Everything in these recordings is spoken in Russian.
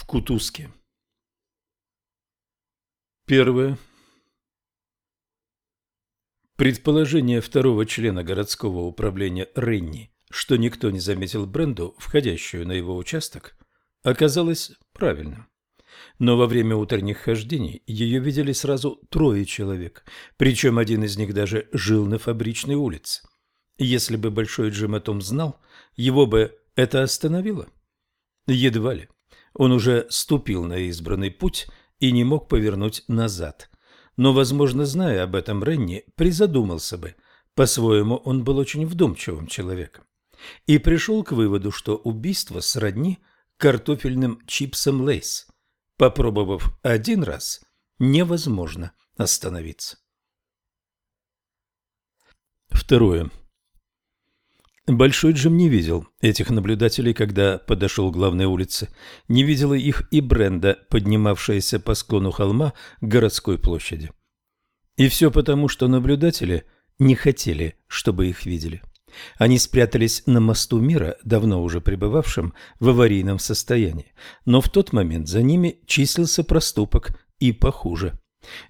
в кутузке. Первое. Предположение второго члена городского управления Ренни, что никто не заметил Бренду, входящую на его участок, оказалось правильным. Но во время утренних хождений ее видели сразу трое человек, причем один из них даже жил на фабричной улице. Если бы Большой Джим о том знал, его бы это остановило? Едва ли. Он уже ступил на избранный путь и не мог повернуть назад. Но, возможно, зная об этом, Ренни призадумался бы. По-своему, он был очень вдумчивым человеком. И пришел к выводу, что убийство сродни картофельным чипсам Лейс. Попробовав один раз, невозможно остановиться. Второе. Большой Джим не видел этих наблюдателей, когда подошел к главной улице. Не видела их и Бренда, поднимавшаяся по склону холма к городской площади. И все потому, что наблюдатели не хотели, чтобы их видели. Они спрятались на мосту мира, давно уже пребывавшем в аварийном состоянии, но в тот момент за ними числился проступок и похуже.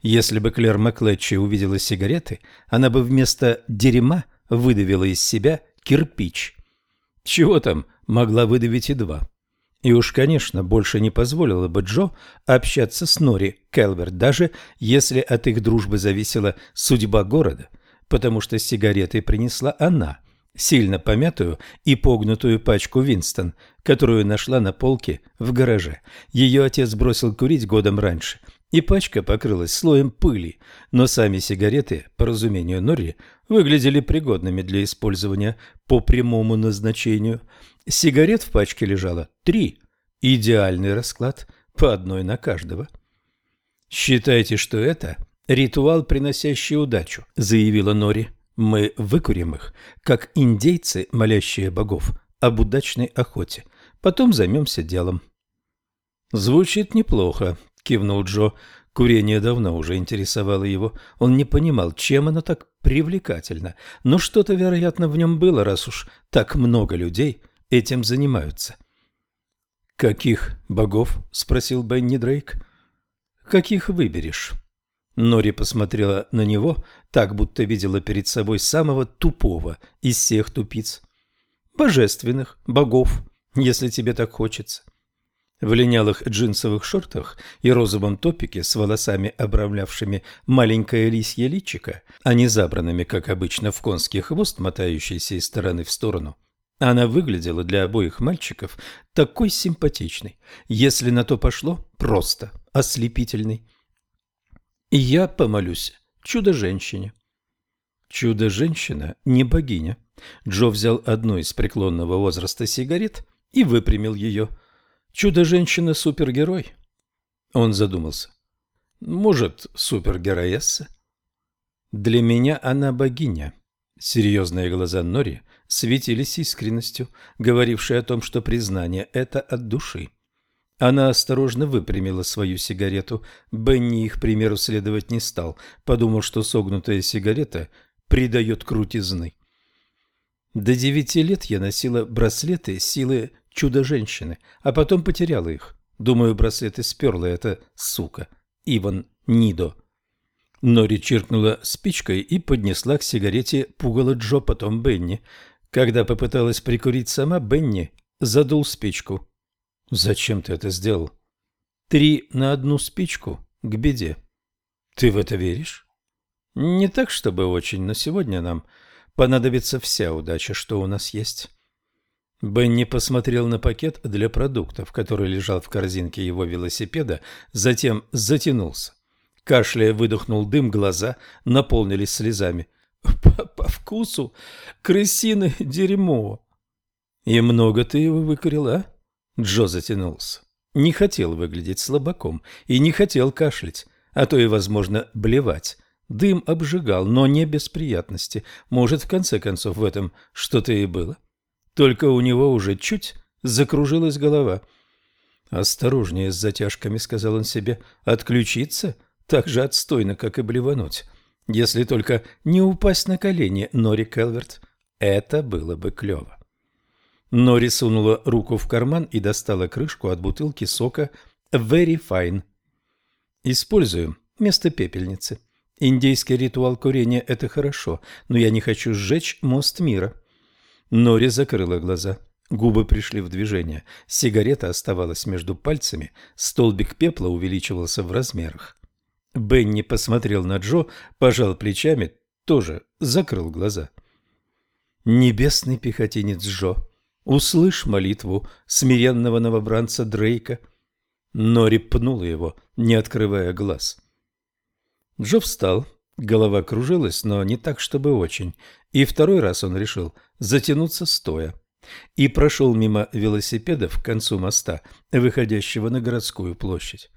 Если бы Клэр Маклетчи увидела сигареты, она бы вместо дерьма выдавила из себя кирпич. Чего там, могла выдавить и два. И уж, конечно, больше не позволила бы Джо общаться с Нори Келверт, даже если от их дружбы зависела судьба города, потому что сигареты принесла она, сильно помятую и погнутую пачку Винстон, которую нашла на полке в гараже. Ее отец бросил курить годом раньше, и пачка покрылась слоем пыли, но сами сигареты, по разумению Норри, выглядели пригодными для использования по прямому назначению. Сигарет в пачке лежало три. Идеальный расклад, по одной на каждого. «Считайте, что это ритуал, приносящий удачу», — заявила Нори. «Мы выкурим их, как индейцы, молящие богов, об удачной охоте. Потом займемся делом». «Звучит неплохо», — кивнул Джо. Курение давно уже интересовало его. Он не понимал, чем оно так привлекательно, но что-то, вероятно, в нем было, раз уж так много людей этим занимаются. «Каких богов?» — спросил Бенни Дрейк. «Каких выберешь?» Нори посмотрела на него, так будто видела перед собой самого тупого из всех тупиц. «Божественных богов, если тебе так хочется». В линялых джинсовых шортах и розовом топике с волосами, обрамлявшими маленькое лисье личико, а не забранными, как обычно, в конский хвост, мотающийся из стороны в сторону, она выглядела для обоих мальчиков такой симпатичной, если на то пошло, просто ослепительной. Я помолюсь чудо-женщине. Чудо-женщина не богиня. Джо взял одну из преклонного возраста сигарет и выпрямил ее – Чудо-женщина – супергерой? Он задумался. Может, супергероесса? Для меня она богиня. Серьезные глаза Нори светились искренностью, говорившей о том, что признание – это от души. Она осторожно выпрямила свою сигарету. Бенни их примеру следовать не стал, подумал, что согнутая сигарета придает крутизны. До девяти лет я носила браслеты силы чудо-женщины, а потом потеряла их. Думаю, браслеты сперла эта сука, Иван Нидо. Нори чиркнула спичкой и поднесла к сигарете пугало Джо, потом Бенни. Когда попыталась прикурить сама, Бенни задул спичку. «Зачем ты это сделал?» «Три на одну спичку к беде». «Ты в это веришь?» «Не так, чтобы очень, но сегодня нам понадобится вся удача, что у нас есть». Бенни посмотрел на пакет для продуктов, который лежал в корзинке его велосипеда, затем затянулся. Кашляя выдохнул дым, глаза наполнились слезами. По, по вкусу крысиное дерьмо. И много ты его выкурил, а? Джо затянулся. Не хотел выглядеть слабаком и не хотел кашлять, а то и, возможно, блевать. Дым обжигал, но не без приятности. Может, в конце концов, в этом что-то и было. — только у него уже чуть закружилась голова. «Осторожнее с затяжками», — сказал он себе, — «отключиться так же отстойно, как и блевануть. Если только не упасть на колени, Нори Келверт, это было бы клево». Нори сунула руку в карман и достала крышку от бутылки сока «Very Fine». «Используем вместо пепельницы. Индейский ритуал курения – это хорошо, но я не хочу сжечь мост мира». Нори закрыла глаза. Губы пришли в движение. Сигарета оставалась между пальцами, столбик пепла увеличивался в размерах. Бенни посмотрел на Джо, пожал плечами, тоже закрыл глаза. «Небесный пехотинец Джо, услышь молитву смиренного новобранца Дрейка». Нори пнула его, не открывая глаз. Джо встал, голова кружилась, но не так, чтобы очень, и второй раз он решил затянуться стоя и прошел мимо велосипедов к концу моста, выходящего на городскую площадь.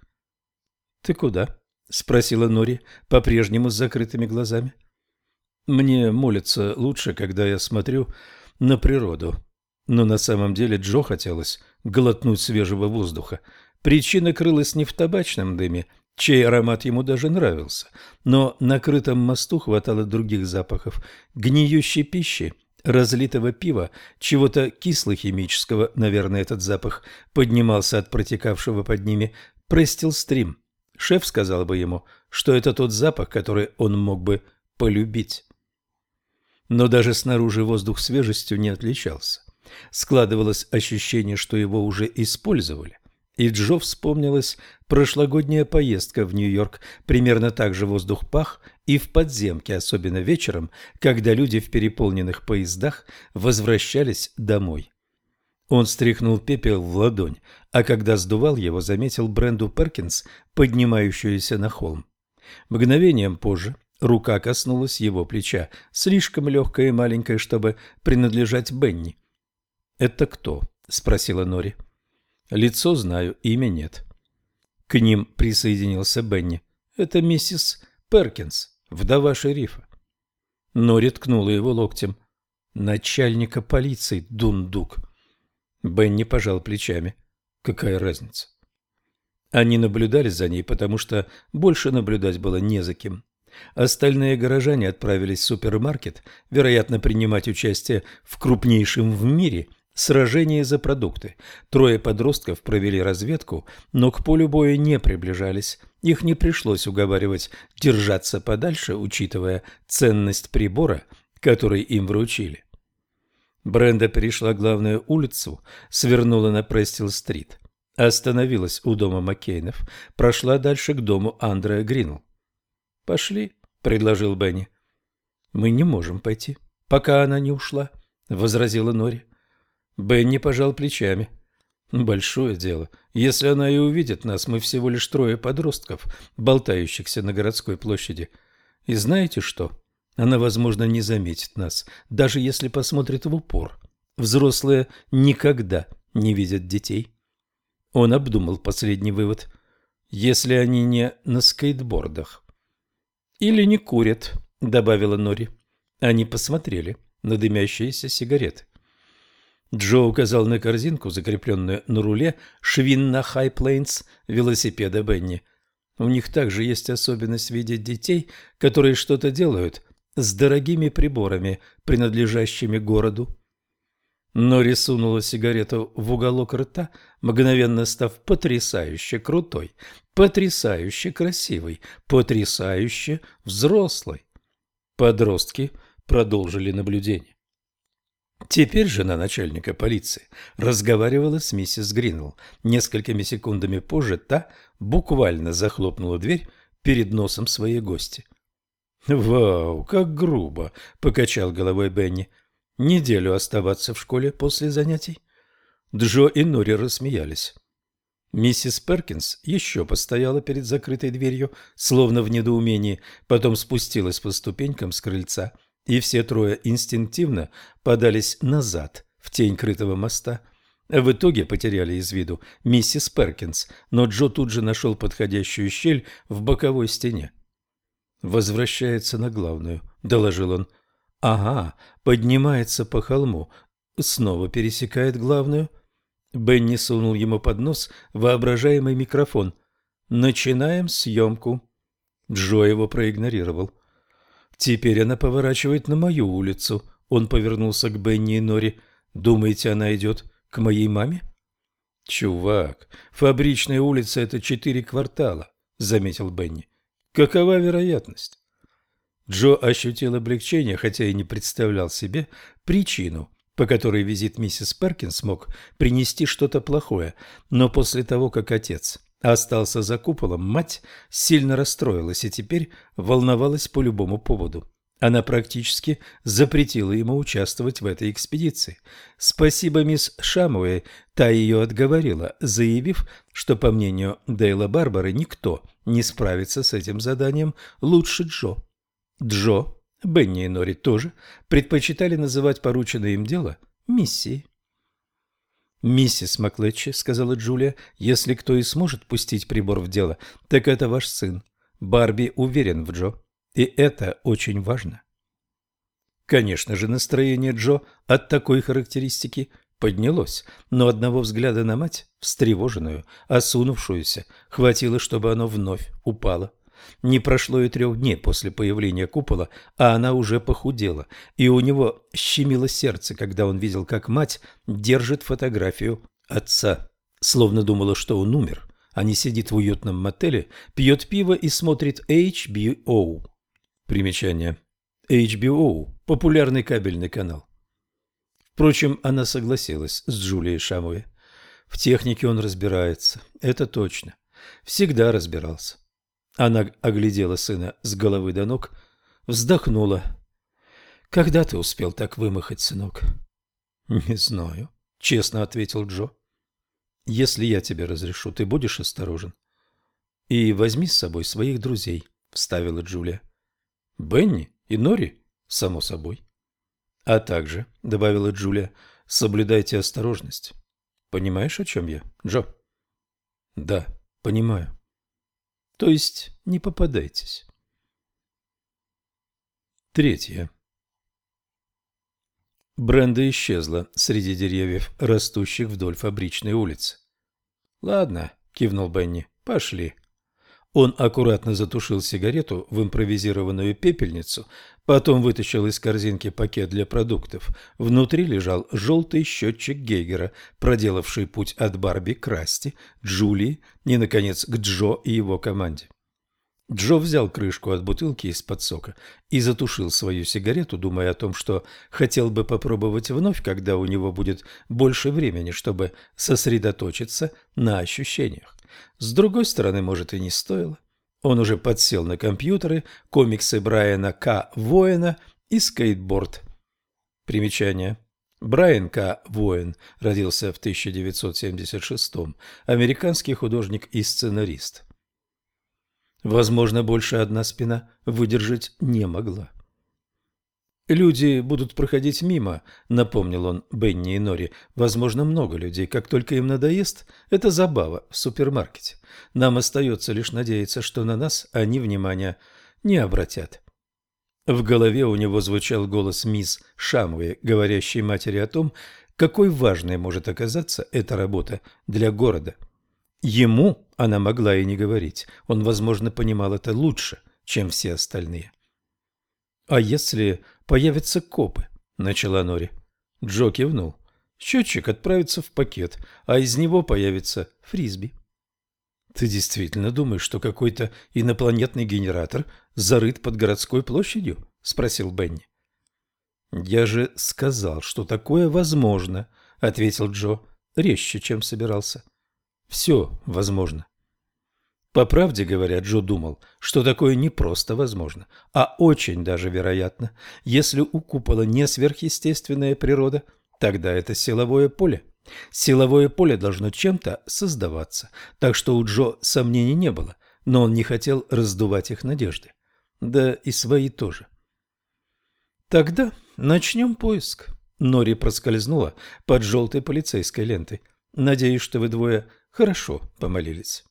«Ты куда?» — спросила Нори, по-прежнему с закрытыми глазами. «Мне молится лучше, когда я смотрю на природу. Но на самом деле Джо хотелось глотнуть свежего воздуха. Причина крылась не в табачном дыме, чей аромат ему даже нравился, но на крытом мосту хватало других запахов, гниющей пищи, разлитого пива, чего-то кислохимического, наверное, этот запах поднимался от протекавшего под ними престилстрим. Шеф сказал бы ему, что это тот запах, который он мог бы полюбить. Но даже снаружи воздух свежестью не отличался. Складывалось ощущение, что его уже использовали. И Джо вспомнилась прошлогодняя поездка в Нью-Йорк. Примерно так же воздух пах и в подземке, особенно вечером, когда люди в переполненных поездах возвращались домой. Он стряхнул пепел в ладонь, а когда сдувал его, заметил Бренду Перкинс, поднимающуюся на холм. Мгновением позже рука коснулась его плеча, слишком легкая и маленькая, чтобы принадлежать Бенни. «Это кто?» – спросила Нори. Лицо знаю, имя нет. К ним присоединился Бенни. Это миссис Перкинс, вдова шерифа. Нори ткнула его локтем. Начальника полиции, дундук. Бенни пожал плечами. Какая разница? Они наблюдали за ней, потому что больше наблюдать было не за кем. Остальные горожане отправились в супермаркет, вероятно, принимать участие в крупнейшем в мире – Сражение за продукты. Трое подростков провели разведку, но к полю боя не приближались. Их не пришлось уговаривать держаться подальше, учитывая ценность прибора, который им вручили. Бренда перешла главную улицу, свернула на Престил-стрит. Остановилась у дома Маккейнов, прошла дальше к дому Андрея Гринл. «Пошли», — предложил Бенни. «Мы не можем пойти, пока она не ушла», — возразила Нори. Бенни пожал плечами. Большое дело. Если она и увидит нас, мы всего лишь трое подростков, болтающихся на городской площади. И знаете что? Она, возможно, не заметит нас, даже если посмотрит в упор. Взрослые никогда не видят детей. Он обдумал последний вывод. Если они не на скейтбордах. Или не курят, добавила Нори. Они посмотрели на дымящиеся сигареты. Джо указал на корзинку, закрепленную на руле Швинна Хай Плейнс велосипеда Бенни. У них также есть особенность видеть детей, которые что-то делают с дорогими приборами, принадлежащими городу. Нори сунула сигарету в уголок рта, мгновенно став потрясающе крутой, потрясающе красивой, потрясающе взрослой. Подростки продолжили наблюдение. Теперь жена начальника полиции разговаривала с миссис Гринвелл. Несколькими секундами позже та буквально захлопнула дверь перед носом своей гости. «Вау, как грубо!» – покачал головой Бенни. «Неделю оставаться в школе после занятий?» Джо и Нори рассмеялись. Миссис Перкинс еще постояла перед закрытой дверью, словно в недоумении, потом спустилась по ступенькам с крыльца – и все трое инстинктивно подались назад в тень крытого моста. В итоге потеряли из виду миссис Перкинс, но Джо тут же нашел подходящую щель в боковой стене. «Возвращается на главную», — доложил он. «Ага, поднимается по холму, снова пересекает главную». Бенни сунул ему под нос воображаемый микрофон. «Начинаем съемку». Джо его проигнорировал. Теперь она поворачивает на мою улицу. Он повернулся к Бенни и Нори. Думаете, она идет к моей маме? Чувак, фабричная улица – это четыре квартала, заметил Бенни. Какова вероятность? Джо ощутил облегчение, хотя и не представлял себе причину, по которой визит миссис Перкинс мог принести что-то плохое, но после того, как отец остался за куполом, мать сильно расстроилась и теперь волновалась по любому поводу. Она практически запретила ему участвовать в этой экспедиции. Спасибо мисс Шамуэй, та ее отговорила, заявив, что, по мнению Дейла Барбары, никто не справится с этим заданием лучше Джо. Джо, Бенни и Нори тоже предпочитали называть порученное им дело миссией. «Миссис Маклетчи», — сказала Джулия, — «если кто и сможет пустить прибор в дело, так это ваш сын. Барби уверен в Джо». И это очень важно. Конечно же, настроение Джо от такой характеристики поднялось, но одного взгляда на мать, встревоженную, осунувшуюся, хватило, чтобы оно вновь упало. Не прошло и трех дней после появления купола, а она уже похудела, и у него щемило сердце, когда он видел, как мать держит фотографию отца, словно думала, что он умер, а не сидит в уютном мотеле, пьет пиво и смотрит HBO. Примечание. HBO – популярный кабельный канал. Впрочем, она согласилась с Джулией Шамовой. В технике он разбирается, это точно. Всегда разбирался. Она оглядела сына с головы до ног, вздохнула. «Когда ты успел так вымахать, сынок?» «Не знаю», — честно ответил Джо. «Если я тебе разрешу, ты будешь осторожен?» «И возьми с собой своих друзей», — вставила Джулия. Бенни и Нори, само собой. А также, добавила Джулия, соблюдайте осторожность. Понимаешь, о чем я, Джо? Да, понимаю. То есть не попадайтесь. Третье. Бренда исчезла среди деревьев, растущих вдоль фабричной улицы. «Ладно», — кивнул Бенни, — «пошли». Он аккуратно затушил сигарету в импровизированную пепельницу, потом вытащил из корзинки пакет для продуктов. Внутри лежал желтый счетчик Гейгера, проделавший путь от Барби к Расти, Джулии и, наконец, к Джо и его команде. Джо взял крышку от бутылки из-под сока и затушил свою сигарету, думая о том, что хотел бы попробовать вновь, когда у него будет больше времени, чтобы сосредоточиться на ощущениях. С другой стороны, может, и не стоило. Он уже подсел на компьютеры, комиксы Брайана К. Воина и скейтборд. Примечание. Брайан К. Воин родился в 1976 американский художник и сценарист. Возможно, больше одна спина выдержать не могла. «Люди будут проходить мимо», — напомнил он Бенни и Нори. «Возможно, много людей. Как только им надоест, это забава в супермаркете. Нам остается лишь надеяться, что на нас они внимания не обратят». В голове у него звучал голос мисс Шамуэ, говорящей матери о том, какой важной может оказаться эта работа для города. Ему она могла и не говорить. Он, возможно, понимал это лучше, чем все остальные. «А если появятся копы?» – начала Нори. Джо кивнул. Счетчик отправится в пакет, а из него появится фрисби. «Ты действительно думаешь, что какой-то инопланетный генератор зарыт под городской площадью?» – спросил Бенни. «Я же сказал, что такое возможно», – ответил Джо, резче, чем собирался. «Все возможно». По правде говоря, Джо думал, что такое не просто возможно, а очень даже вероятно. Если у купола не сверхъестественная природа, тогда это силовое поле. Силовое поле должно чем-то создаваться, так что у Джо сомнений не было, но он не хотел раздувать их надежды. Да и свои тоже. Тогда начнем поиск. Нори проскользнула под желтой полицейской лентой. Надеюсь, что вы двое хорошо помолились.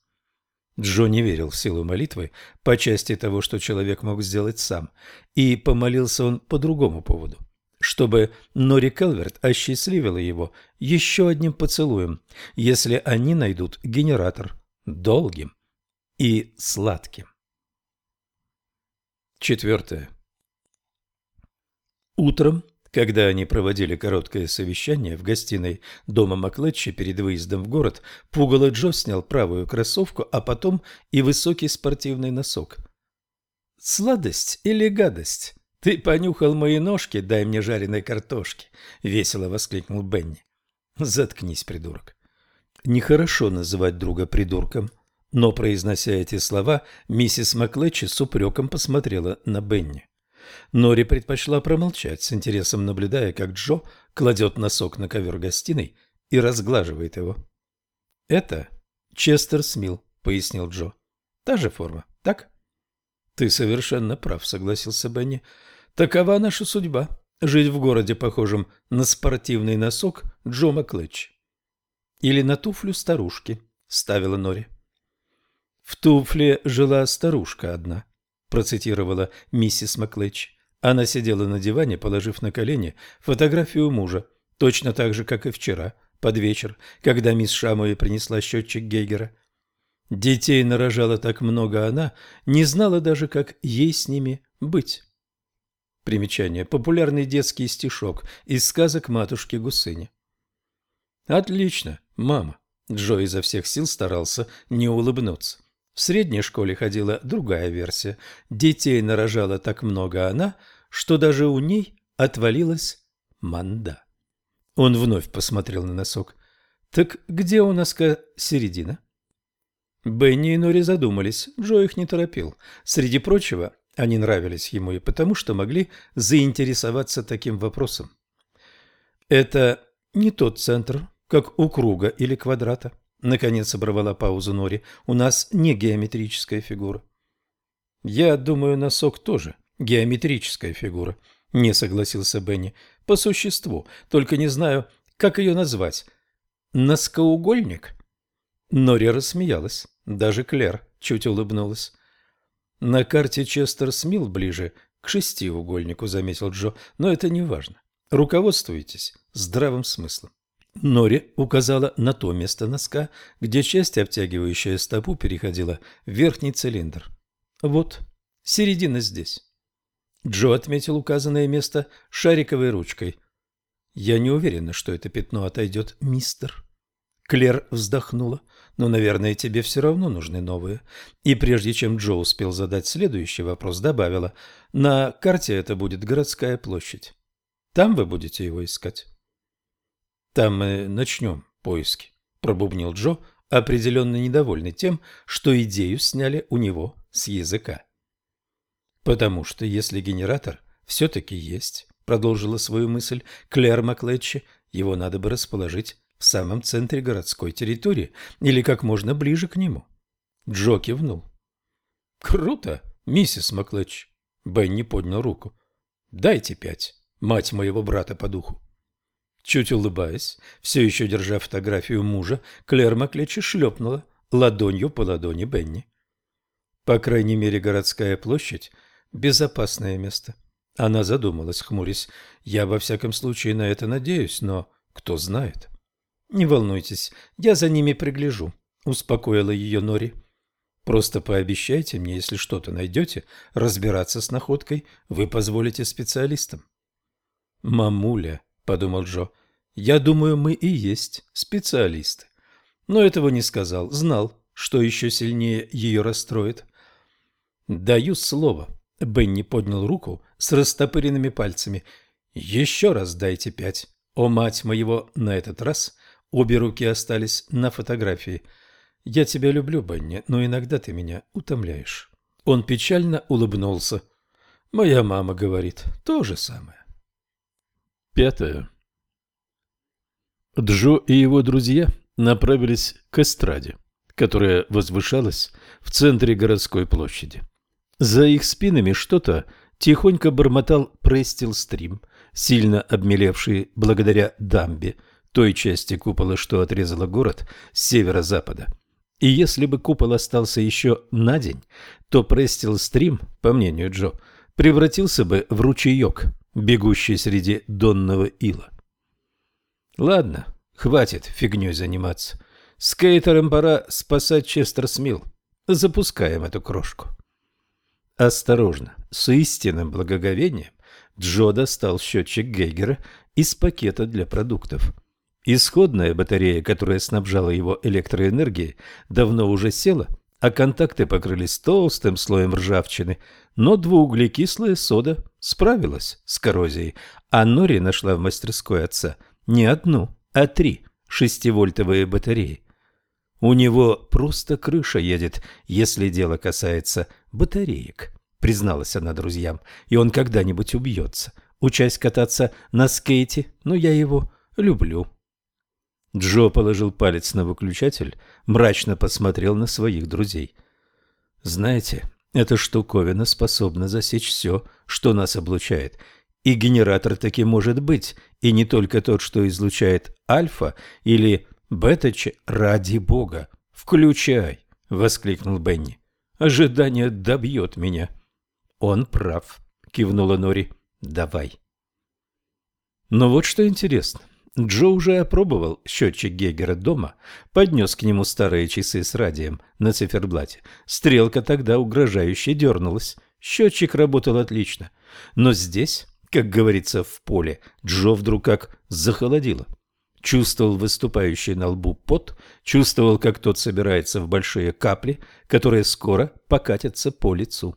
Джо не верил в силу молитвы по части того, что человек мог сделать сам, и помолился он по другому поводу, чтобы Нори Келверт осчастливила его еще одним поцелуем, если они найдут генератор долгим и сладким. Четвертое. Утром Когда они проводили короткое совещание в гостиной дома Маклетча перед выездом в город, пугало Джо снял правую кроссовку, а потом и высокий спортивный носок. «Сладость или гадость? Ты понюхал мои ножки, дай мне жареной картошки!» — весело воскликнул Бенни. «Заткнись, придурок!» Нехорошо называть друга придурком, но, произнося эти слова, миссис Маклетчи с упреком посмотрела на Бенни. Нори предпочла промолчать, с интересом наблюдая, как Джо кладет носок на ковер гостиной и разглаживает его. «Это Честер Смил», — пояснил Джо. «Та же форма, так?» «Ты совершенно прав», — согласился Бенни. «Такова наша судьба — жить в городе, похожем на спортивный носок Джо Маклэтч». «Или на туфлю старушки», — ставила Нори. «В туфле жила старушка одна», процитировала миссис Маклэч. Она сидела на диване, положив на колени фотографию мужа, точно так же, как и вчера, под вечер, когда мисс Шамуэ принесла счетчик Гейгера. Детей нарожала так много, она не знала даже, как ей с ними быть. Примечание. Популярный детский стишок из сказок матушки Гусыни. «Отлично, мама!» Джо изо всех сил старался не улыбнуться. В средней школе ходила другая версия. Детей нарожала так много она, что даже у ней отвалилась манда. Он вновь посмотрел на носок. «Так где у носка середина?» Бенни и Нори задумались. Джо их не торопил. Среди прочего, они нравились ему и потому, что могли заинтересоваться таким вопросом. «Это не тот центр, как у круга или квадрата. Наконец оборвала паузу Нори. У нас не геометрическая фигура. Я думаю, носок тоже геометрическая фигура. Не согласился Бенни. По существу. Только не знаю, как ее назвать. Носкоугольник? Нори рассмеялась. Даже Клер чуть улыбнулась. На карте Честер Смил ближе к шестиугольнику, заметил Джо, но это не важно. Руководствуйтесь здравым смыслом. Нори указала на то место носка, где часть, обтягивающая стопу, переходила в верхний цилиндр. Вот, середина здесь. Джо отметил указанное место шариковой ручкой. «Я не уверена, что это пятно отойдет, мистер». Клер вздохнула. «Но, наверное, тебе все равно нужны новые». И прежде чем Джо успел задать следующий вопрос, добавила. «На карте это будет городская площадь. Там вы будете его искать». Там мы начнем поиски, пробубнил Джо, определенно недовольный тем, что идею сняли у него с языка. Потому что если генератор все-таки есть, продолжила свою мысль Клэр Маклетчи, его надо бы расположить в самом центре городской территории или как можно ближе к нему. Джо кивнул. «Круто, миссис Маклетч!» Бенни поднял руку. «Дайте пять, мать моего брата по духу». Чуть улыбаясь, все еще держа фотографию мужа, Клэр Маклечи шлепнула ладонью по ладони Бенни. По крайней мере, городская площадь – безопасное место. Она задумалась, хмурясь. Я во всяком случае на это надеюсь, но кто знает. Не волнуйтесь, я за ними пригляжу, успокоила ее Нори. Просто пообещайте мне, если что-то найдете, разбираться с находкой вы позволите специалистам. Мамуля, — подумал Джо. «Я думаю, мы и есть специалисты». Но этого не сказал, знал, что еще сильнее ее расстроит. «Даю слово». Бенни поднял руку с растопыренными пальцами. «Еще раз дайте пять». О, мать моего, на этот раз обе руки остались на фотографии. «Я тебя люблю, Бенни, но иногда ты меня утомляешь». Он печально улыбнулся. «Моя мама говорит то же самое». Пятое. Джо и его друзья направились к эстраде, которая возвышалась в центре городской площади. За их спинами что-то тихонько бормотал Престил Стрим, сильно обмелевший благодаря дамбе, той части купола, что отрезала город с северо-запада. И если бы купол остался еще на день, то Престил Стрим, по мнению Джо, превратился бы в ручеек, бегущий среди донного ила. Ладно, хватит фигней заниматься. Скейтерам пора спасать Честер Смил. Запускаем эту крошку. Осторожно, с истинным благоговением Джо достал счетчик Гейгера из пакета для продуктов. Исходная батарея, которая снабжала его электроэнергией, давно уже села, а контакты покрылись толстым слоем ржавчины, но двууглекислая сода справилась с коррозией, а Нори нашла в мастерской отца не одну, а три шестивольтовые батареи. У него просто крыша едет, если дело касается батареек, призналась она друзьям, и он когда-нибудь убьется, учась кататься на скейте, но я его люблю. Джо положил палец на выключатель, мрачно посмотрел на своих друзей. «Знаете, эта штуковина способна засечь все, что нас облучает, и генератор таки может быть, и не только тот, что излучает альфа или бета-ч, ради бога, включай!» — воскликнул Бенни. «Ожидание добьет меня». «Он прав», — кивнула Нори. «Давай». Но вот что интересно. Джо уже опробовал счетчик Гейгера дома, поднес к нему старые часы с радием на циферблате. Стрелка тогда угрожающе дернулась. Счетчик работал отлично. Но здесь, как говорится в поле, Джо вдруг как захолодило. Чувствовал выступающий на лбу пот, чувствовал, как тот собирается в большие капли, которые скоро покатятся по лицу.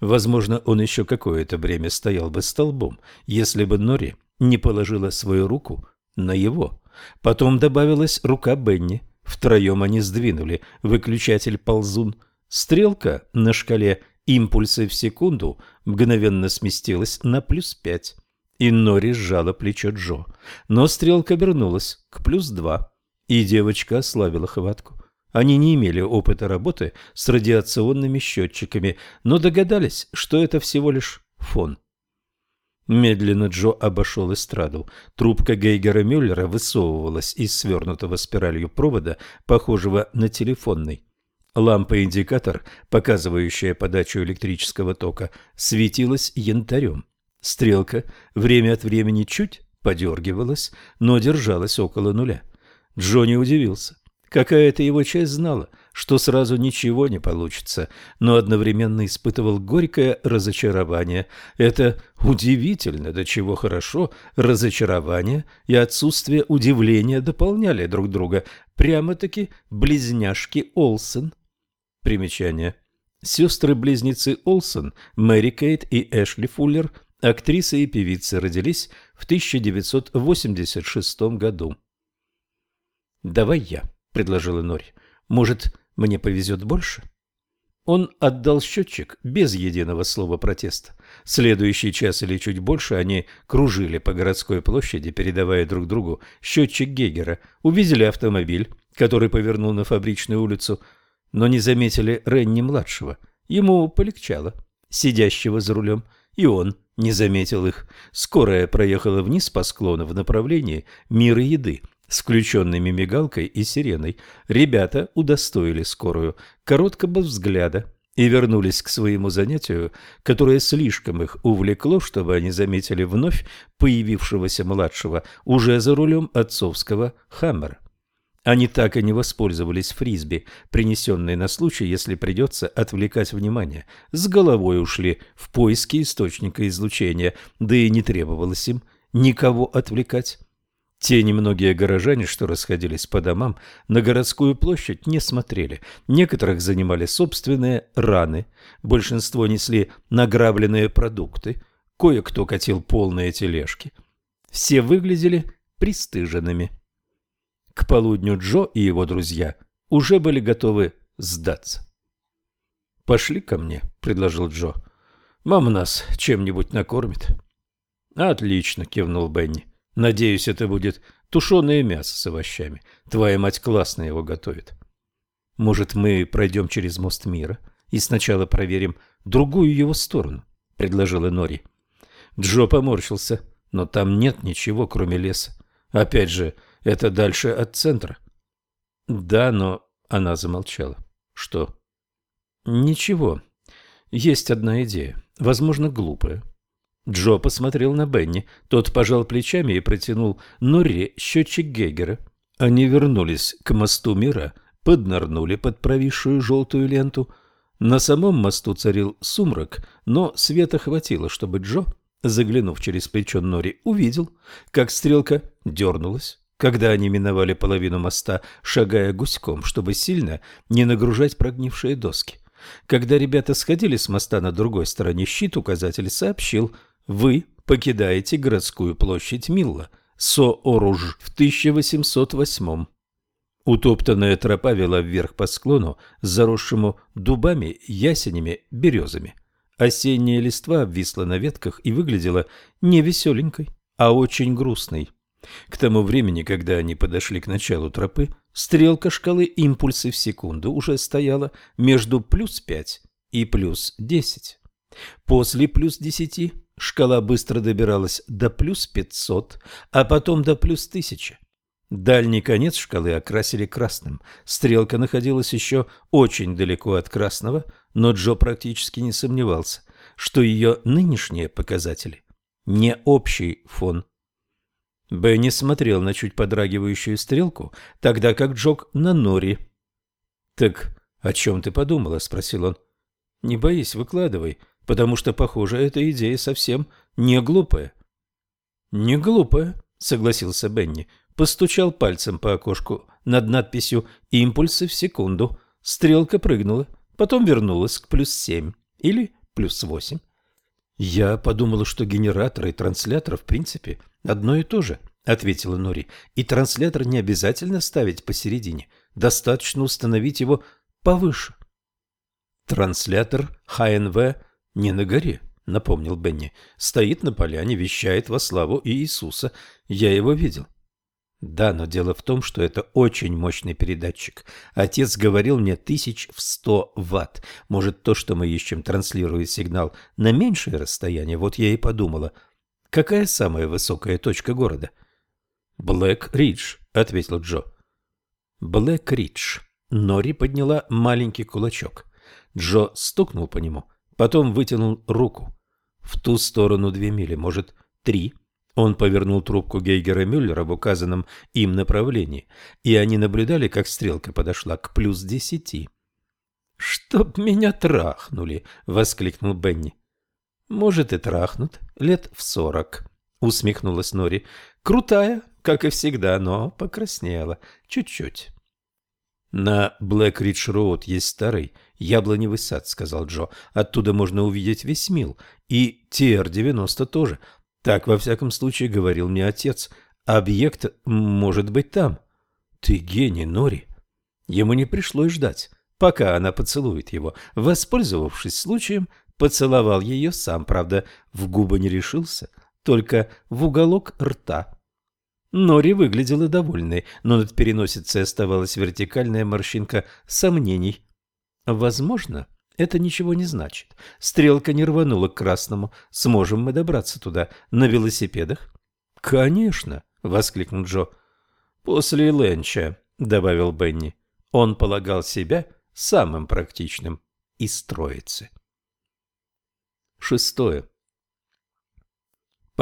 Возможно, он еще какое-то время стоял бы столбом, если бы Нори не положила свою руку на его. Потом добавилась рука Бенни. Втроем они сдвинули выключатель ползун. Стрелка на шкале импульсы в секунду мгновенно сместилась на плюс пять. И Нори сжала плечо Джо. Но стрелка вернулась к плюс два. И девочка ослабила хватку. Они не имели опыта работы с радиационными счетчиками, но догадались, что это всего лишь фон. Медленно Джо обошел эстраду. Трубка Гейгера Мюллера высовывалась из свернутого спиралью провода, похожего на телефонный. Лампа-индикатор, показывающая подачу электрического тока, светилась янтарем. Стрелка время от времени чуть подергивалась, но держалась около нуля. Джо не удивился. Какая-то его часть знала – что сразу ничего не получится, но одновременно испытывал горькое разочарование. Это удивительно, до чего хорошо разочарование и отсутствие удивления дополняли друг друга. Прямо-таки близняшки Олсен. Примечание. Сестры-близнецы Олсен, Мэри Кейт и Эшли Фуллер, актрисы и певицы, родились в 1986 году. «Давай я», — предложила Нори. «Может, мне повезет больше. Он отдал счетчик без единого слова протеста. Следующий час или чуть больше они кружили по городской площади, передавая друг другу счетчик Гегера, увидели автомобиль, который повернул на фабричную улицу, но не заметили Ренни-младшего. Ему полегчало, сидящего за рулем, и он не заметил их. Скорая проехала вниз по склону в направлении мира еды, с включенными мигалкой и сиреной. Ребята удостоили скорую короткого взгляда и вернулись к своему занятию, которое слишком их увлекло, чтобы они заметили вновь появившегося младшего уже за рулем отцовского «Хаммера». Они так и не воспользовались фрисби, принесенной на случай, если придется отвлекать внимание. С головой ушли в поиски источника излучения, да и не требовалось им никого отвлекать. Те немногие горожане, что расходились по домам, на городскую площадь не смотрели. Некоторых занимали собственные раны, большинство несли награбленные продукты, кое-кто катил полные тележки. Все выглядели пристыженными. К полудню Джо и его друзья уже были готовы сдаться. «Пошли ко мне», — предложил Джо. «Мама нас чем-нибудь накормит». «Отлично», — кивнул Бенни. Надеюсь, это будет тушеное мясо с овощами. Твоя мать классно его готовит. Может, мы пройдем через мост мира и сначала проверим другую его сторону, предложила Нори. Джо поморщился, но там нет ничего, кроме леса. Опять же, это дальше от центра. Да, но она замолчала. Что? Ничего. Есть одна идея, возможно, глупая. Джо посмотрел на Бенни. Тот пожал плечами и протянул Норри счетчик Гейгера. Они вернулись к мосту мира, поднырнули под провисшую желтую ленту. На самом мосту царил сумрак, но света хватило, чтобы Джо Заглянув через плечо Нори, увидел, как стрелка дернулась, когда они миновали половину моста, шагая гуськом, чтобы сильно не нагружать прогнившие доски. Когда ребята сходили с моста на другой стороне, щит указатель сообщил «Вы покидаете городскую площадь Милла, Со-Оруж в 1808 Утоптанная тропа вела вверх по склону, заросшему дубами, ясенями, березами. Осенняя листва обвисла на ветках и выглядела не веселенькой, а очень грустной. К тому времени, когда они подошли к началу тропы, стрелка шкалы импульсы в секунду уже стояла между плюс 5 и плюс 10. После плюс 10 шкала быстро добиралась до плюс 500, а потом до плюс 1000. Дальний конец шкалы окрасили красным. Стрелка находилась еще очень далеко от красного, но Джо практически не сомневался, что ее нынешние показатели не общий фон. Бенни смотрел на чуть подрагивающую стрелку, тогда как Джок на нори. «Так о чем ты подумала?» – спросил он. «Не боись, выкладывай, потому что, похоже, эта идея совсем не глупая». «Не глупая», – согласился Бенни постучал пальцем по окошку над надписью «Импульсы в секунду». Стрелка прыгнула, потом вернулась к плюс семь или плюс восемь. «Я подумала, что генератор и транслятор в принципе одно и то же», — ответила Нори. «И транслятор не обязательно ставить посередине, достаточно установить его повыше». «Транслятор ХНВ не на горе», — напомнил Бенни. «Стоит на поляне, вещает во славу Иисуса. Я его видел». Да, но дело в том, что это очень мощный передатчик. Отец говорил мне тысяч в сто ватт. Может, то, что мы ищем, транслирует сигнал на меньшее расстояние? Вот я и подумала. Какая самая высокая точка города? Блэк-Ридж, ответил Джо. Блэк-Ридж. Нори подняла маленький кулачок. Джо стукнул по нему, потом вытянул руку. В ту сторону две мили, может, три. Он повернул трубку Гейгера Мюллера в указанном им направлении, и они наблюдали, как стрелка подошла к плюс десяти. «Чтоб меня трахнули!» — воскликнул Бенни. «Может, и трахнут лет в сорок», — усмехнулась Нори. «Крутая, как и всегда, но покраснела. Чуть-чуть». «На Блэк-Ридж-Роуд есть старый яблоневый сад», — сказал Джо. «Оттуда можно увидеть весь Милл. И ТР-90 тоже. Так, во всяком случае, говорил мне отец. Объект может быть там. Ты гений, Нори. Ему не пришлось ждать, пока она поцелует его. Воспользовавшись случаем, поцеловал ее сам, правда, в губы не решился, только в уголок рта. Нори выглядела довольной, но над переносицей оставалась вертикальная морщинка сомнений. Возможно, это ничего не значит. Стрелка не рванула к красному. Сможем мы добраться туда на велосипедах? Конечно, воскликнул Джо. После Ленча, добавил Бенни. Он полагал себя самым практичным из троицы. Шестое.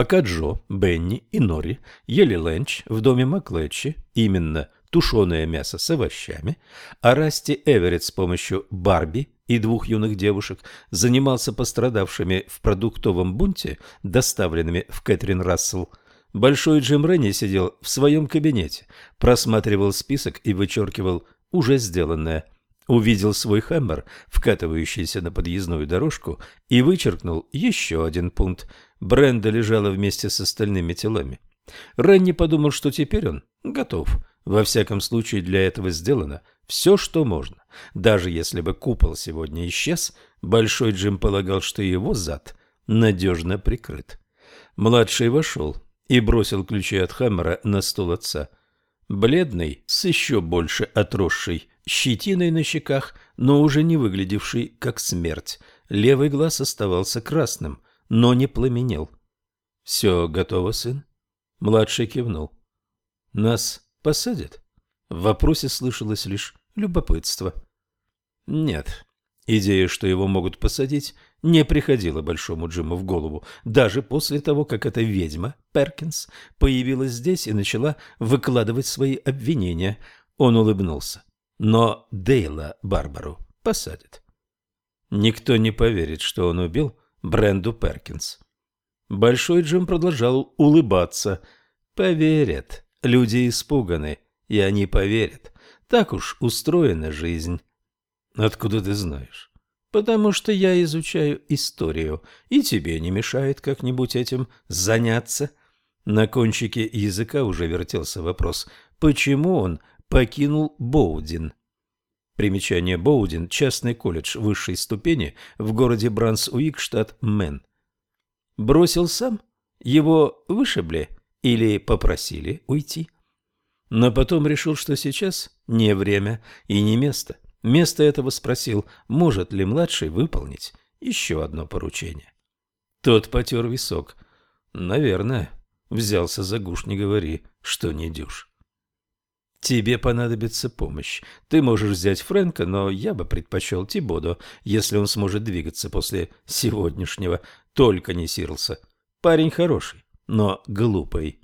Пока Джо, Бенни и Нори ели ленч в доме Маклетчи, именно тушеное мясо с овощами, а Расти Эверетт с помощью Барби и двух юных девушек занимался пострадавшими в продуктовом бунте, доставленными в Кэтрин Рассел. Большой Джим Ренни сидел в своем кабинете, просматривал список и вычеркивал уже сделанное. Увидел свой хаммер, вкатывающийся на подъездную дорожку, и вычеркнул еще один пункт. Бренда лежала вместе с остальными телами. Ренни подумал, что теперь он готов. Во всяком случае, для этого сделано все, что можно. Даже если бы купол сегодня исчез, Большой Джим полагал, что его зад надежно прикрыт. Младший вошел и бросил ключи от Хаммера на стол отца. Бледный, с еще больше отросшей щетиной на щеках, но уже не выглядевший как смерть. Левый глаз оставался красным, но не пламенел. «Все готово, сын?» Младший кивнул. «Нас посадят?» В вопросе слышалось лишь любопытство. Нет, идея, что его могут посадить, не приходила Большому Джиму в голову, даже после того, как эта ведьма, Перкинс, появилась здесь и начала выкладывать свои обвинения. Он улыбнулся. Но Дейла Барбару посадят. Никто не поверит, что он убил Бренду Перкинс. Большой Джим продолжал улыбаться. Поверят. Люди испуганы, и они поверят. Так уж устроена жизнь. Откуда ты знаешь? Потому что я изучаю историю, и тебе не мешает как-нибудь этим заняться. На кончике языка уже вертелся вопрос, почему он покинул Боудин. Примечание Боудин – частный колледж высшей ступени в городе Брансуик, штат Мэн. Бросил сам? Его вышибли или попросили уйти? Но потом решил, что сейчас не время и не место. Вместо этого спросил, может ли младший выполнить еще одно поручение. Тот потер висок. Наверное, взялся за гуш, не говори, что не дюшь. Тебе понадобится помощь. Ты можешь взять Фрэнка, но я бы предпочел Тибодо, если он сможет двигаться после сегодняшнего. Только не Сирлса. Парень хороший, но глупый.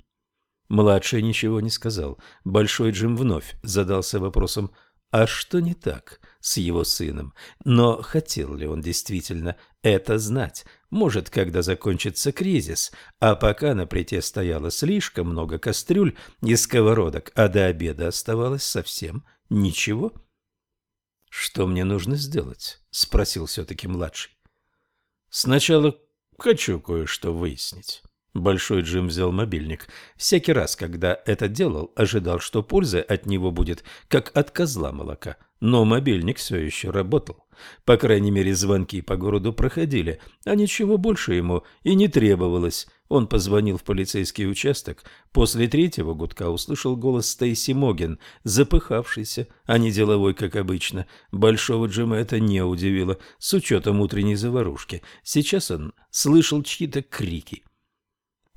Младший ничего не сказал. Большой Джим вновь задался вопросом, а что не так с его сыном? Но хотел ли он действительно это знать? Может, когда закончится кризис, а пока на плите стояло слишком много кастрюль и сковородок, а до обеда оставалось совсем ничего? «Что мне нужно сделать?» — спросил все-таки младший. «Сначала хочу кое-что выяснить». Большой Джим взял мобильник. Всякий раз, когда это делал, ожидал, что польза от него будет, как от козла молока. Но мобильник все еще работал. По крайней мере, звонки по городу проходили, а ничего больше ему и не требовалось. Он позвонил в полицейский участок. После третьего гудка услышал голос Стейси Моген, запыхавшийся, а не деловой, как обычно. Большого Джима это не удивило, с учетом утренней заварушки. Сейчас он слышал чьи-то крики.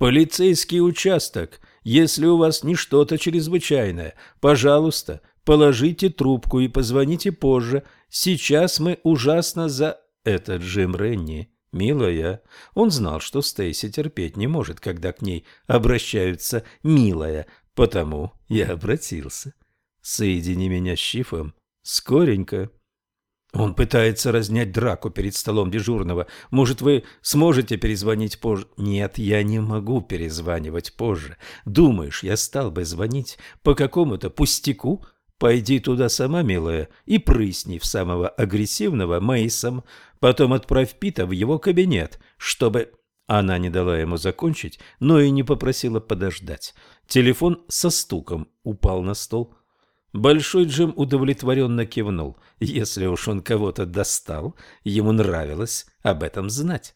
Полицейский участок. Если у вас не что-то чрезвычайное, пожалуйста, положите трубку и позвоните позже. Сейчас мы ужасно за... Это Джим Ренни, милая. Он знал, что Стейси терпеть не может, когда к ней обращаются «милая», потому я обратился. Соедини меня с Шифом скоренько. Он пытается разнять драку перед столом дежурного. Может, вы сможете перезвонить позже? Нет, я не могу перезванивать позже. Думаешь, я стал бы звонить по какому-то пустяку? Пойди туда сама, милая, и прысни в самого агрессивного Мейсом. Потом отправь Пита в его кабинет, чтобы... Она не дала ему закончить, но и не попросила подождать. Телефон со стуком упал на стол. Большой Джим удовлетворенно кивнул. Если уж он кого-то достал, ему нравилось об этом знать.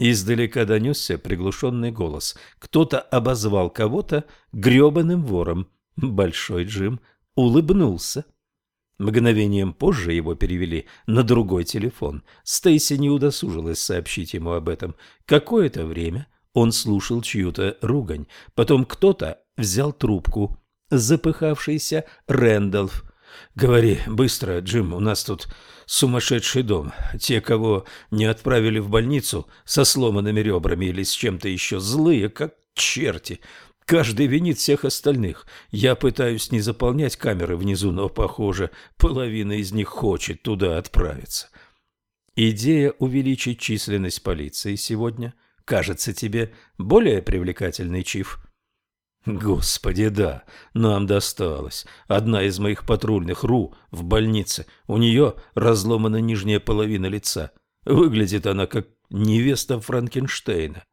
Издалека донесся приглушенный голос. Кто-то обозвал кого-то гребаным вором. Большой Джим улыбнулся. Мгновением позже его перевели на другой телефон. Стейси не удосужилась сообщить ему об этом. Какое-то время он слушал чью-то ругань. Потом кто-то взял трубку запыхавшийся Рэндалф. «Говори быстро, Джим, у нас тут сумасшедший дом. Те, кого не отправили в больницу со сломанными ребрами или с чем-то еще, злые, как черти. Каждый винит всех остальных. Я пытаюсь не заполнять камеры внизу, но, похоже, половина из них хочет туда отправиться. Идея увеличить численность полиции сегодня кажется тебе более привлекательной, Чиф?» Господи, да, нам досталось. Одна из моих патрульных Ру в больнице. У нее разломана нижняя половина лица. Выглядит она как невеста Франкенштейна.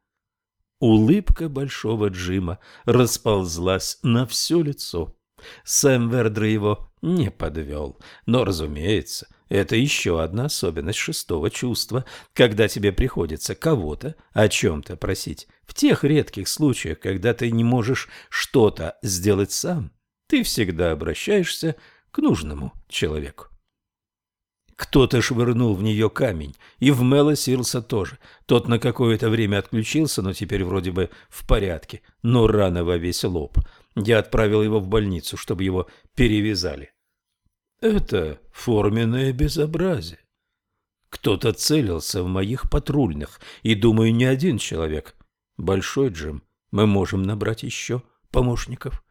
Улыбка большого Джима расползлась на все лицо. Сэм Вердре его не подвел. Но, разумеется, это еще одна особенность шестого чувства, когда тебе приходится кого-то о чем-то просить. В тех редких случаях, когда ты не можешь что-то сделать сам, ты всегда обращаешься к нужному человеку. Кто-то швырнул в нее камень, и в Мэла Силса тоже. Тот на какое-то время отключился, но теперь вроде бы в порядке, но рана во весь лоб. Я отправил его в больницу, чтобы его перевязали. Это форменное безобразие. Кто-то целился в моих патрульных, и, думаю, не один человек. Большой Джим, мы можем набрать еще помощников.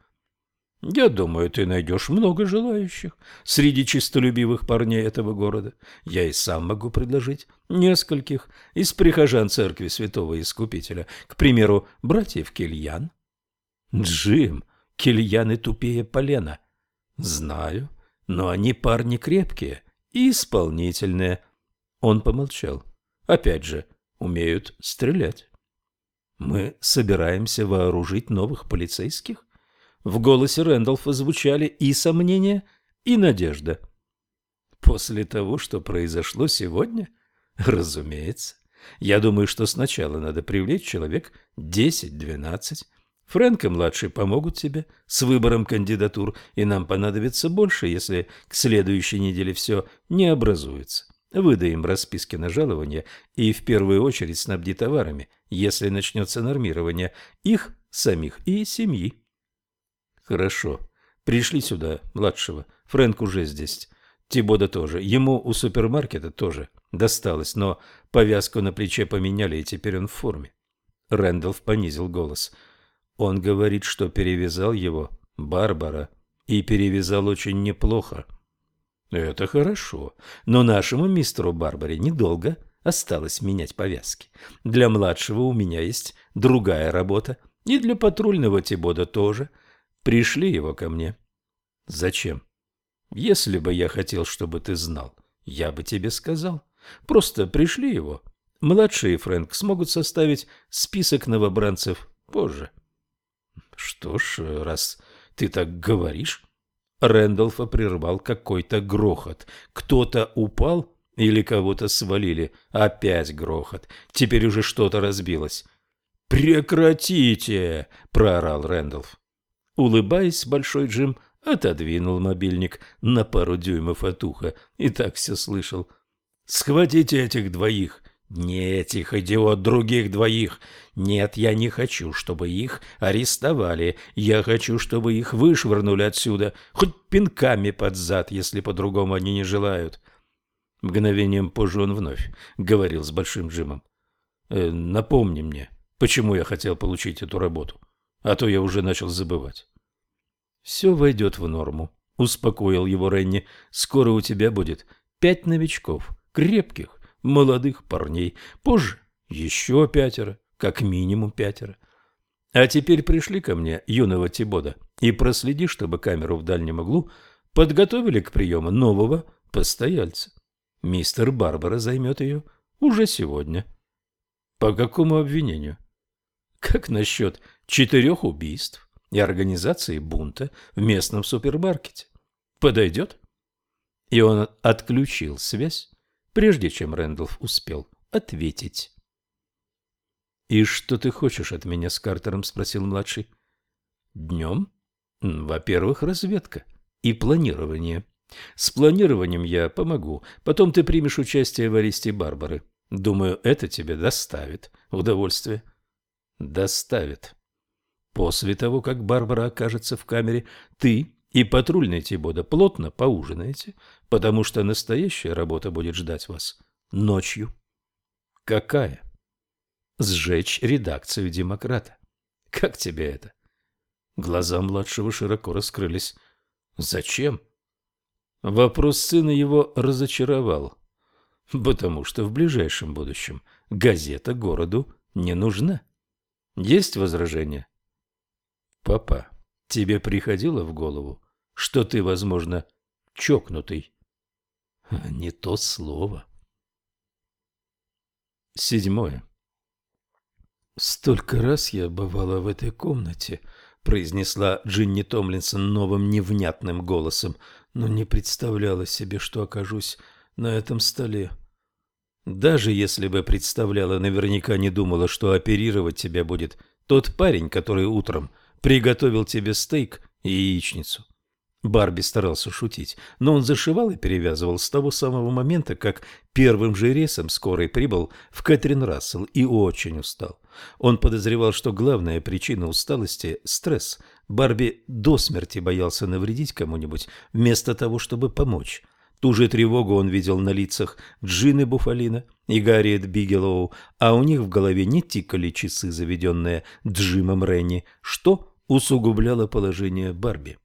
Я думаю, ты найдешь много желающих среди чистолюбивых парней этого города. Я и сам могу предложить нескольких из прихожан церкви святого Искупителя, к примеру, братьев Кельян. Джим, Кельяны тупее полена. Знаю, но они парни крепкие и исполнительные. Он помолчал. Опять же, умеют стрелять. Мы собираемся вооружить новых полицейских? В голосе Рэндалфа звучали и сомнения, и надежда. После того, что произошло сегодня? Разумеется. Я думаю, что сначала надо привлечь человек 10-12. Фрэнк и младший помогут тебе с выбором кандидатур, и нам понадобится больше, если к следующей неделе все не образуется. Выдай им расписки на жалование и в первую очередь снабди товарами, если начнется нормирование их самих и семьи. Хорошо. Пришли сюда, младшего. Фрэнк уже здесь. Тибода тоже. Ему у супермаркета тоже досталось, но повязку на плече поменяли, и теперь он в форме. Рэндалф понизил голос. Он говорит, что перевязал его Барбара, и перевязал очень неплохо. Это хорошо, но нашему мистеру Барбаре недолго осталось менять повязки. Для младшего у меня есть другая работа, и для патрульного Тибода тоже – Пришли его ко мне. Зачем? Если бы я хотел, чтобы ты знал, я бы тебе сказал. Просто пришли его. Младший и Фрэнк смогут составить список новобранцев позже. Что ж, раз ты так говоришь... Рэндалфа прервал какой-то грохот. Кто-то упал или кого-то свалили. Опять грохот. Теперь уже что-то разбилось. «Прекратите!» – проорал Рэндалф. Улыбаясь, Большой Джим отодвинул мобильник на пару дюймов от уха и так все слышал. «Схватите этих двоих!» «Не этих, идиот, других двоих! Нет, я не хочу, чтобы их арестовали. Я хочу, чтобы их вышвырнули отсюда, хоть пинками под зад, если по-другому они не желают». Мгновением позже он вновь говорил с Большим Джимом. «Э, «Напомни мне, почему я хотел получить эту работу?» а то я уже начал забывать. «Все войдет в норму», — успокоил его Ренни. «Скоро у тебя будет пять новичков, крепких, молодых парней. Позже еще пятеро, как минимум пятеро. А теперь пришли ко мне, юного Тибода, и проследи, чтобы камеру в дальнем углу подготовили к приему нового постояльца. Мистер Барбара займет ее уже сегодня». «По какому обвинению?» «Как насчет четырех убийств и организации бунта в местном супермаркете. Подойдет? И он отключил связь, прежде чем Рэндалф успел ответить. «И что ты хочешь от меня с Картером?» – спросил младший. «Днем? Во-первых, разведка и планирование. С планированием я помогу. Потом ты примешь участие в аресте Барбары. Думаю, это тебе доставит удовольствие». «Доставит», После того, как Барбара окажется в камере, ты и патрульный Тибода плотно поужинаете, потому что настоящая работа будет ждать вас ночью. Какая? Сжечь редакцию «Демократа». Как тебе это? Глаза младшего широко раскрылись. Зачем? Вопрос сына его разочаровал, потому что в ближайшем будущем газета городу не нужна. Есть возражения? Папа, тебе приходило в голову, что ты, возможно, чокнутый? Не то слово. Седьмое. Столько раз я бывала в этой комнате, произнесла Джинни Томлинсон новым невнятным голосом, но не представляла себе, что окажусь на этом столе. Даже если бы представляла, наверняка не думала, что оперировать тебя будет тот парень, который утром приготовил тебе стейк и яичницу. Барби старался шутить, но он зашивал и перевязывал с того самого момента, как первым же рейсом скорой прибыл в Кэтрин Рассел и очень устал. Он подозревал, что главная причина усталости – стресс. Барби до смерти боялся навредить кому-нибудь, вместо того, чтобы помочь. Ту же тревогу он видел на лицах Джины Буфалина и Гарриет Бигелоу, а у них в голове не тикали часы, заведенные Джимом Ренни, что усугубляло положение Барби.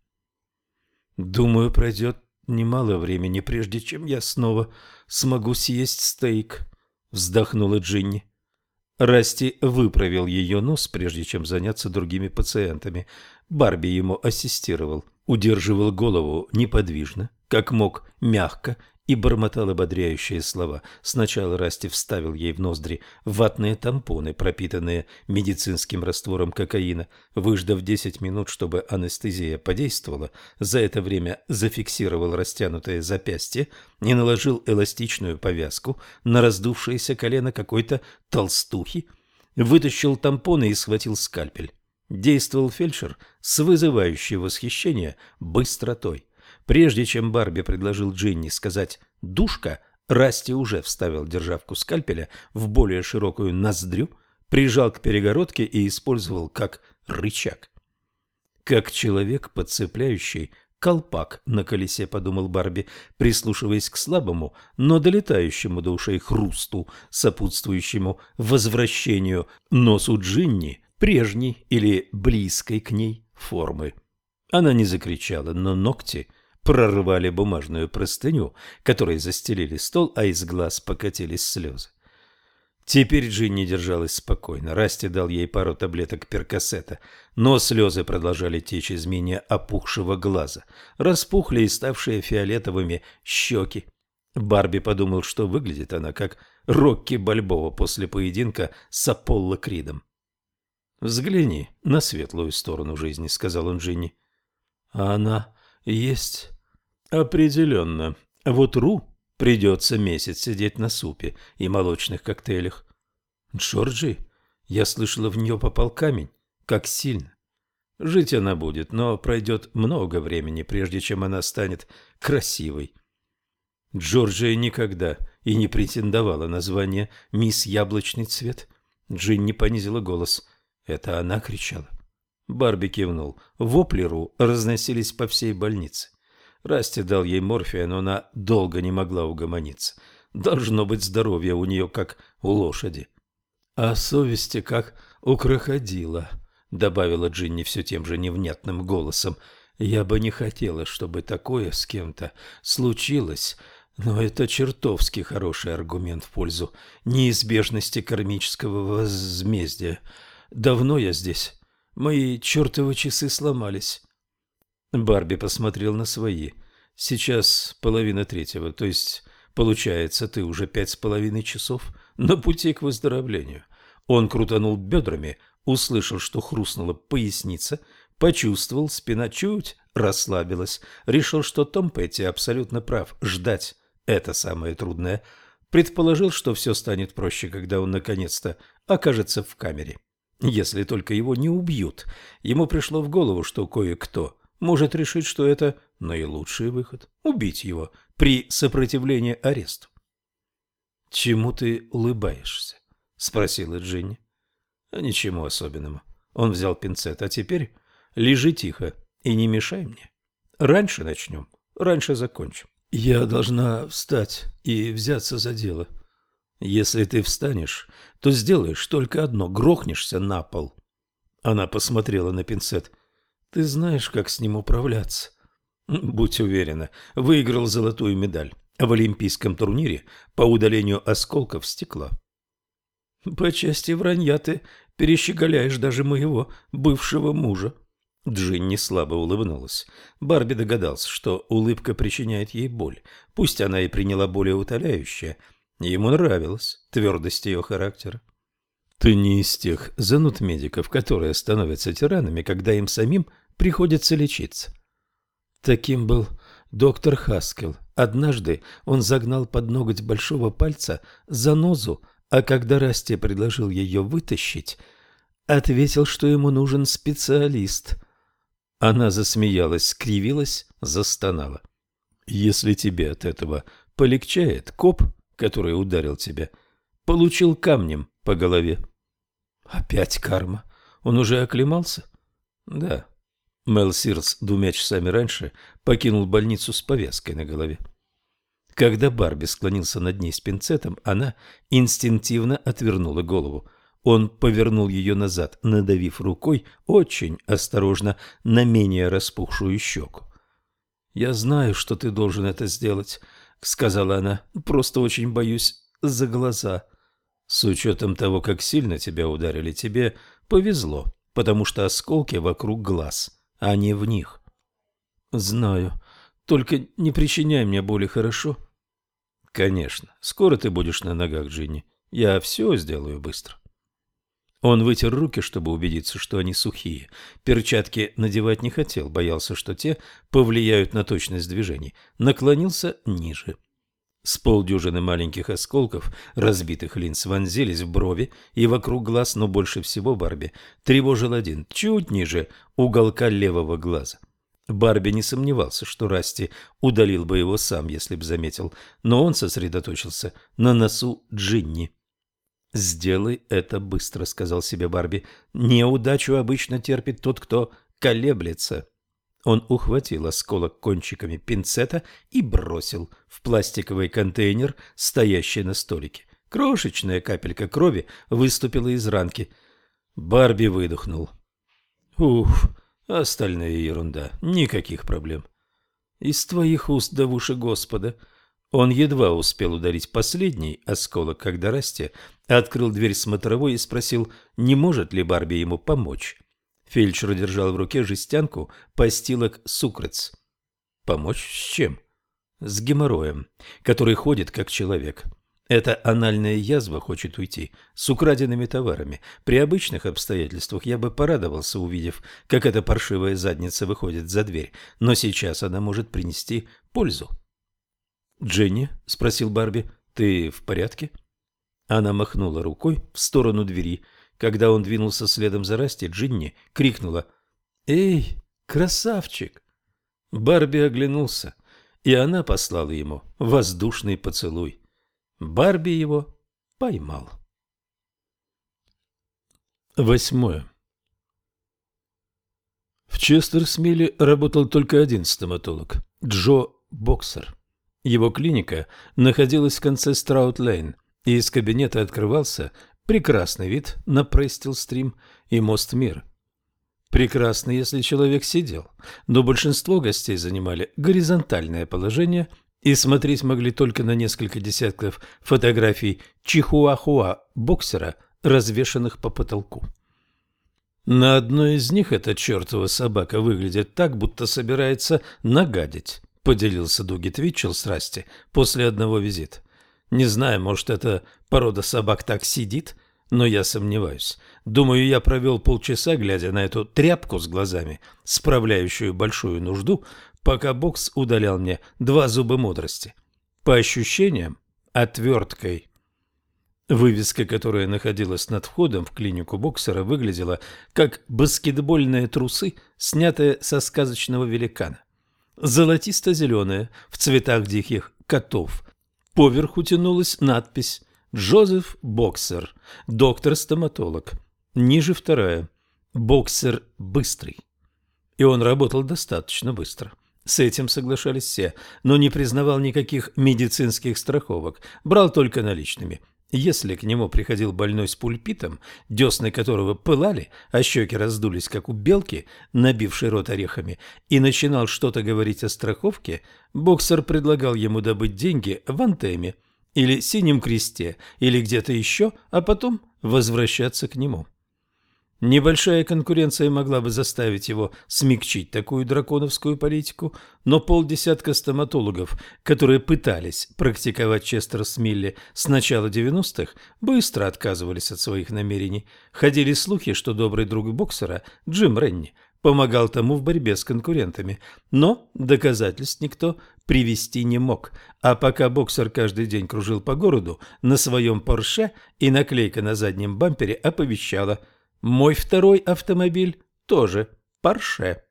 Думаю, пройдет немало времени, прежде чем я снова смогу съесть стейк, вздохнула Джинни. Расти выправил ее нос, прежде чем заняться другими пациентами. Барби ему ассистировал, удерживал голову неподвижно, как мог, мягко и бормотал ободряющие слова. Сначала Расти вставил ей в ноздри ватные тампоны, пропитанные медицинским раствором кокаина. Выждав 10 минут, чтобы анестезия подействовала, за это время зафиксировал растянутое запястье и наложил эластичную повязку на раздувшееся колено какой-то толстухи, вытащил тампоны и схватил скальпель. Действовал фельдшер с вызывающей восхищение быстротой. Прежде чем Барби предложил Джинни сказать «душка», Расти уже вставил державку скальпеля в более широкую ноздрю, прижал к перегородке и использовал как рычаг. Как человек, подцепляющий колпак на колесе, подумал Барби, прислушиваясь к слабому, но долетающему до ушей хрусту, сопутствующему возвращению носу Джинни прежней или близкой к ней формы. Она не закричала, но ногти – прорвали бумажную простыню, которой застелили стол, а из глаз покатились слезы. Теперь Джинни держалась спокойно. Расти дал ей пару таблеток перкассета, но слезы продолжали течь из менее опухшего глаза. Распухли и ставшие фиолетовыми щеки. Барби подумал, что выглядит она как Рокки Бальбоа после поединка с Аполло Кридом. «Взгляни на светлую сторону жизни», — сказал он Джинни. «А она есть?» «Определенно. Вот Ру придется месяц сидеть на супе и молочных коктейлях. Джорджи, я слышала, в нее попал камень. Как сильно. Жить она будет, но пройдет много времени, прежде чем она станет красивой. Джорджия никогда и не претендовала на звание «Мисс Яблочный цвет». Джинни понизила голос. Это она кричала. Барби кивнул. Вопли Ру разносились по всей больнице. Расти дал ей морфия, но она долго не могла угомониться. Должно быть здоровье у нее, как у лошади. — А совести, как у крокодила, — добавила Джинни все тем же невнятным голосом. — Я бы не хотела, чтобы такое с кем-то случилось, но это чертовски хороший аргумент в пользу неизбежности кармического возмездия. Давно я здесь. Мои чертовы часы сломались. Барби посмотрел на свои. Сейчас половина третьего, то есть, получается, ты уже пять с половиной часов на пути к выздоровлению. Он крутанул бедрами, услышал, что хрустнула поясница, почувствовал, спина чуть расслабилась, решил, что Том Петти абсолютно прав, ждать – это самое трудное. Предположил, что все станет проще, когда он наконец-то окажется в камере. Если только его не убьют. Ему пришло в голову, что кое-кто – может решить, что это наилучший выход – убить его при сопротивлении аресту. «Чему ты улыбаешься?» – спросила Джинни. «А ничему особенному». Он взял пинцет. «А теперь лежи тихо и не мешай мне. Раньше начнем, раньше закончим». «Я должна встать и взяться за дело. Если ты встанешь, то сделаешь только одно – грохнешься на пол». Она посмотрела на пинцет – ты знаешь, как с ним управляться. Будь уверена, выиграл золотую медаль в олимпийском турнире по удалению осколков стекла. По части вранья ты перещеголяешь даже моего бывшего мужа. Джинни слабо улыбнулась. Барби догадался, что улыбка причиняет ей боль. Пусть она и приняла более утоляющее. Ему нравилась твердость ее характера. Ты не из тех зануд медиков, которые становятся тиранами, когда им самим приходится лечиться. Таким был доктор Хаскел. Однажды он загнал под ноготь большого пальца занозу, а когда Расти предложил ее вытащить, ответил, что ему нужен специалист. Она засмеялась, скривилась, застонала. «Если тебе от этого полегчает, коп, который ударил тебя, получил камнем по голове». «Опять карма? Он уже оклемался?» «Да, Мел Сирс двумя часами раньше покинул больницу с повязкой на голове. Когда Барби склонился над ней с пинцетом, она инстинктивно отвернула голову. Он повернул ее назад, надавив рукой очень осторожно на менее распухшую щеку. «Я знаю, что ты должен это сделать», — сказала она. «Просто очень боюсь за глаза». «С учетом того, как сильно тебя ударили, тебе повезло, потому что осколки вокруг глаз, а не в них». «Знаю. Только не причиняй мне боли, хорошо?» «Конечно. Скоро ты будешь на ногах, Джинни. Я все сделаю быстро». Он вытер руки, чтобы убедиться, что они сухие. Перчатки надевать не хотел, боялся, что те повлияют на точность движений. Наклонился ниже. С полдюжины маленьких осколков разбитых линз вонзились в брови и вокруг глаз, но больше всего Барби тревожил один, чуть ниже уголка левого глаза. Барби не сомневался, что Расти удалил бы его сам, если б заметил, но он сосредоточился на носу Джинни. «Сделай это быстро», — сказал себе Барби. «Неудачу обычно терпит тот, кто колеблется». Он ухватил осколок кончиками пинцета и бросил в пластиковый контейнер, стоящий на столике. Крошечная капелька крови выступила из ранки. Барби выдохнул. «Уф, остальная ерунда, никаких проблем». «Из твоих уст в уши Господа», он едва успел ударить последний осколок, когда Расти открыл дверь смотровой и спросил, не может ли Барби ему помочь. Фельдшер держал в руке жестянку постилок сукрец. Помочь с чем? С геморроем, который ходит как человек. Эта анальная язва хочет уйти с украденными товарами. При обычных обстоятельствах я бы порадовался, увидев, как эта паршивая задница выходит за дверь, но сейчас она может принести пользу. «Дженни?» – спросил Барби. «Ты в порядке?» Она махнула рукой в сторону двери. Когда он двинулся следом за Расти, Джинни крикнула «Эй, красавчик!» Барби оглянулся, и она послала ему воздушный поцелуй. Барби его поймал. Восьмое. В Честерсмиле работал только один стоматолог – Джо Боксер. Его клиника находилась в конце Страут-Лейн, и из кабинета открывался прекрасный вид на Престил-стрим и мост Мир. Прекрасный, если человек сидел, но большинство гостей занимали горизонтальное положение и смотреть могли только на несколько десятков фотографий чихуахуа боксера, развешанных по потолку. На одной из них эта чертова собака выглядит так, будто собирается нагадить. — поделился Дуги Твитчелл с Расти после одного визита. «Не знаю, может, эта порода собак так сидит, но я сомневаюсь. Думаю, я провел полчаса, глядя на эту тряпку с глазами, справляющую большую нужду, пока бокс удалял мне два зуба мудрости. По ощущениям, отверткой». Вывеска, которая находилась над входом в клинику боксера, выглядела как баскетбольные трусы, снятые со сказочного великана золотисто-зеленая, в цветах диких котов. Поверху тянулась надпись «Джозеф Боксер, доктор-стоматолог». Ниже вторая «Боксер быстрый». И он работал достаточно быстро. С этим соглашались все, но не признавал никаких медицинских страховок, брал только наличными – если к нему приходил больной с пульпитом, десны которого пылали, а щеки раздулись, как у белки, набившей рот орехами, и начинал что-то говорить о страховке, боксер предлагал ему добыть деньги в Антеме или Синем Кресте или где-то еще, а потом возвращаться к нему. Небольшая конкуренция могла бы заставить его смягчить такую драконовскую политику, но полдесятка стоматологов, которые пытались практиковать Честер Смилли с начала 90-х, быстро отказывались от своих намерений. Ходили слухи, что добрый друг боксера, Джим Ренни, помогал тому в борьбе с конкурентами, но доказательств никто привести не мог. А пока боксер каждый день кружил по городу на своем Порше и наклейка на заднем бампере оповещала – мой второй автомобиль тоже Порше.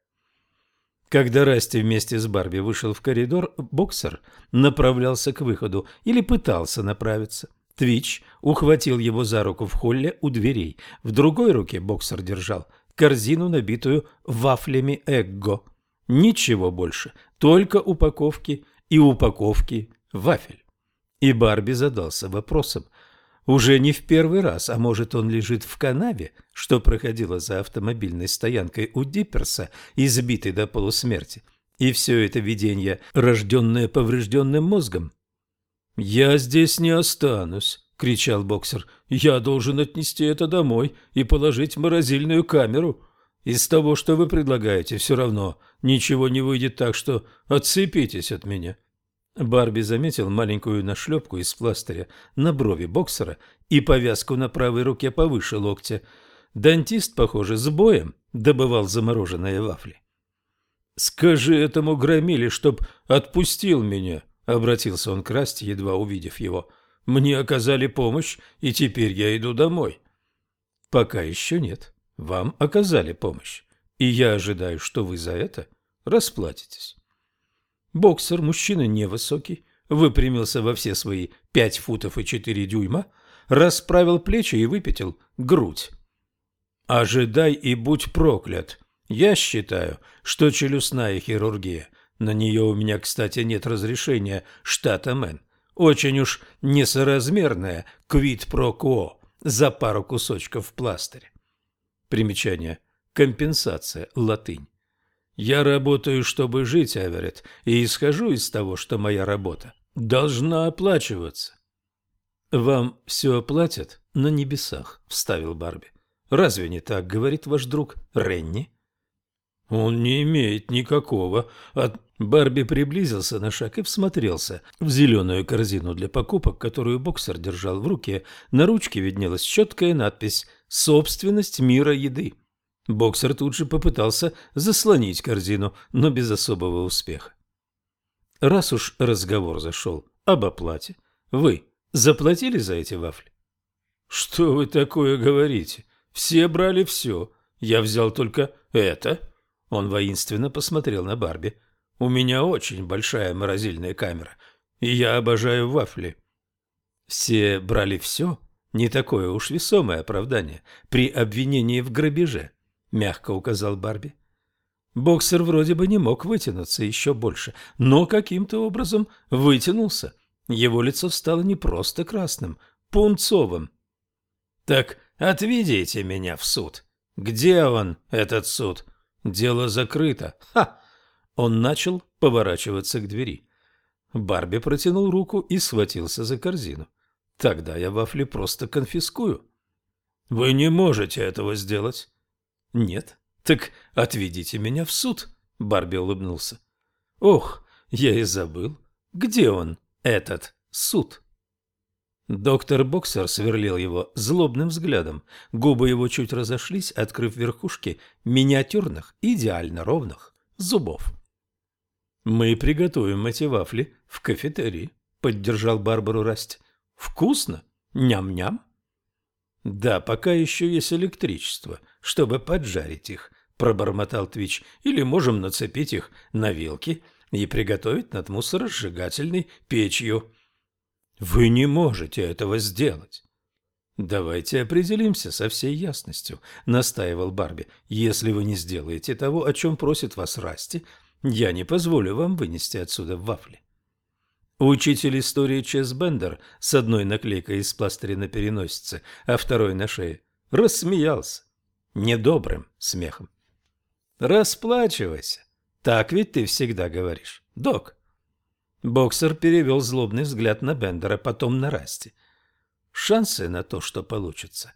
Когда Расти вместе с Барби вышел в коридор, боксер направлялся к выходу или пытался направиться. Твич ухватил его за руку в холле у дверей. В другой руке боксер держал корзину, набитую вафлями Эгго. Ничего больше, только упаковки и упаковки вафель. И Барби задался вопросом, уже не в первый раз, а может он лежит в канаве, что проходило за автомобильной стоянкой у Дипперса, избитый до полусмерти, И все это видение, рожденное поврежденным мозгом. «Я здесь не останусь», — кричал боксер. «Я должен отнести это домой и положить в морозильную камеру. Из того, что вы предлагаете, все равно ничего не выйдет, так что отцепитесь от меня». Барби заметил маленькую нашлепку из пластыря на брови боксера и повязку на правой руке повыше локтя. Дантист, похоже, с боем добывал замороженные вафли. «Скажи этому громиле, чтоб отпустил меня», — обратился он к Расти, едва увидев его. «Мне оказали помощь, и теперь я иду домой». «Пока еще нет. Вам оказали помощь, и я ожидаю, что вы за это расплатитесь». Боксер, мужчина невысокий, выпрямился во все свои пять футов и четыре дюйма, расправил плечи и выпятил грудь. «Ожидай и будь проклят. Я считаю, что челюстная хирургия, на нее у меня, кстати, нет разрешения штата Мэн, очень уж несоразмерная квит про кво за пару кусочков в пластыря». Примечание. Компенсация. Латынь. Я работаю, чтобы жить, Аверет, и исхожу из того, что моя работа должна оплачиваться. Вам все оплатят на небесах, вставил Барби. Разве не так говорит ваш друг Ренни? Он не имеет никакого. От... Барби приблизился на шаг и всмотрелся в зеленую корзину для покупок, которую боксер держал в руке. На ручке виднелась четкая надпись «Собственность мира еды». Боксер тут же попытался заслонить корзину, но без особого успеха. Раз уж разговор зашел об оплате, вы заплатили за эти вафли? Что вы такое говорите? Все брали все. Я взял только это. Он воинственно посмотрел на Барби. У меня очень большая морозильная камера, и я обожаю вафли. Все брали все? Не такое уж весомое оправдание при обвинении в грабеже. — мягко указал Барби. Боксер вроде бы не мог вытянуться еще больше, но каким-то образом вытянулся. Его лицо стало не просто красным, пунцовым. «Так отведите меня в суд. Где он, этот суд? Дело закрыто. Ха!» Он начал поворачиваться к двери. Барби протянул руку и схватился за корзину. «Тогда я вафли просто конфискую». «Вы не можете этого сделать. «Нет? Так отведите меня в суд», — Барби улыбнулся. «Ох, я и забыл. Где он, этот суд?» Доктор Боксер сверлил его злобным взглядом. Губы его чуть разошлись, открыв верхушки миниатюрных, идеально ровных зубов. «Мы приготовим эти вафли в кафетерии», — поддержал Барбару Расть. «Вкусно? Ням-ням?» «Да, пока еще есть электричество, чтобы поджарить их», – пробормотал Твич. «Или можем нацепить их на вилки и приготовить над мусоросжигательной печью». «Вы не можете этого сделать». «Давайте определимся со всей ясностью», — настаивал Барби. «Если вы не сделаете того, о чем просит вас Расти, я не позволю вам вынести отсюда вафли». Учитель истории Чес Бендер с одной наклейкой из пластыря на переносице, а второй на шее, рассмеялся недобрым смехом. «Расплачивайся. Так ведь ты всегда говоришь, док». Боксер перевел злобный взгляд на Бендера, потом на Расти. «Шансы на то, что получится,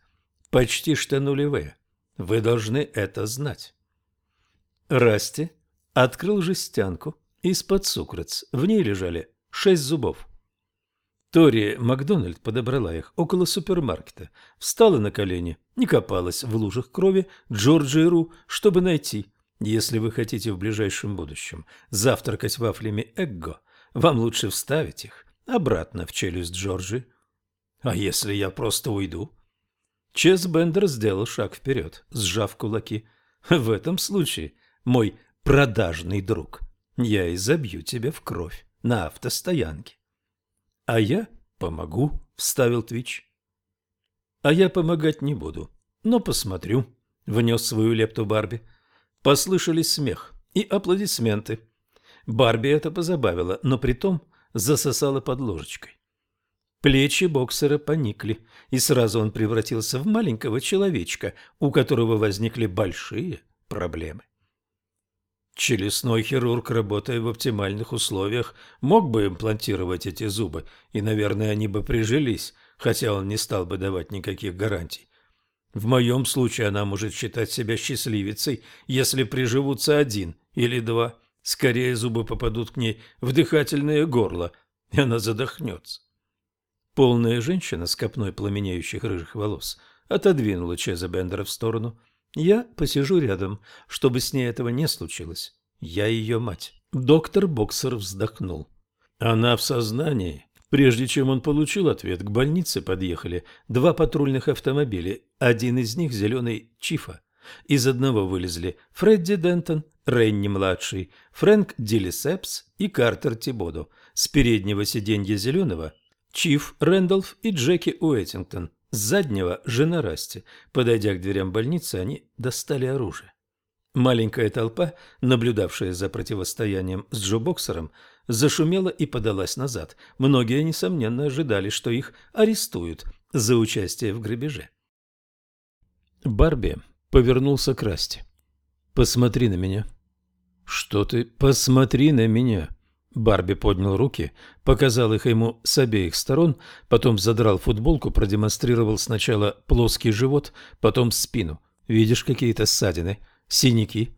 почти что нулевые. Вы должны это знать». Расти открыл жестянку из-под сукрыц. В ней лежали шесть зубов. Тори Макдональд подобрала их около супермаркета, встала на колени, не копалась в лужах крови Джорджи Ру, чтобы найти. Если вы хотите в ближайшем будущем завтракать вафлями Эгго, вам лучше вставить их обратно в челюсть Джорджи. А если я просто уйду? Чес Бендер сделал шаг вперед, сжав кулаки. В этом случае, мой продажный друг, я изобью тебя в кровь на автостоянке. — А я помогу, — вставил Твич. — А я помогать не буду, но посмотрю, — внес свою лепту Барби. Послышались смех и аплодисменты. Барби это позабавило, но притом засосала под ложечкой. Плечи боксера поникли, и сразу он превратился в маленького человечка, у которого возникли большие проблемы. Челюстной хирург, работая в оптимальных условиях, мог бы имплантировать эти зубы, и, наверное, они бы прижились, хотя он не стал бы давать никаких гарантий. В моем случае она может считать себя счастливицей, если приживутся один или два. Скорее зубы попадут к ней в дыхательное горло, и она задохнется. Полная женщина с копной пламенеющих рыжих волос отодвинула Чеза Бендера в сторону. «Я посижу рядом, чтобы с ней этого не случилось. Я ее мать». Доктор Боксер вздохнул. «Она в сознании». Прежде чем он получил ответ, к больнице подъехали два патрульных автомобиля, один из них зеленый Чифа. Из одного вылезли Фредди Дентон, Ренни-младший, Фрэнк Дилисепс и Картер Тибодо. С переднего сиденья зеленого Чиф Рэндалф и Джеки Уэттингтон. С заднего – жена Расти. Подойдя к дверям больницы, они достали оружие. Маленькая толпа, наблюдавшая за противостоянием с Джо Боксером, зашумела и подалась назад. Многие, несомненно, ожидали, что их арестуют за участие в грабеже. Барби повернулся к Расти. «Посмотри на меня». «Что ты? Посмотри на меня!» Барби поднял руки, показал их ему с обеих сторон, потом задрал футболку, продемонстрировал сначала плоский живот, потом спину. «Видишь какие-то ссадины? Синяки?»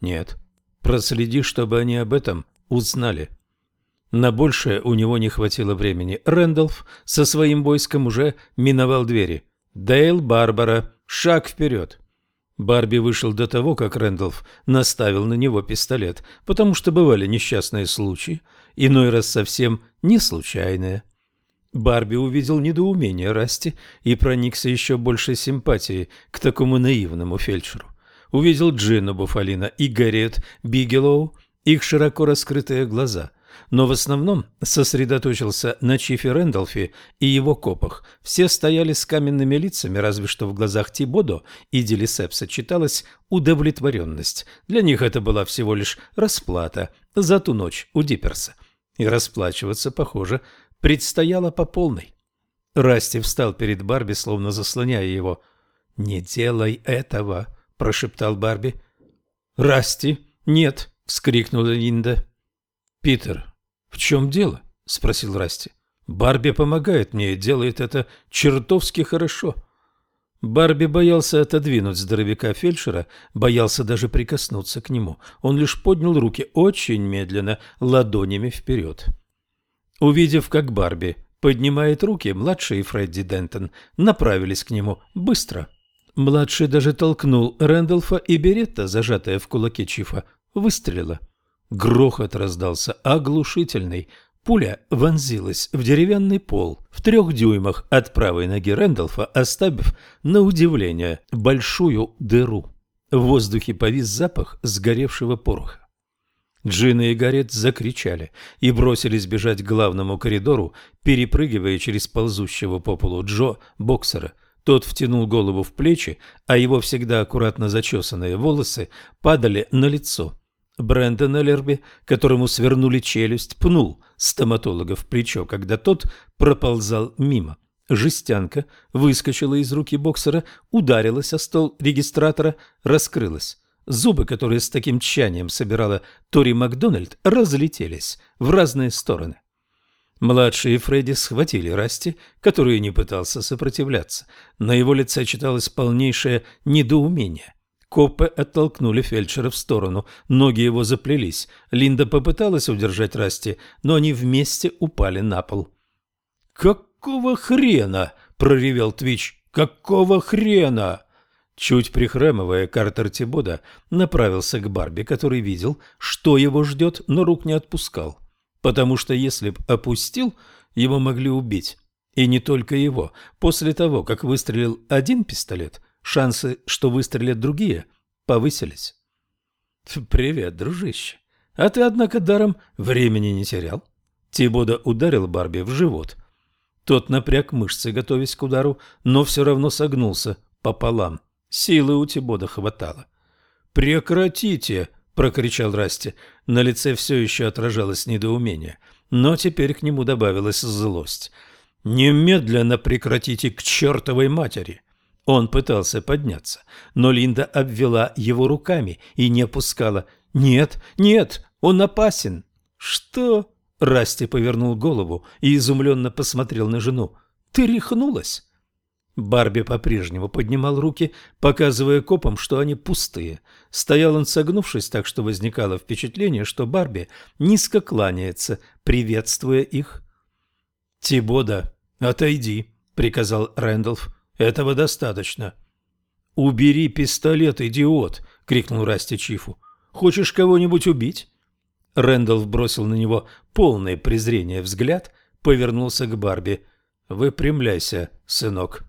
«Нет». «Проследи, чтобы они об этом узнали». На большее у него не хватило времени. Рэндалф со своим войском уже миновал двери. «Дейл, Барбара, шаг вперед!» Барби вышел до того, как Рэндалф наставил на него пистолет, потому что бывали несчастные случаи, иной раз совсем не случайные. Барби увидел недоумение Расти и проникся еще большей симпатией к такому наивному фельдшеру. Увидел Джина Буфалина и Гарриет Бигелоу, их широко раскрытые глаза – но в основном сосредоточился на Чифе Рэндалфе и его копах. Все стояли с каменными лицами, разве что в глазах Тибодо и Делисепса читалась удовлетворенность. Для них это была всего лишь расплата за ту ночь у Дипперса. И расплачиваться, похоже, предстояло по полной. Расти встал перед Барби, словно заслоняя его. «Не делай этого!» – прошептал Барби. «Расти, нет!» – вскрикнула Линда. «Питер, в чем дело?» – спросил Расти. «Барби помогает мне и делает это чертовски хорошо». Барби боялся отодвинуть здоровяка фельдшера, боялся даже прикоснуться к нему. Он лишь поднял руки очень медленно, ладонями вперед. Увидев, как Барби поднимает руки, младший и Фредди Дентон направились к нему быстро. Младший даже толкнул Рэндалфа, и Беретта, зажатая в кулаке Чифа, выстрелила. Грохот раздался оглушительный. Пуля вонзилась в деревянный пол в трех дюймах от правой ноги Рэндалфа, оставив, на удивление, большую дыру. В воздухе повис запах сгоревшего пороха. Джина и Гарет закричали и бросились бежать к главному коридору, перепрыгивая через ползущего по полу Джо боксера. Тот втянул голову в плечи, а его всегда аккуратно зачесанные волосы падали на лицо. Брэндон Эллерби, которому свернули челюсть, пнул стоматолога в плечо, когда тот проползал мимо. Жестянка выскочила из руки боксера, ударилась о стол регистратора, раскрылась. Зубы, которые с таким тщанием собирала Тори Макдональд, разлетелись в разные стороны. Младшие Фредди схватили Расти, который не пытался сопротивляться. На его лице читалось полнейшее недоумение. Копы оттолкнули фельдшера в сторону, ноги его заплелись. Линда попыталась удержать Расти, но они вместе упали на пол. «Какого хрена?» – проревел Твич. «Какого хрена?» Чуть прихрамывая, Картер Тибода направился к Барби, который видел, что его ждет, но рук не отпускал. Потому что если б опустил, его могли убить. И не только его. После того, как выстрелил один пистолет, Шансы, что выстрелят другие, повысились. «Привет, дружище. А ты, однако, даром времени не терял». Тибода ударил Барби в живот. Тот напряг мышцы, готовясь к удару, но все равно согнулся пополам. Силы у Тибода хватало. «Прекратите!» – прокричал Расти. На лице все еще отражалось недоумение, но теперь к нему добавилась злость. «Немедленно прекратите к чертовой матери!» Он пытался подняться, но Линда обвела его руками и не опускала. «Нет, нет, он опасен!» «Что?» Расти повернул голову и изумленно посмотрел на жену. «Ты рехнулась?» Барби по-прежнему поднимал руки, показывая копам, что они пустые. Стоял он согнувшись так, что возникало впечатление, что Барби низко кланяется, приветствуя их. «Тибода, отойди», — приказал Рэндалф. «Этого достаточно». «Убери пистолет, идиот!» — крикнул Расти Чифу. «Хочешь кого-нибудь убить?» Рэндалф бросил на него полное презрение взгляд, повернулся к Барби. «Выпрямляйся, сынок».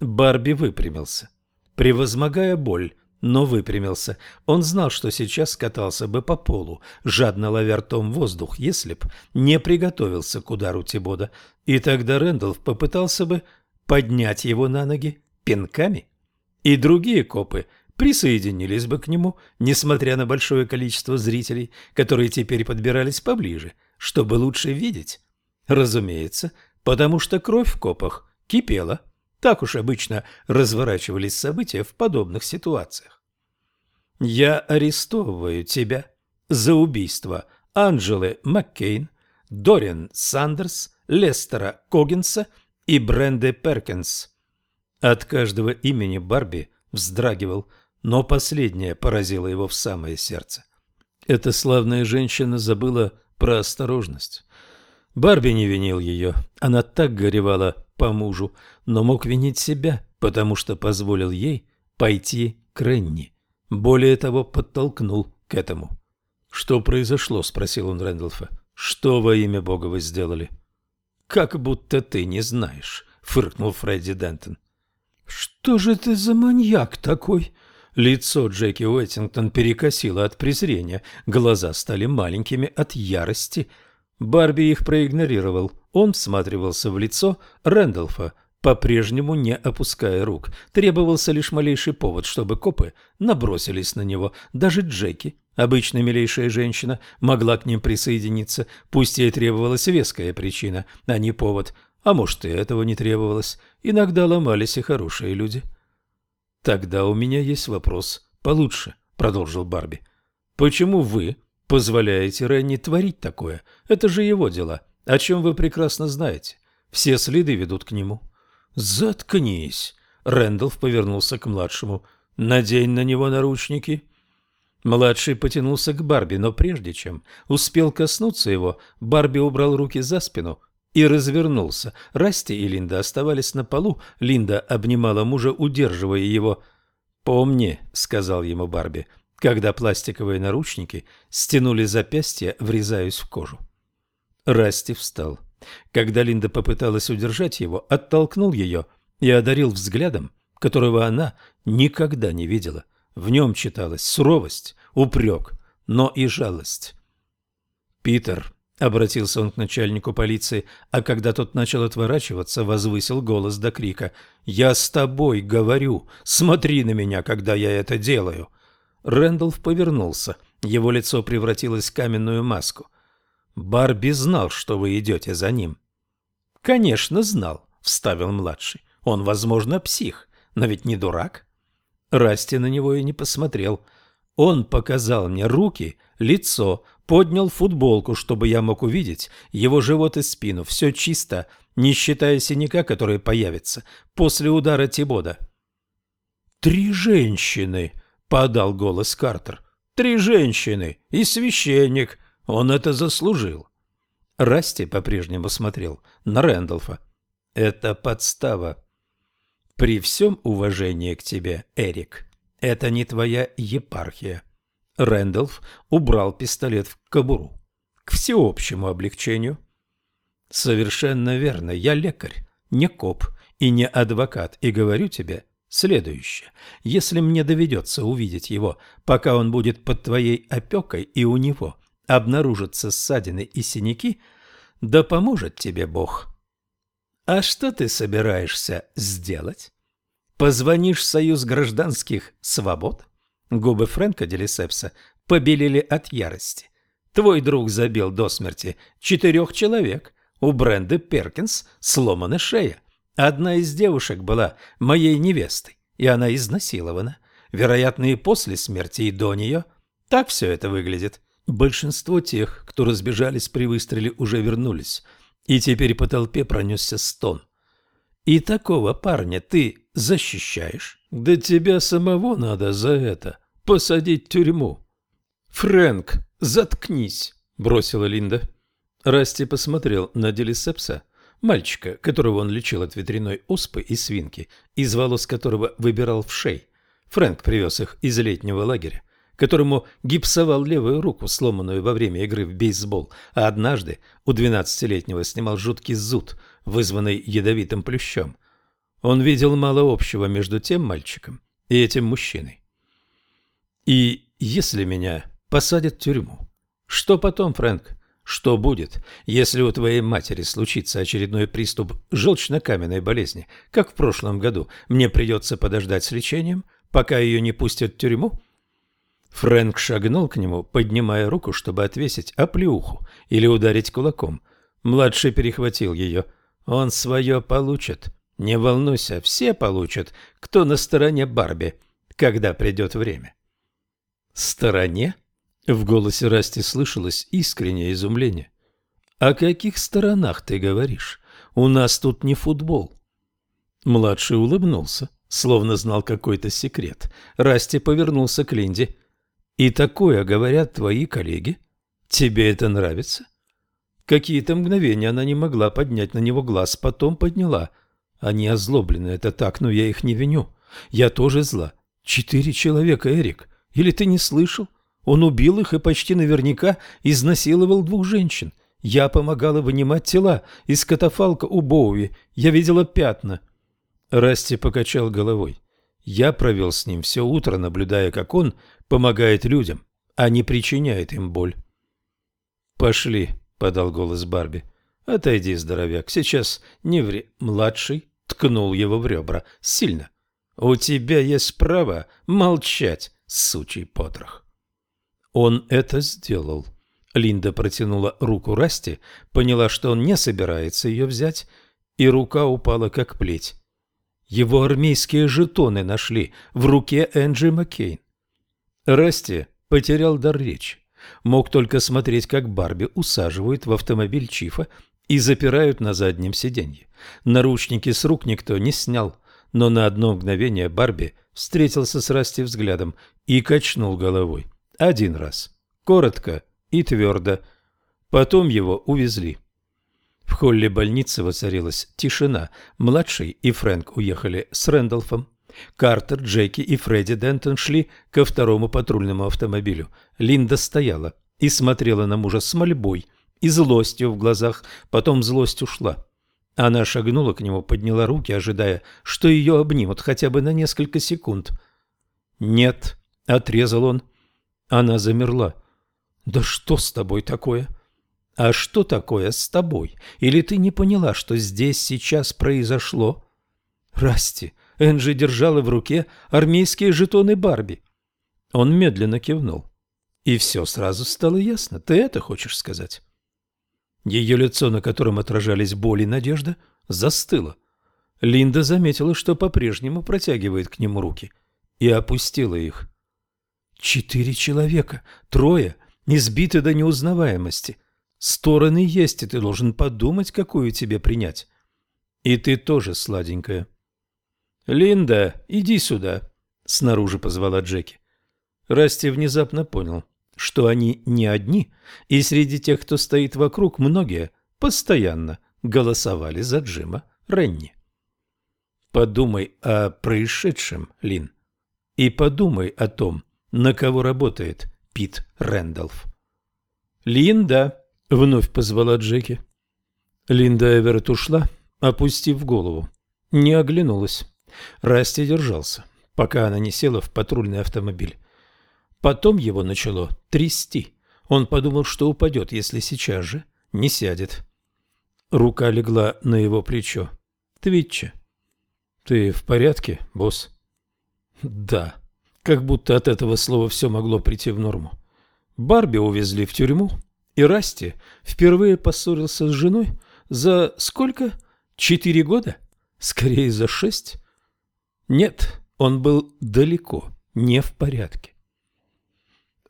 Барби выпрямился, превозмогая боль, но выпрямился. Он знал, что сейчас катался бы по полу, жадно ловя ртом воздух, если б не приготовился к удару Тибода. И тогда Рэндалф попытался бы поднять его на ноги пинками. И другие копы присоединились бы к нему, несмотря на большое количество зрителей, которые теперь подбирались поближе, чтобы лучше видеть. Разумеется, потому что кровь в копах кипела. Так уж обычно разворачивались события в подобных ситуациях. «Я арестовываю тебя за убийство Анджелы Маккейн, Дориан Сандерс, Лестера Когинса и Бренды Перкинс». От каждого имени Барби вздрагивал, но последнее поразило его в самое сердце. Эта славная женщина забыла про осторожность. Барби не винил ее, она так горевала по мужу, но мог винить себя, потому что позволил ей пойти к Ренни. Более того, подтолкнул к этому. «Что произошло?» – спросил он Рэндалфа. «Что во имя Бога вы сделали?» «Как будто ты не знаешь», – фыркнул Фредди Дентон. «Что же ты за маньяк такой?» Лицо Джеки Уэттингтон перекосило от презрения, глаза стали маленькими от ярости – Барби их проигнорировал. Он всматривался в лицо Рэндалфа, по-прежнему не опуская рук. Требовался лишь малейший повод, чтобы копы набросились на него. Даже Джеки, обычно милейшая женщина, могла к ним присоединиться, пусть ей требовалась веская причина, а не повод. А может, и этого не требовалось. Иногда ломались и хорошие люди. «Тогда у меня есть вопрос получше», — продолжил Барби. «Почему вы позволяете Ренни творить такое. Это же его дела, о чем вы прекрасно знаете. Все следы ведут к нему. Заткнись. Рэндалф повернулся к младшему. Надень на него наручники. Младший потянулся к Барби, но прежде чем успел коснуться его, Барби убрал руки за спину и развернулся. Расти и Линда оставались на полу. Линда обнимала мужа, удерживая его. «Помни», — сказал ему Барби, когда пластиковые наручники стянули запястья, врезаясь в кожу. Расти встал. Когда Линда попыталась удержать его, оттолкнул ее и одарил взглядом, которого она никогда не видела. В нем читалась суровость, упрек, но и жалость. «Питер», — обратился он к начальнику полиции, а когда тот начал отворачиваться, возвысил голос до крика. «Я с тобой говорю! Смотри на меня, когда я это делаю!» Рэндалф повернулся. Его лицо превратилось в каменную маску. «Барби знал, что вы идете за ним». «Конечно, знал», — вставил младший. «Он, возможно, псих, но ведь не дурак». Расти на него и не посмотрел. Он показал мне руки, лицо, поднял футболку, чтобы я мог увидеть его живот и спину. Все чисто, не считая синяка, который появится после удара Тибода. «Три женщины!» подал голос Картер. «Три женщины и священник. Он это заслужил». Расти по-прежнему смотрел на Рэндалфа. «Это подстава. При всем уважении к тебе, Эрик, это не твоя епархия». Рэндалф убрал пистолет в кобуру. К всеобщему облегчению. «Совершенно верно. Я лекарь, не коп и не адвокат, и говорю тебе, следующее. Если мне доведется увидеть его, пока он будет под твоей опекой, и у него обнаружатся ссадины и синяки, да поможет тебе Бог. А что ты собираешься сделать? Позвонишь в Союз гражданских свобод? Губы Фрэнка Делисепса побелели от ярости. Твой друг забил до смерти четырех человек. У Бренды Перкинс сломана шея. Одна из девушек была моей невестой, и она изнасилована. Вероятно, и после смерти, и до нее. Так все это выглядит. Большинство тех, кто разбежались при выстреле, уже вернулись, и теперь по толпе пронесся стон. И такого парня ты защищаешь? Да тебя самого надо за это посадить в тюрьму. Фрэнк, заткнись, бросила Линда. Расти посмотрел на Делисепса, мальчика, которого он лечил от ветряной оспы и свинки, из волос которого выбирал в шей. Фрэнк привез их из летнего лагеря которому гипсовал левую руку, сломанную во время игры в бейсбол, а однажды у двенадцатилетнего снимал жуткий зуд, вызванный ядовитым плющом. Он видел мало общего между тем мальчиком и этим мужчиной. И если меня посадят в тюрьму, что потом, Фрэнк? Что будет, если у твоей матери случится очередной приступ желчно-каменной болезни, как в прошлом году? Мне придется подождать с лечением, пока ее не пустят в тюрьму? Фрэнк шагнул к нему, поднимая руку, чтобы отвесить оплеуху или ударить кулаком. Младший перехватил ее. «Он свое получит. Не волнуйся, все получат, кто на стороне Барби, когда придет время». «Стороне?» В голосе Расти слышалось искреннее изумление. «О каких сторонах ты говоришь? У нас тут не футбол». Младший улыбнулся, словно знал какой-то секрет. Расти повернулся к Линде. И такое говорят твои коллеги? Тебе это нравится? Какие-то мгновения она не могла поднять на него глаз, потом подняла. Они озлоблены, это так, но я их не виню. Я тоже зла. Четыре человека, Эрик. Или ты не слышал? Он убил их и почти наверняка изнасиловал двух женщин. Я помогала вынимать тела из катафалка у Боуи. Я видела пятна. Расти покачал головой. Я провел с ним все утро, наблюдая, как он помогает людям, а не причиняет им боль. «Пошли», — подал голос Барби. «Отойди, здоровяк, сейчас не ври». Младший ткнул его в ребра. Сильно. «У тебя есть право молчать, сучий потрох». Он это сделал. Линда протянула руку Расти, поняла, что он не собирается ее взять, и рука упала как плеть. Его армейские жетоны нашли в руке Энджи Маккейн. Расти потерял дар речи. Мог только смотреть, как Барби усаживают в автомобиль Чифа и запирают на заднем сиденье. Наручники с рук никто не снял, но на одно мгновение Барби встретился с Расти взглядом и качнул головой. Один раз. Коротко и твердо. Потом его увезли. В холле больницы воцарилась тишина. Младший и Фрэнк уехали с Рэндалфом. Картер, Джеки и Фредди Дентон шли ко второму патрульному автомобилю. Линда стояла и смотрела на мужа с мольбой и злостью в глазах, потом злость ушла. Она шагнула к нему, подняла руки, ожидая, что ее обнимут хотя бы на несколько секунд. «Нет», — отрезал он. Она замерла. «Да что с тобой такое?» «А что такое с тобой? Или ты не поняла, что здесь сейчас произошло?» «Расти, Энджи держала в руке армейские жетоны Барби. Он медленно кивнул. И все сразу стало ясно. Ты это хочешь сказать? Ее лицо, на котором отражались боль и надежда, застыло. Линда заметила, что по-прежнему протягивает к нему руки, и опустила их. Четыре человека, трое, избиты до неузнаваемости. Стороны есть, и ты должен подумать, какую тебе принять. И ты тоже, сладенькая. «Линда, иди сюда», — снаружи позвала Джеки. Расти внезапно понял, что они не одни, и среди тех, кто стоит вокруг, многие постоянно голосовали за Джима Ренни. Подумай о происшедшем, Лин, и подумай о том, на кого работает Пит Рэндалф. «Линда!» — вновь позвала Джеки. Линда Эверетт ушла, опустив голову, не оглянулась. Расти держался, пока она не села в патрульный автомобиль. Потом его начало трясти. Он подумал, что упадет, если сейчас же не сядет. Рука легла на его плечо. «Твитча, ты в порядке, босс?» «Да». Как будто от этого слова все могло прийти в норму. Барби увезли в тюрьму, и Расти впервые поссорился с женой за сколько? Четыре года? Скорее, за шесть? Нет, он был далеко не в порядке.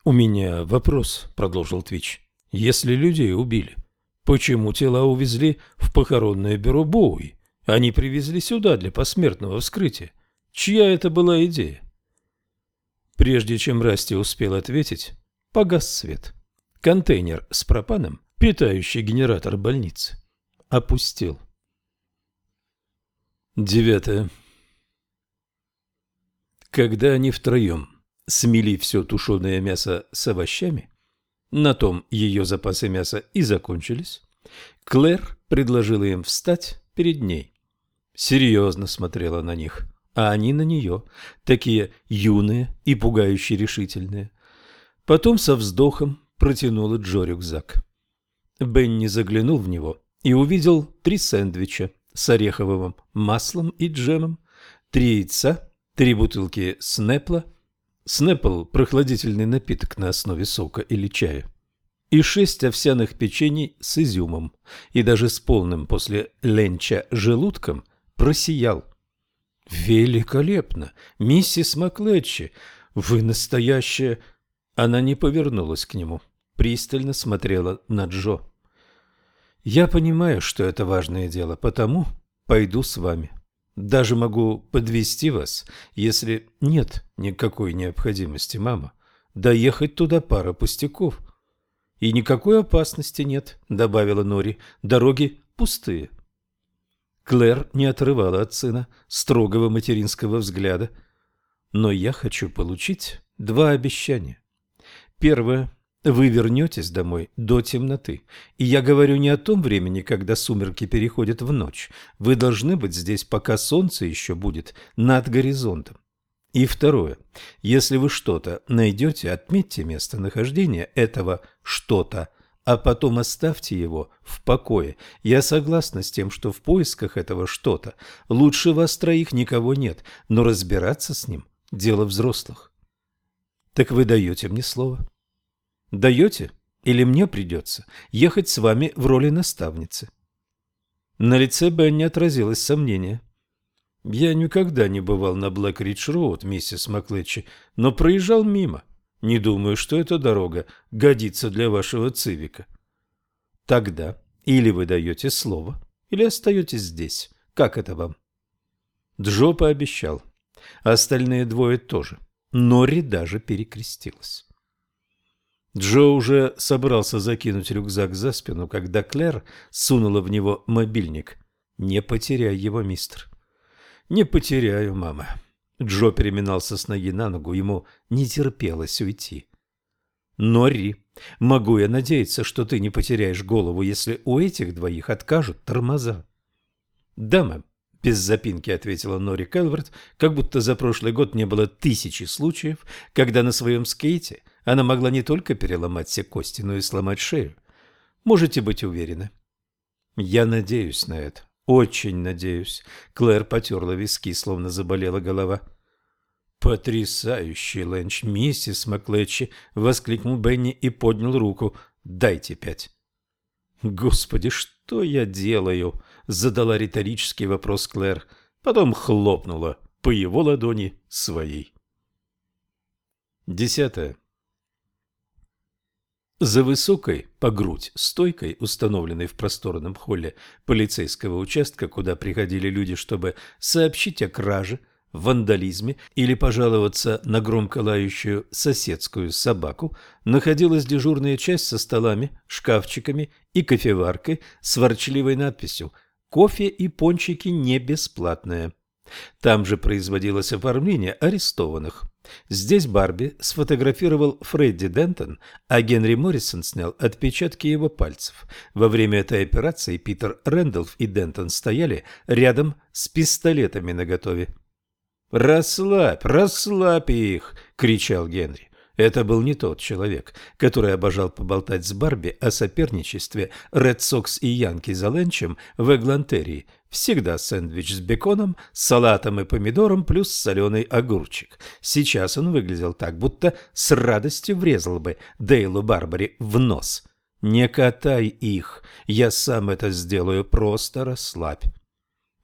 «У меня вопрос», — продолжил Твич. «Если людей убили, почему тела увезли в похоронное бюро Боуи? Они привезли сюда для посмертного вскрытия. Чья это была идея?» Прежде чем Расти успел ответить, погас свет. Контейнер с пропаном, питающий генератор больницы, опустил. Девятое. Когда они втроем смели все тушеное мясо с овощами, на том ее запасы мяса и закончились, Клэр предложила им встать перед ней. Серьезно смотрела на них, а они на нее, такие юные и пугающе решительные. Потом со вздохом протянула Джо рюкзак. Бенни заглянул в него и увидел три сэндвича с ореховым маслом и джемом, три яйца, три бутылки снепла Снэппл – прохладительный напиток на основе сока или чая. И шесть овсяных печений с изюмом. И даже с полным после ленча желудком просиял. «Великолепно! Миссис Маклетчи! Вы настоящая...» Она не повернулась к нему, пристально смотрела на Джо. «Я понимаю, что это важное дело, потому пойду с вами». Даже могу подвести вас, если нет никакой необходимости, мама. Доехать туда пара пустяков. И никакой опасности нет, добавила Нори. Дороги пустые. Клэр не отрывала от сына строгого материнского взгляда. Но я хочу получить два обещания. Первое вы вернетесь домой до темноты. И я говорю не о том времени, когда сумерки переходят в ночь. Вы должны быть здесь, пока солнце еще будет над горизонтом. И второе. Если вы что-то найдете, отметьте местонахождение этого что-то, а потом оставьте его в покое. Я согласна с тем, что в поисках этого что-то лучше вас троих никого нет, но разбираться с ним – дело взрослых. Так вы даете мне слово? Даете? Или мне придется ехать с вами в роли наставницы?» На лице Бенни отразилось сомнение. «Я никогда не бывал на Блэк-Ридж-Роуд, миссис Маклетчи, но проезжал мимо. Не думаю, что эта дорога годится для вашего цивика». «Тогда или вы даете слово, или остаетесь здесь. Как это вам?» Джо пообещал. Остальные двое тоже. Нори даже перекрестилась. Джо уже собрался закинуть рюкзак за спину, когда Клэр сунула в него мобильник. «Не потеряй его, мистер». «Не потеряю, мама». Джо переминался с ноги на ногу, ему не терпелось уйти. «Нори, могу я надеяться, что ты не потеряешь голову, если у этих двоих откажут тормоза?» «Да, мэм», — без запинки ответила Нори Келверт, как будто за прошлый год не было тысячи случаев, когда на своем скейте – она могла не только переломать все кости, но и сломать шею. Можете быть уверены. Я надеюсь на это. Очень надеюсь. Клэр потерла виски, словно заболела голова. «Потрясающий ленч, миссис Маклетчи!» — воскликнул Бенни и поднял руку. «Дайте пять». «Господи, что я делаю?» — задала риторический вопрос Клэр. Потом хлопнула по его ладони своей. Десятое. За высокой по грудь стойкой, установленной в просторном холле полицейского участка, куда приходили люди, чтобы сообщить о краже, вандализме или пожаловаться на громко лающую соседскую собаку, находилась дежурная часть со столами, шкафчиками и кофеваркой с ворчливой надписью «Кофе и пончики не бесплатные». Там же производилось оформление арестованных. Здесь Барби сфотографировал Фредди Дентон, а Генри Моррисон снял отпечатки его пальцев. Во время этой операции Питер Рэндалф и Дентон стояли рядом с пистолетами наготове. «Расслабь, расслабь их!» — кричал Генри. Это был не тот человек, который обожал поболтать с Барби о соперничестве Ред Сокс и Янки за ленчем в Эглантерии. Всегда сэндвич с беконом, салатом и помидором плюс соленый огурчик. Сейчас он выглядел так, будто с радостью врезал бы Дейлу Барбари в нос. «Не катай их, я сам это сделаю, просто расслабь».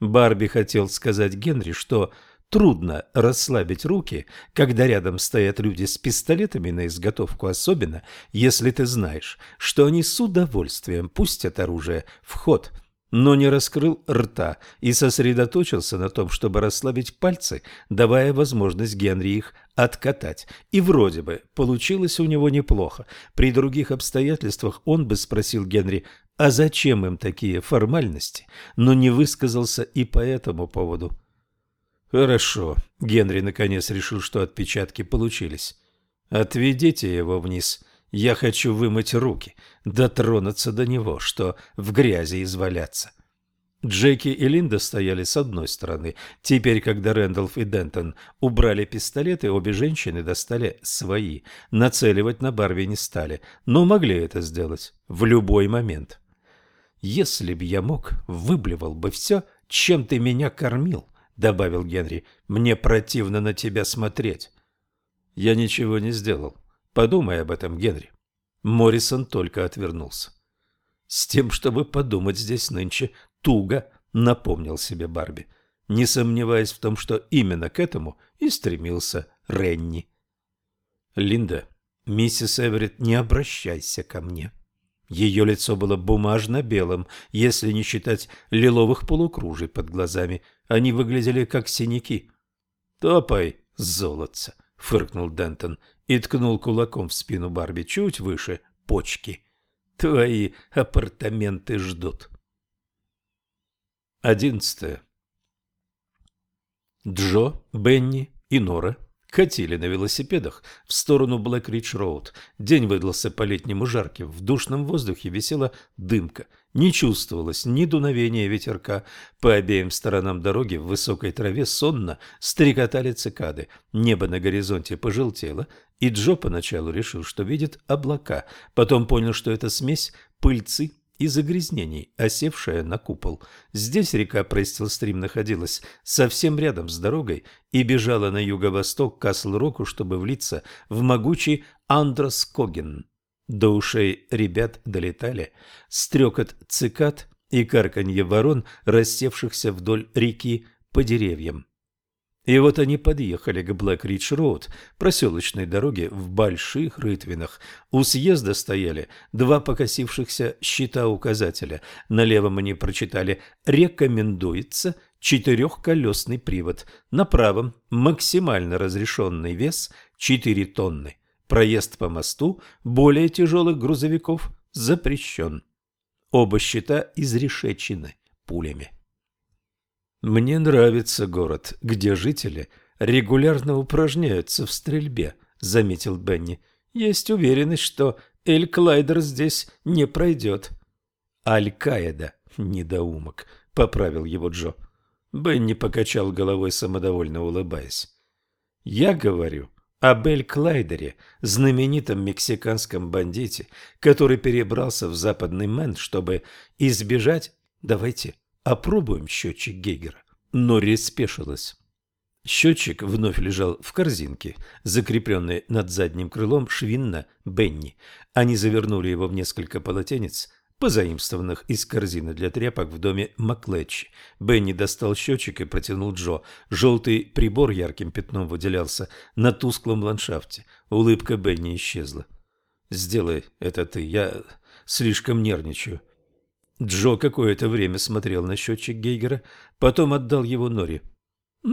Барби хотел сказать Генри, что трудно расслабить руки, когда рядом стоят люди с пистолетами на изготовку, особенно если ты знаешь, что они с удовольствием пустят оружие в ход – но не раскрыл рта и сосредоточился на том, чтобы расслабить пальцы, давая возможность Генри их откатать. И вроде бы получилось у него неплохо. При других обстоятельствах он бы спросил Генри, а зачем им такие формальности, но не высказался и по этому поводу. Хорошо, Генри наконец решил, что отпечатки получились. Отведите его вниз. Я хочу вымыть руки, дотронуться до него, что в грязи изваляться. Джеки и Линда стояли с одной стороны. Теперь, когда Рэндалф и Дентон убрали пистолеты, обе женщины достали свои. Нацеливать на Барби не стали, но могли это сделать в любой момент. «Если б я мог, выблевал бы все, чем ты меня кормил», — добавил Генри. «Мне противно на тебя смотреть». «Я ничего не сделал. Подумай об этом, Генри. Моррисон только отвернулся. С тем, чтобы подумать здесь нынче, туго напомнил себе Барби, не сомневаясь в том, что именно к этому и стремился Ренни. Линда, миссис Эверетт, не обращайся ко мне. Ее лицо было бумажно-белым, если не считать лиловых полукружий под глазами. Они выглядели как синяки. «Топай, золотце!» — фыркнул Дентон и ткнул кулаком в спину Барби чуть выше почки. Твои апартаменты ждут. Одиннадцатое. Джо, Бенни и Нора катили на велосипедах в сторону Блэк-Ридж-Роуд. День выдался по-летнему жарким, в душном воздухе висела дымка. Не чувствовалось ни дуновения ветерка. По обеим сторонам дороги в высокой траве сонно стрекотали цикады. Небо на горизонте пожелтело, и Джо поначалу решил, что видит облака. Потом понял, что это смесь пыльцы и загрязнений, осевшая на купол. Здесь река Престил-Стрим находилась совсем рядом с дорогой и бежала на юго-восток к Касл-Року, чтобы влиться в могучий Андроскоген. До ушей ребят долетали стрекот цикад и карканье ворон, рассевшихся вдоль реки по деревьям. И вот они подъехали к Блэк-Ридж-Роуд, проселочной дороге в больших рытвинах. У съезда стояли два покосившихся щита-указателя. На левом они прочитали «Рекомендуется четырехколесный привод». На правом «Максимально разрешенный вес 4 тонны». Проезд по мосту более тяжелых грузовиков запрещен. Оба щита изрешечены пулями. Мне нравится город, где жители регулярно упражняются в стрельбе, заметил Бенни. Есть уверенность, что Эль-Клайдер здесь не пройдет. Аль-Каида, недоумок, поправил его Джо. Бенни покачал головой, самодовольно улыбаясь. Я говорю об Эль-Клайдере, знаменитом мексиканском бандите, который перебрался в западный Мэн, чтобы избежать... Давайте Опробуем счетчик Гейгера. Норри спешилась. Счетчик вновь лежал в корзинке, закрепленной над задним крылом швинна Бенни. Они завернули его в несколько полотенец, позаимствованных из корзины для тряпок в доме Маклетчи. Бенни достал счетчик и протянул Джо. Желтый прибор ярким пятном выделялся на тусклом ландшафте. Улыбка Бенни исчезла. «Сделай это ты, я слишком нервничаю». Джо какое-то время смотрел на счетчик Гейгера, потом отдал его Нори.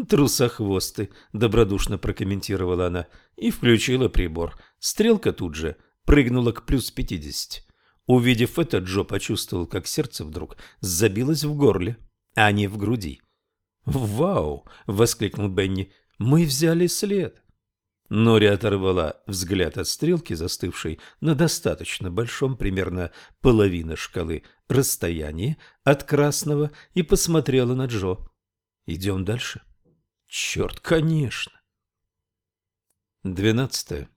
«Трусохвосты», — добродушно прокомментировала она и включила прибор. Стрелка тут же прыгнула к плюс пятидесяти. Увидев это, Джо почувствовал, как сердце вдруг забилось в горле, а не в груди. «Вау!» — воскликнул Бенни. «Мы взяли след!» Нори оторвала взгляд от стрелки, застывшей на достаточно большом, примерно половина шкалы, расстоянии от красного, и посмотрела на Джо. «Идем дальше?» «Черт, конечно!» Двенадцатое.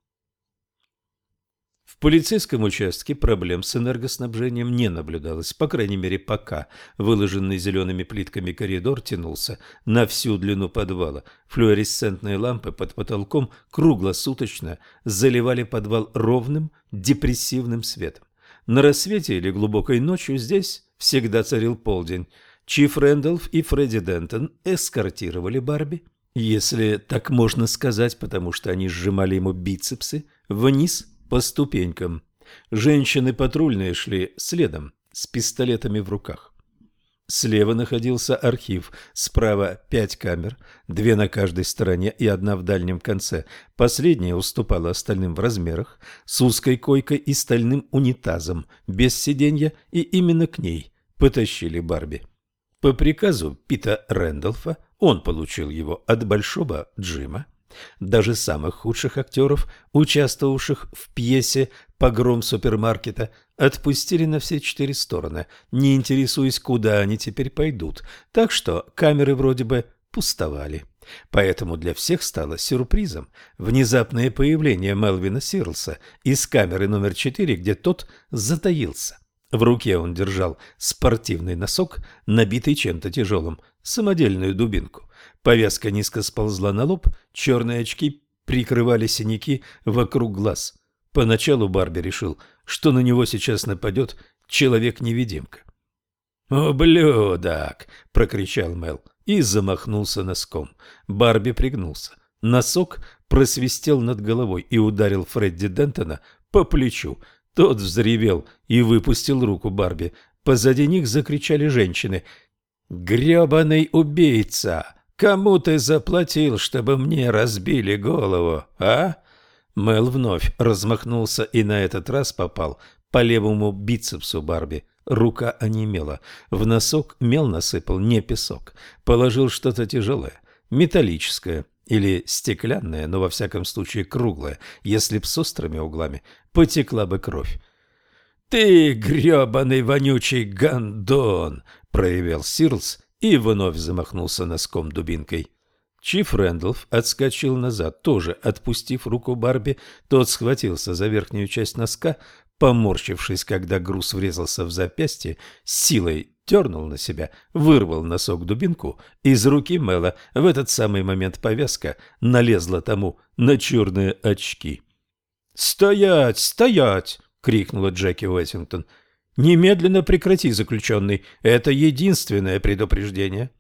В полицейском участке проблем с энергоснабжением не наблюдалось, по крайней мере пока. Выложенный зелеными плитками коридор тянулся на всю длину подвала. Флуоресцентные лампы под потолком круглосуточно заливали подвал ровным депрессивным светом. На рассвете или глубокой ночью здесь всегда царил полдень. Чиф Рэндалф и Фредди Дентон эскортировали Барби если так можно сказать, потому что они сжимали ему бицепсы вниз по ступенькам. Женщины патрульные шли следом с пистолетами в руках. Слева находился архив, справа пять камер, две на каждой стороне и одна в дальнем конце. Последняя уступала остальным в размерах, с узкой койкой и стальным унитазом, без сиденья, и именно к ней потащили Барби. По приказу Пита Рэндалфа он получил его от Большого Джима. Даже самых худших актеров, участвовавших в пьесе «Погром супермаркета», отпустили на все четыре стороны, не интересуясь, куда они теперь пойдут, так что камеры вроде бы пустовали. Поэтому для всех стало сюрпризом внезапное появление Мелвина Сирлса из камеры номер четыре, где тот затаился. В руке он держал спортивный носок, набитый чем-то тяжелым, самодельную дубинку. Повязка низко сползла на лоб, черные очки прикрывали синяки вокруг глаз. Поначалу Барби решил, что на него сейчас нападет человек-невидимка. «Ублюдок!» — прокричал Мел и замахнулся носком. Барби пригнулся. Носок просвистел над головой и ударил Фредди Дентона по плечу. Тот взревел и выпустил руку Барби. Позади них закричали женщины. «Гребаный убийца! Кому ты заплатил, чтобы мне разбили голову, а?» Мел вновь размахнулся и на этот раз попал по левому бицепсу Барби. Рука онемела. В носок мел насыпал не песок. Положил что-то тяжелое, металлическое или стеклянное, но во всяком случае круглое. Если б с острыми углами, потекла бы кровь. «Ты гребаный вонючий гандон!» — проявил Сирлс и вновь замахнулся носком дубинкой. Чиф Рэндалф отскочил назад, тоже отпустив руку Барби. Тот схватился за верхнюю часть носка, поморщившись, когда груз врезался в запястье, силой дернул на себя, вырвал носок дубинку из руки Мэла. В этот самый момент повязка налезла тому на черные очки. «Стоять! Стоять!» — крикнула Джеки Уэттингтон. «Немедленно прекрати, заключенный. Это единственное предупреждение».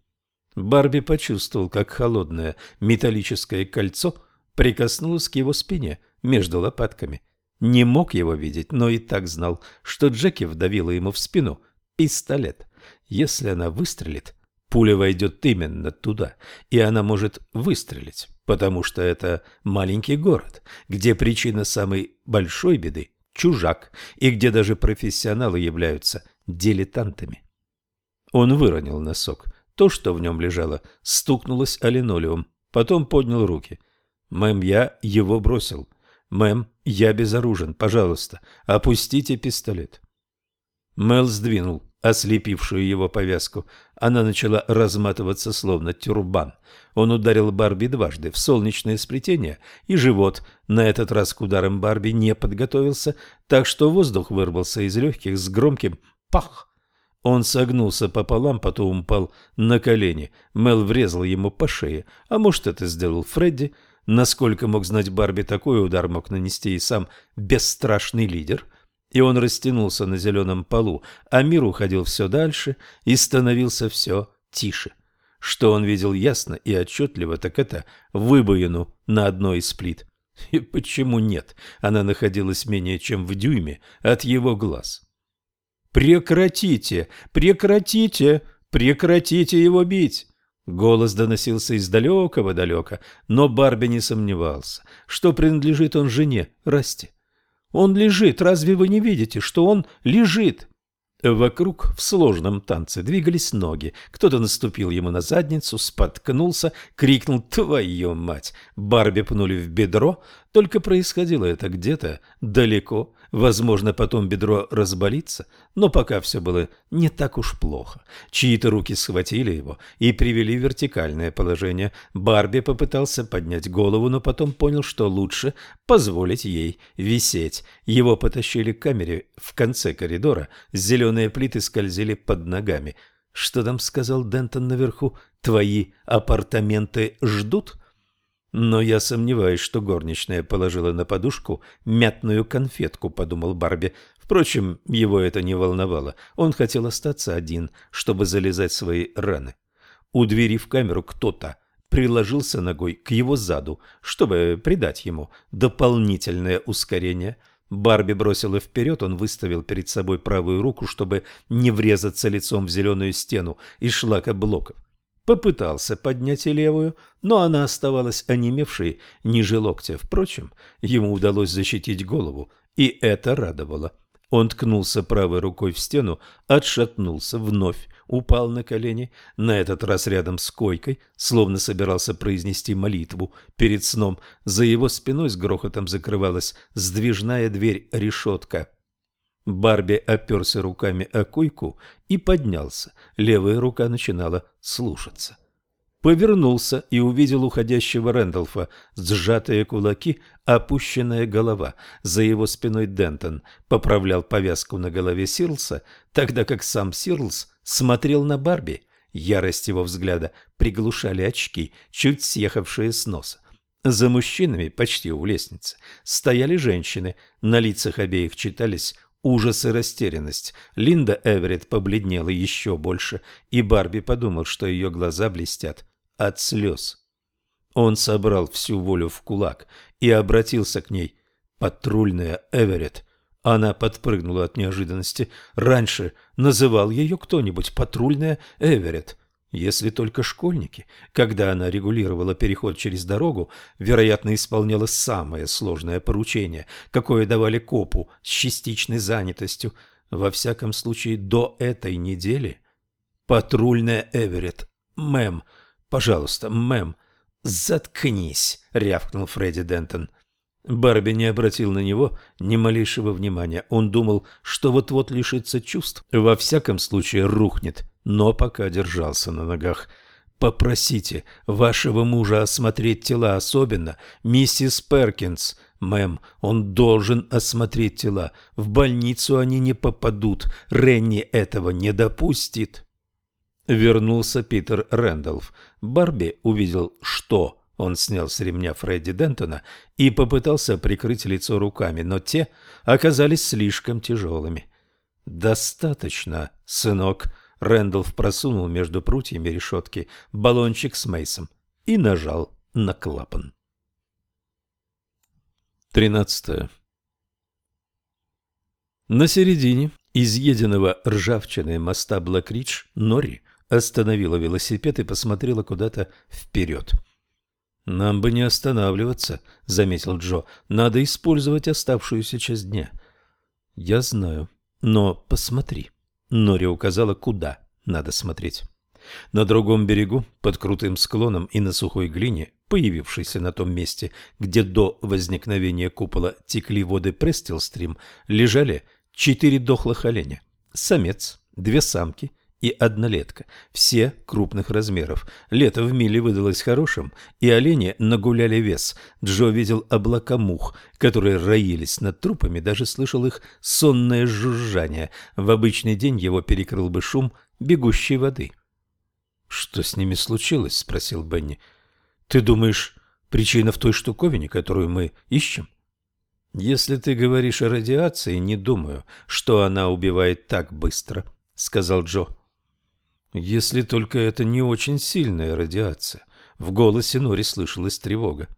Барби почувствовал, как холодное металлическое кольцо прикоснулось к его спине между лопатками. Не мог его видеть, но и так знал, что Джеки вдавила ему в спину пистолет. Если она выстрелит, пуля войдет именно туда, и она может выстрелить, потому что это маленький город, где причина самой большой беды – чужак, и где даже профессионалы являются дилетантами. Он выронил носок – то, что в нем лежало, стукнулось о линолеум. Потом поднял руки. «Мэм, я его бросил. Мэм, я безоружен. Пожалуйста, опустите пистолет». Мэл сдвинул ослепившую его повязку. Она начала разматываться, словно тюрбан. Он ударил Барби дважды в солнечное сплетение и живот. На этот раз к ударам Барби не подготовился, так что воздух вырвался из легких с громким «пах». Он согнулся пополам, потом упал на колени. Мел врезал ему по шее. А может, это сделал Фредди? Насколько мог знать Барби, такой удар мог нанести и сам бесстрашный лидер. И он растянулся на зеленом полу, а мир уходил все дальше и становился все тише. Что он видел ясно и отчетливо, так это выбоину на одной из плит. И почему нет? Она находилась менее чем в дюйме от его глаз. «Прекратите! Прекратите! Прекратите его бить!» Голос доносился из далекого далека, но Барби не сомневался, что принадлежит он жене Расти. «Он лежит, разве вы не видите, что он лежит?» Вокруг в сложном танце двигались ноги. Кто-то наступил ему на задницу, споткнулся, крикнул «Твою мать!». Барби пнули в бедро, только происходило это где-то далеко. Возможно, потом бедро разболится, но пока все было не так уж плохо. Чьи-то руки схватили его и привели в вертикальное положение. Барби попытался поднять голову, но потом понял, что лучше позволить ей висеть. Его потащили к камере в конце коридора, зеленые плиты скользили под ногами. «Что там сказал Дентон наверху? Твои апартаменты ждут?» Но я сомневаюсь, что горничная положила на подушку мятную конфетку, подумал Барби. Впрочем, его это не волновало. Он хотел остаться один, чтобы залезать свои раны. У двери в камеру кто-то приложился ногой к его заду, чтобы придать ему дополнительное ускорение. Барби бросила вперед, он выставил перед собой правую руку, чтобы не врезаться лицом в зеленую стену из шлака блоков. Попытался поднять и левую, но она оставалась онемевшей ниже локтя. Впрочем, ему удалось защитить голову, и это радовало. Он ткнулся правой рукой в стену, отшатнулся, вновь упал на колени, на этот раз рядом с койкой, словно собирался произнести молитву перед сном. За его спиной с грохотом закрывалась сдвижная дверь-решетка. Барби оперся руками о койку и поднялся. Левая рука начинала слушаться. Повернулся и увидел уходящего Рэндалфа, сжатые кулаки, опущенная голова. За его спиной Дентон поправлял повязку на голове Сирлса, тогда как сам Сирлс смотрел на Барби. Ярость его взгляда приглушали очки, чуть съехавшие с носа. За мужчинами, почти у лестницы, стояли женщины. На лицах обеих читались ужас и растерянность. Линда Эверетт побледнела еще больше, и Барби подумал, что ее глаза блестят от слез. Он собрал всю волю в кулак и обратился к ней. «Патрульная Эверетт». Она подпрыгнула от неожиданности. Раньше называл ее кто-нибудь «патрульная Эверетт». Если только школьники, когда она регулировала переход через дорогу, вероятно, исполняла самое сложное поручение, какое давали копу с частичной занятостью. Во всяком случае, до этой недели. Патрульная Эверетт. Мэм. Пожалуйста, мэм. Заткнись, рявкнул Фредди Дентон. Барби не обратил на него ни малейшего внимания. Он думал, что вот-вот лишится чувств, во всяком случае рухнет, но пока держался на ногах. «Попросите вашего мужа осмотреть тела, особенно миссис Перкинс. Мэм, он должен осмотреть тела. В больницу они не попадут. Ренни этого не допустит». Вернулся Питер Рэндалф. Барби увидел, что он снял с ремня Фредди Дентона и попытался прикрыть лицо руками, но те оказались слишком тяжелыми. «Достаточно, сынок», — Рэндалф просунул между прутьями решетки баллончик с Мейсом и нажал на клапан. Тринадцатое. На середине изъеденного ржавчиной моста Блэкридж Нори остановила велосипед и посмотрела куда-то вперед. — «Нам бы не останавливаться», — заметил Джо. «Надо использовать оставшуюся часть дня». «Я знаю, но посмотри». Нори указала, куда надо смотреть. На другом берегу, под крутым склоном и на сухой глине, появившейся на том месте, где до возникновения купола текли воды Престилстрим, лежали четыре дохлых оленя. Самец, две самки и однолетка, все крупных размеров. Лето в миле выдалось хорошим, и олени нагуляли вес. Джо видел облака мух, которые роились над трупами, даже слышал их сонное жужжание. В обычный день его перекрыл бы шум бегущей воды. «Что с ними случилось?» — спросил Бенни. «Ты думаешь, причина в той штуковине, которую мы ищем?» «Если ты говоришь о радиации, не думаю, что она убивает так быстро», — сказал Джо. Если только это не очень сильная радиация. В голосе Нори слышалась тревога.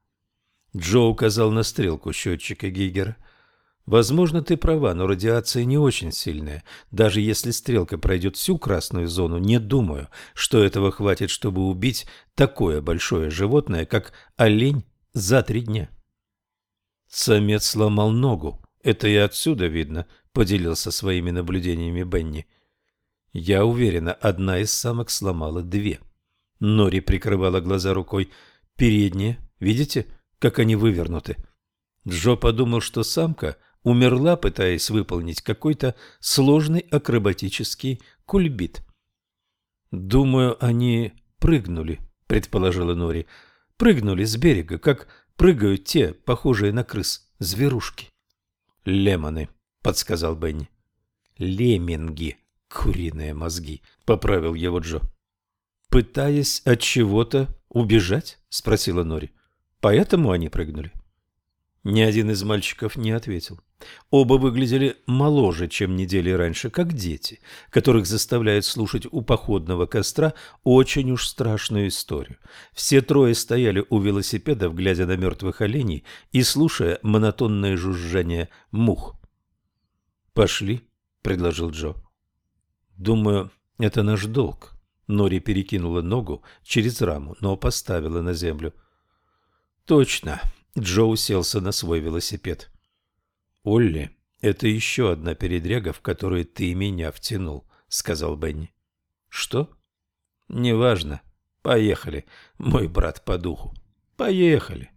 Джо указал на стрелку счетчика Гигера. Возможно, ты права, но радиация не очень сильная. Даже если стрелка пройдет всю красную зону, не думаю, что этого хватит, чтобы убить такое большое животное, как олень, за три дня. Самец сломал ногу. Это и отсюда видно, поделился своими наблюдениями Бенни. — я уверена, одна из самок сломала две. Нори прикрывала глаза рукой. Передние, видите, как они вывернуты? Джо подумал, что самка умерла, пытаясь выполнить какой-то сложный акробатический кульбит. «Думаю, они прыгнули», — предположила Нори. «Прыгнули с берега, как прыгают те, похожие на крыс, зверушки». «Лемоны», — подсказал Бенни. «Лемминги», Куриные мозги, поправил его Джо. Пытаясь от чего-то убежать? спросила Нори. Поэтому они прыгнули. Ни один из мальчиков не ответил. Оба выглядели моложе, чем недели раньше, как дети, которых заставляют слушать у походного костра очень уж страшную историю. Все трое стояли у велосипедов, глядя на мертвых оленей и слушая монотонное жужжание мух. «Пошли», — предложил Джо. «Думаю, это наш долг». Нори перекинула ногу через раму, но поставила на землю. «Точно». Джо уселся на свой велосипед. «Олли, это еще одна передряга, в которую ты меня втянул», — сказал Бенни. «Что?» «Неважно. Поехали, мой брат по духу. Поехали».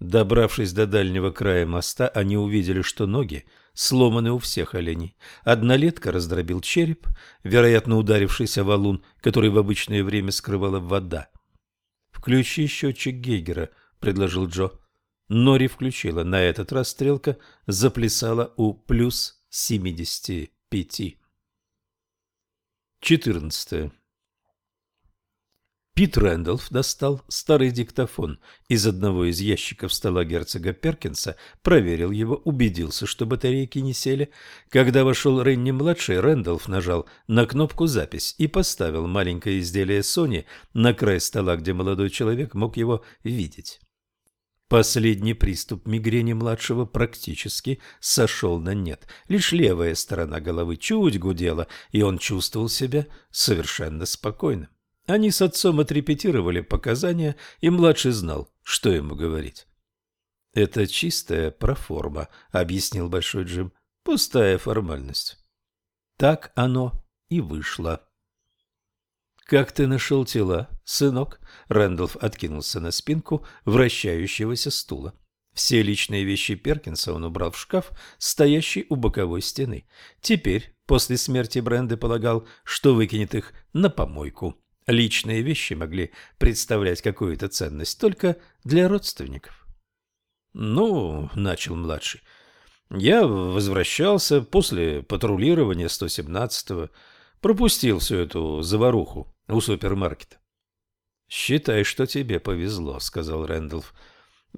Добравшись до дальнего края моста, они увидели, что ноги сломаны у всех оленей. Однолетка раздробил череп, вероятно, ударившийся валун, который в обычное время скрывала вода. «Включи счетчик Гейгера», — предложил Джо. Нори включила. На этот раз стрелка заплясала у плюс 75. 14. Пит Рэндалф достал старый диктофон из одного из ящиков стола герцога Перкинса, проверил его, убедился, что батарейки не сели. Когда вошел Ренни-младший, Рэндалф нажал на кнопку «Запись» и поставил маленькое изделие Сони на край стола, где молодой человек мог его видеть. Последний приступ мигрени младшего практически сошел на нет. Лишь левая сторона головы чуть гудела, и он чувствовал себя совершенно спокойным. Они с отцом отрепетировали показания, и младший знал, что ему говорить. «Это чистая проформа», — объяснил Большой Джим. «Пустая формальность». Так оно и вышло. «Как ты нашел тела, сынок?» Рэндалф откинулся на спинку вращающегося стула. Все личные вещи Перкинса он убрал в шкаф, стоящий у боковой стены. Теперь, после смерти Бренды, полагал, что выкинет их на помойку. Личные вещи могли представлять какую-то ценность только для родственников. «Ну, — начал младший, — я возвращался после патрулирования 117-го, пропустил всю эту заваруху у супермаркета. «Считай, что тебе повезло», — сказал Рэндалф.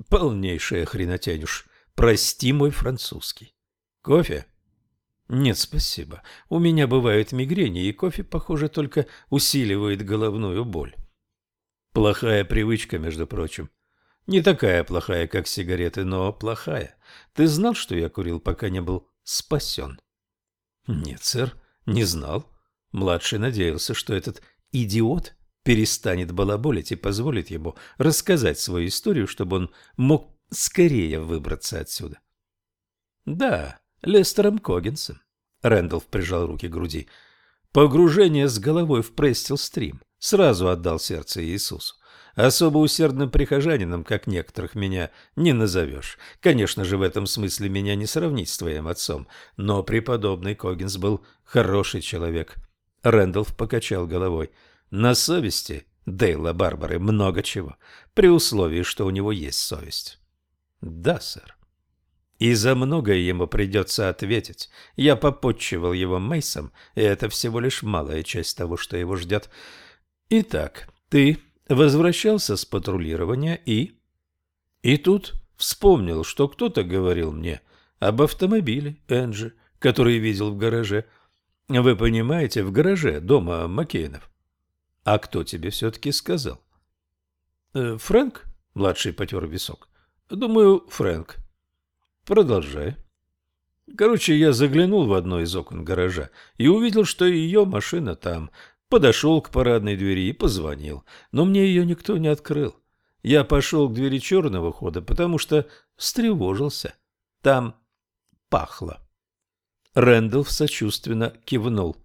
«Полнейшая хренотень уж. Прости мой французский. Кофе?» «Нет, спасибо. У меня бывают мигрени, и кофе, похоже, только усиливает головную боль». «Плохая привычка, между прочим. Не такая плохая, как сигареты, но плохая. Ты знал, что я курил, пока не был спасен?» «Нет, сэр, не знал». Младший надеялся, что этот идиот перестанет балаболить и позволит ему рассказать свою историю, чтобы он мог скорее выбраться отсюда. Да, Лестером Когинсом. Рэндалф прижал руки к груди. Погружение с головой в Престил-стрим. Сразу отдал сердце Иисусу. Особо усердным прихожанином, как некоторых, меня не назовешь. Конечно же, в этом смысле меня не сравнить с твоим отцом, но преподобный Когинс был хороший человек. Рэндалф покачал головой. На совести Дейла Барбары много чего, при условии, что у него есть совесть. Да, сэр. И за многое ему придется ответить. Я попотчевал его Мейсом, и это всего лишь малая часть того, что его ждет. Итак, ты возвращался с патрулирования и... И тут вспомнил, что кто-то говорил мне об автомобиле Энджи, который видел в гараже. Вы понимаете, в гараже дома Маккейнов. А кто тебе все-таки сказал? Э, Фрэнк? Младший потер висок. Думаю, Фрэнк. Продолжай. Короче, я заглянул в одно из окон гаража и увидел, что ее машина там. Подошел к парадной двери и позвонил, но мне ее никто не открыл. Я пошел к двери черного хода, потому что встревожился. Там пахло. Рэндалф сочувственно кивнул.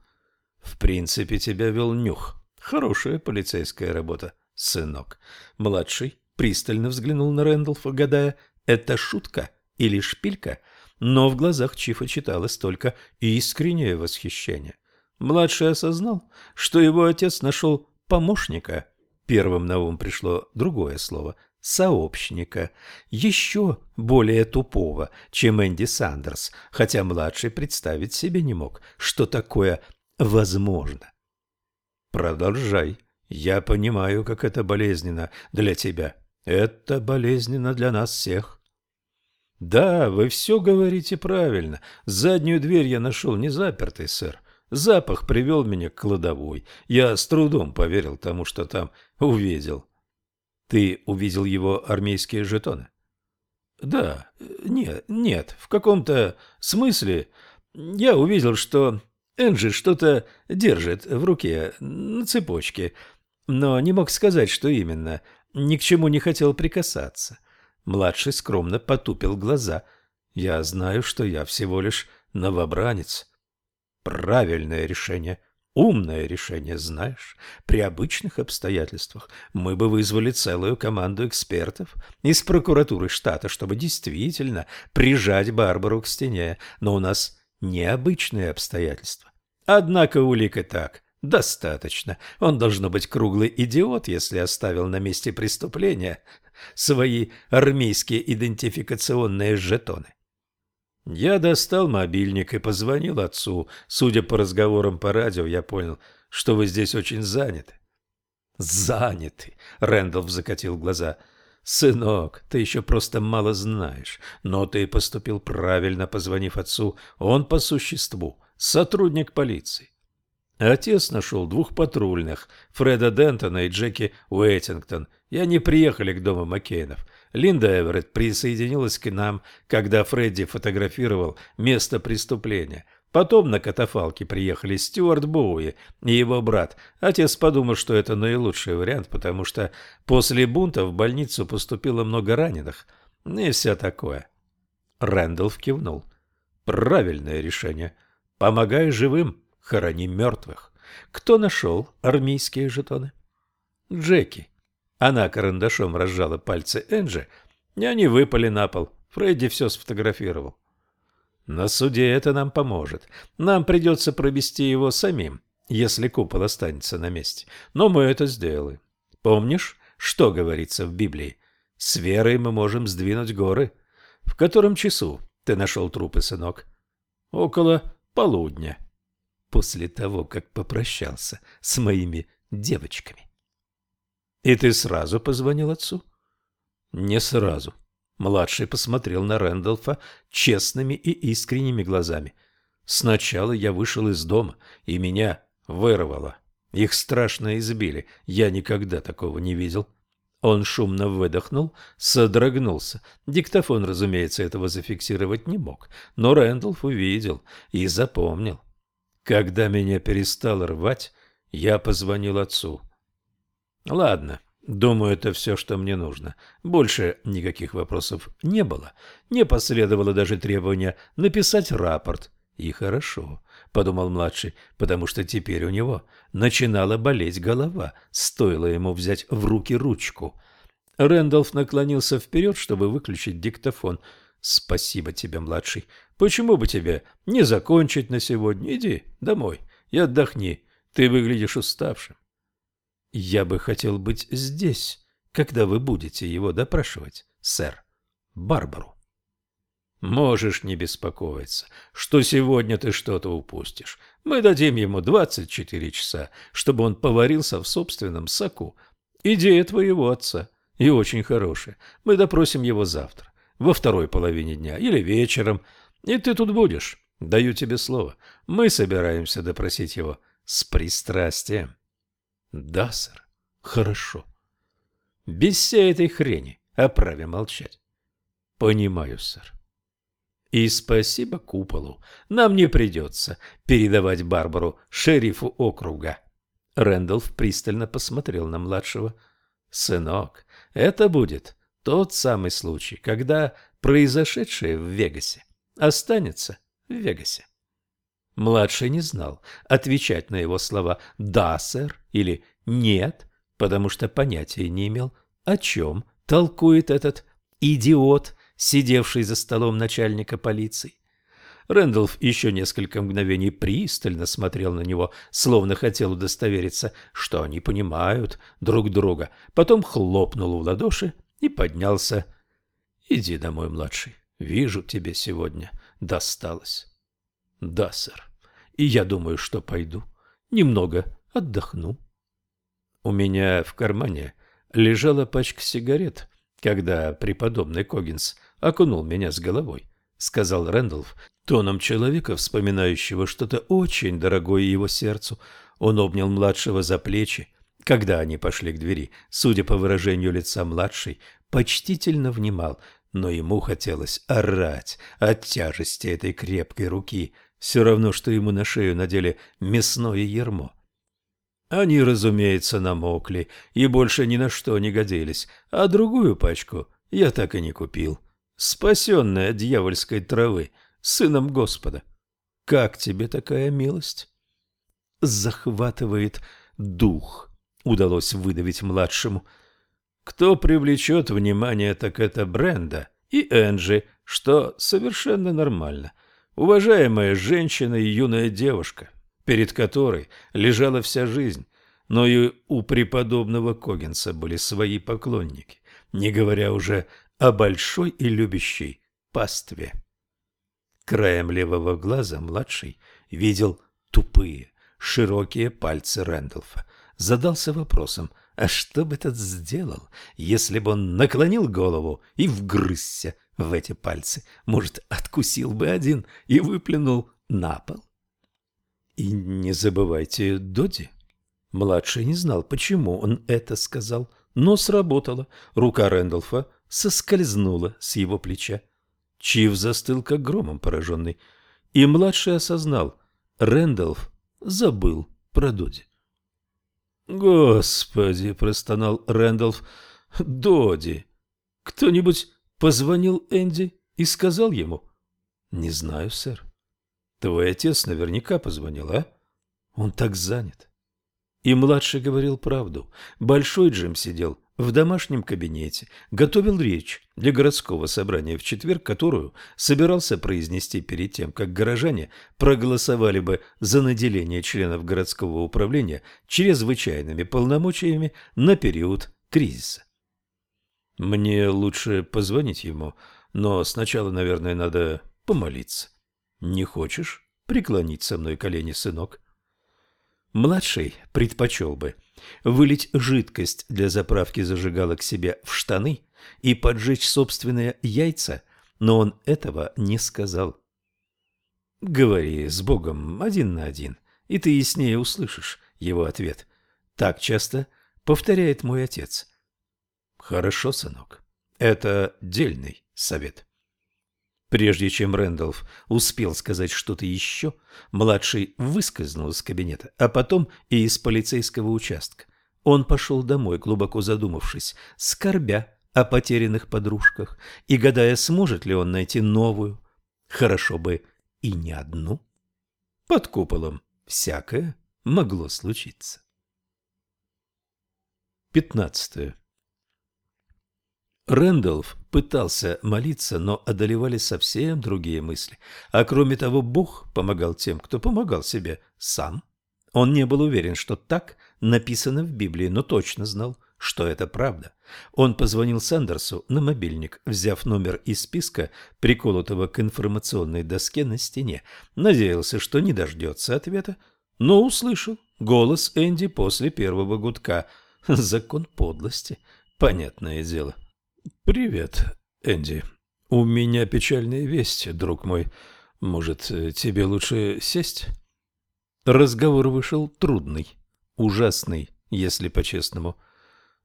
«В принципе, тебя вел нюх. Хорошая полицейская работа, сынок». Младший пристально взглянул на Рэндалфа, гадая, это шутка или шпилька, но в глазах Чифа читалось только искреннее восхищение. Младший осознал, что его отец нашел помощника. Первым на ум пришло другое слово сообщника, еще более тупого, чем Энди Сандерс, хотя младший представить себе не мог, что такое возможно. Продолжай. Я понимаю, как это болезненно для тебя. Это болезненно для нас всех. Да, вы все говорите правильно. Заднюю дверь я нашел не запертой, сэр. Запах привел меня к кладовой. Я с трудом поверил тому, что там увидел. Ты увидел его армейские жетоны? Да, нет, нет, в каком-то смысле я увидел, что Энджи что-то держит в руке на цепочке, но не мог сказать, что именно. Ни к чему не хотел прикасаться. Младший скромно потупил глаза. Я знаю, что я всего лишь новобранец. Правильное решение. Умное решение, знаешь. При обычных обстоятельствах мы бы вызвали целую команду экспертов из прокуратуры штата, чтобы действительно прижать Барбару к стене. Но у нас необычные обстоятельства. Однако улик и так достаточно. Он должно быть круглый идиот, если оставил на месте преступления свои армейские идентификационные жетоны. Я достал мобильник и позвонил отцу. Судя по разговорам по радио, я понял, что вы здесь очень заняты. Заняты, Рэндалф закатил глаза. Сынок, ты еще просто мало знаешь, но ты поступил правильно, позвонив отцу. Он по существу сотрудник полиции. Отец нашел двух патрульных, Фреда Дентона и Джеки Уэттингтон, и они приехали к дому Маккейнов. Линда Эверетт присоединилась к нам, когда Фредди фотографировал место преступления. Потом на катафалке приехали Стюарт Боуи и его брат. Отец подумал, что это наилучший вариант, потому что после бунта в больницу поступило много раненых. И все такое. Рэндалф кивнул. Правильное решение. Помогай живым, хорони мертвых. Кто нашел армейские жетоны? Джеки. Она карандашом разжала пальцы Энджи, и они выпали на пол. Фредди все сфотографировал. На суде это нам поможет. Нам придется провести его самим, если купол останется на месте. Но мы это сделаем. Помнишь, что говорится в Библии? С верой мы можем сдвинуть горы. В котором часу ты нашел трупы, сынок? Около полудня. После того, как попрощался с моими девочками. И ты сразу позвонил отцу? Не сразу. Младший посмотрел на Рэндалфа честными и искренними глазами. Сначала я вышел из дома, и меня вырвало. Их страшно избили. Я никогда такого не видел. Он шумно выдохнул, содрогнулся. Диктофон, разумеется, этого зафиксировать не мог, но Рэндалф увидел и запомнил. Когда меня перестал рвать, я позвонил отцу. Ладно, думаю, это все, что мне нужно. Больше никаких вопросов не было. Не последовало даже требования написать рапорт. И хорошо, подумал младший, потому что теперь у него начинала болеть голова, стоило ему взять в руки ручку. Рэндалф наклонился вперед, чтобы выключить диктофон. «Спасибо тебе, младший. Почему бы тебе не закончить на сегодня? Иди домой и отдохни. Ты выглядишь уставшим». Я бы хотел быть здесь, когда вы будете его допрашивать, сэр. Барбару. Можешь не беспокоиться, что сегодня ты что-то упустишь. Мы дадим ему 24 часа, чтобы он поварился в собственном соку. Идея твоего отца. И очень хорошая. Мы допросим его завтра, во второй половине дня или вечером. И ты тут будешь. Даю тебе слово. Мы собираемся допросить его с пристрастием. Да, сэр. Хорошо. Без всей этой хрени о праве молчать. Понимаю, сэр. И спасибо куполу. Нам не придется передавать Барбару шерифу округа. Рэндалф пристально посмотрел на младшего. Сынок, это будет тот самый случай, когда произошедшее в Вегасе останется в Вегасе. Младший не знал, отвечать на его слова «да, сэр» или «нет», потому что понятия не имел, о чем толкует этот идиот, сидевший за столом начальника полиции. Рэндалф еще несколько мгновений пристально смотрел на него, словно хотел удостовериться, что они понимают друг друга. Потом хлопнул в ладоши и поднялся. «Иди домой, младший. Вижу, тебе сегодня досталось». «Да, сэр» и я думаю, что пойду. Немного отдохну. У меня в кармане лежала пачка сигарет, когда преподобный Когинс окунул меня с головой, — сказал Рэндалф, тоном человека, вспоминающего что-то очень дорогое его сердцу. Он обнял младшего за плечи, когда они пошли к двери. Судя по выражению лица младший, почтительно внимал, но ему хотелось орать от тяжести этой крепкой руки, все равно, что ему на шею надели мясное ермо. Они, разумеется, намокли и больше ни на что не годились, а другую пачку я так и не купил. Спасенная дьявольской травы, сыном Господа. Как тебе такая милость? Захватывает дух, удалось выдавить младшему. Кто привлечет внимание, так это Бренда и Энджи, что совершенно нормально. Уважаемая женщина и юная девушка, перед которой лежала вся жизнь, но и у преподобного Когенса были свои поклонники, не говоря уже о большой и любящей пастве. Краем левого глаза младший видел тупые, широкие пальцы Рэндалфа. Задался вопросом, а что бы этот сделал, если бы он наклонил голову и вгрызся в эти пальцы? Может, откусил бы один и выплюнул на пол? И не забывайте Доди. Младший не знал, почему он это сказал, но сработало. Рука Рэндалфа соскользнула с его плеча. Чив застыл, как громом пораженный. И младший осознал, Рэндалф забыл про Доди. «Господи!» — простонал Рэндалф. «Доди! Кто-нибудь позвонил Энди и сказал ему?» «Не знаю, сэр». Твой отец наверняка позвонил, а? Он так занят. И младший говорил правду. Большой Джим сидел в домашнем кабинете, готовил речь для городского собрания в четверг, которую собирался произнести перед тем, как горожане проголосовали бы за наделение членов городского управления чрезвычайными полномочиями на период кризиса. Мне лучше позвонить ему, но сначала, наверное, надо помолиться. Не хочешь преклонить со мной колени, сынок? Младший предпочел бы вылить жидкость для заправки зажигалок себе в штаны и поджечь собственные яйца, но он этого не сказал. Говори с Богом один на один, и ты яснее услышишь его ответ. Так часто повторяет мой отец. Хорошо, сынок, это дельный совет. Прежде чем Рэндалф успел сказать что-то еще, младший выскользнул из кабинета, а потом и из полицейского участка. Он пошел домой, глубоко задумавшись, скорбя о потерянных подружках и гадая, сможет ли он найти новую. Хорошо бы и не одну. Под куполом всякое могло случиться. Пятнадцатое. Рэндалф пытался молиться, но одолевали совсем другие мысли. А кроме того, Бог помогал тем, кто помогал себе сам. Он не был уверен, что так написано в Библии, но точно знал, что это правда. Он позвонил Сандерсу на мобильник, взяв номер из списка, приколотого к информационной доске на стене. Надеялся, что не дождется ответа, но услышал голос Энди после первого гудка. Закон подлости, понятное дело. «Привет, Энди. У меня печальная весть, друг мой. Может, тебе лучше сесть?» Разговор вышел трудный, ужасный, если по-честному.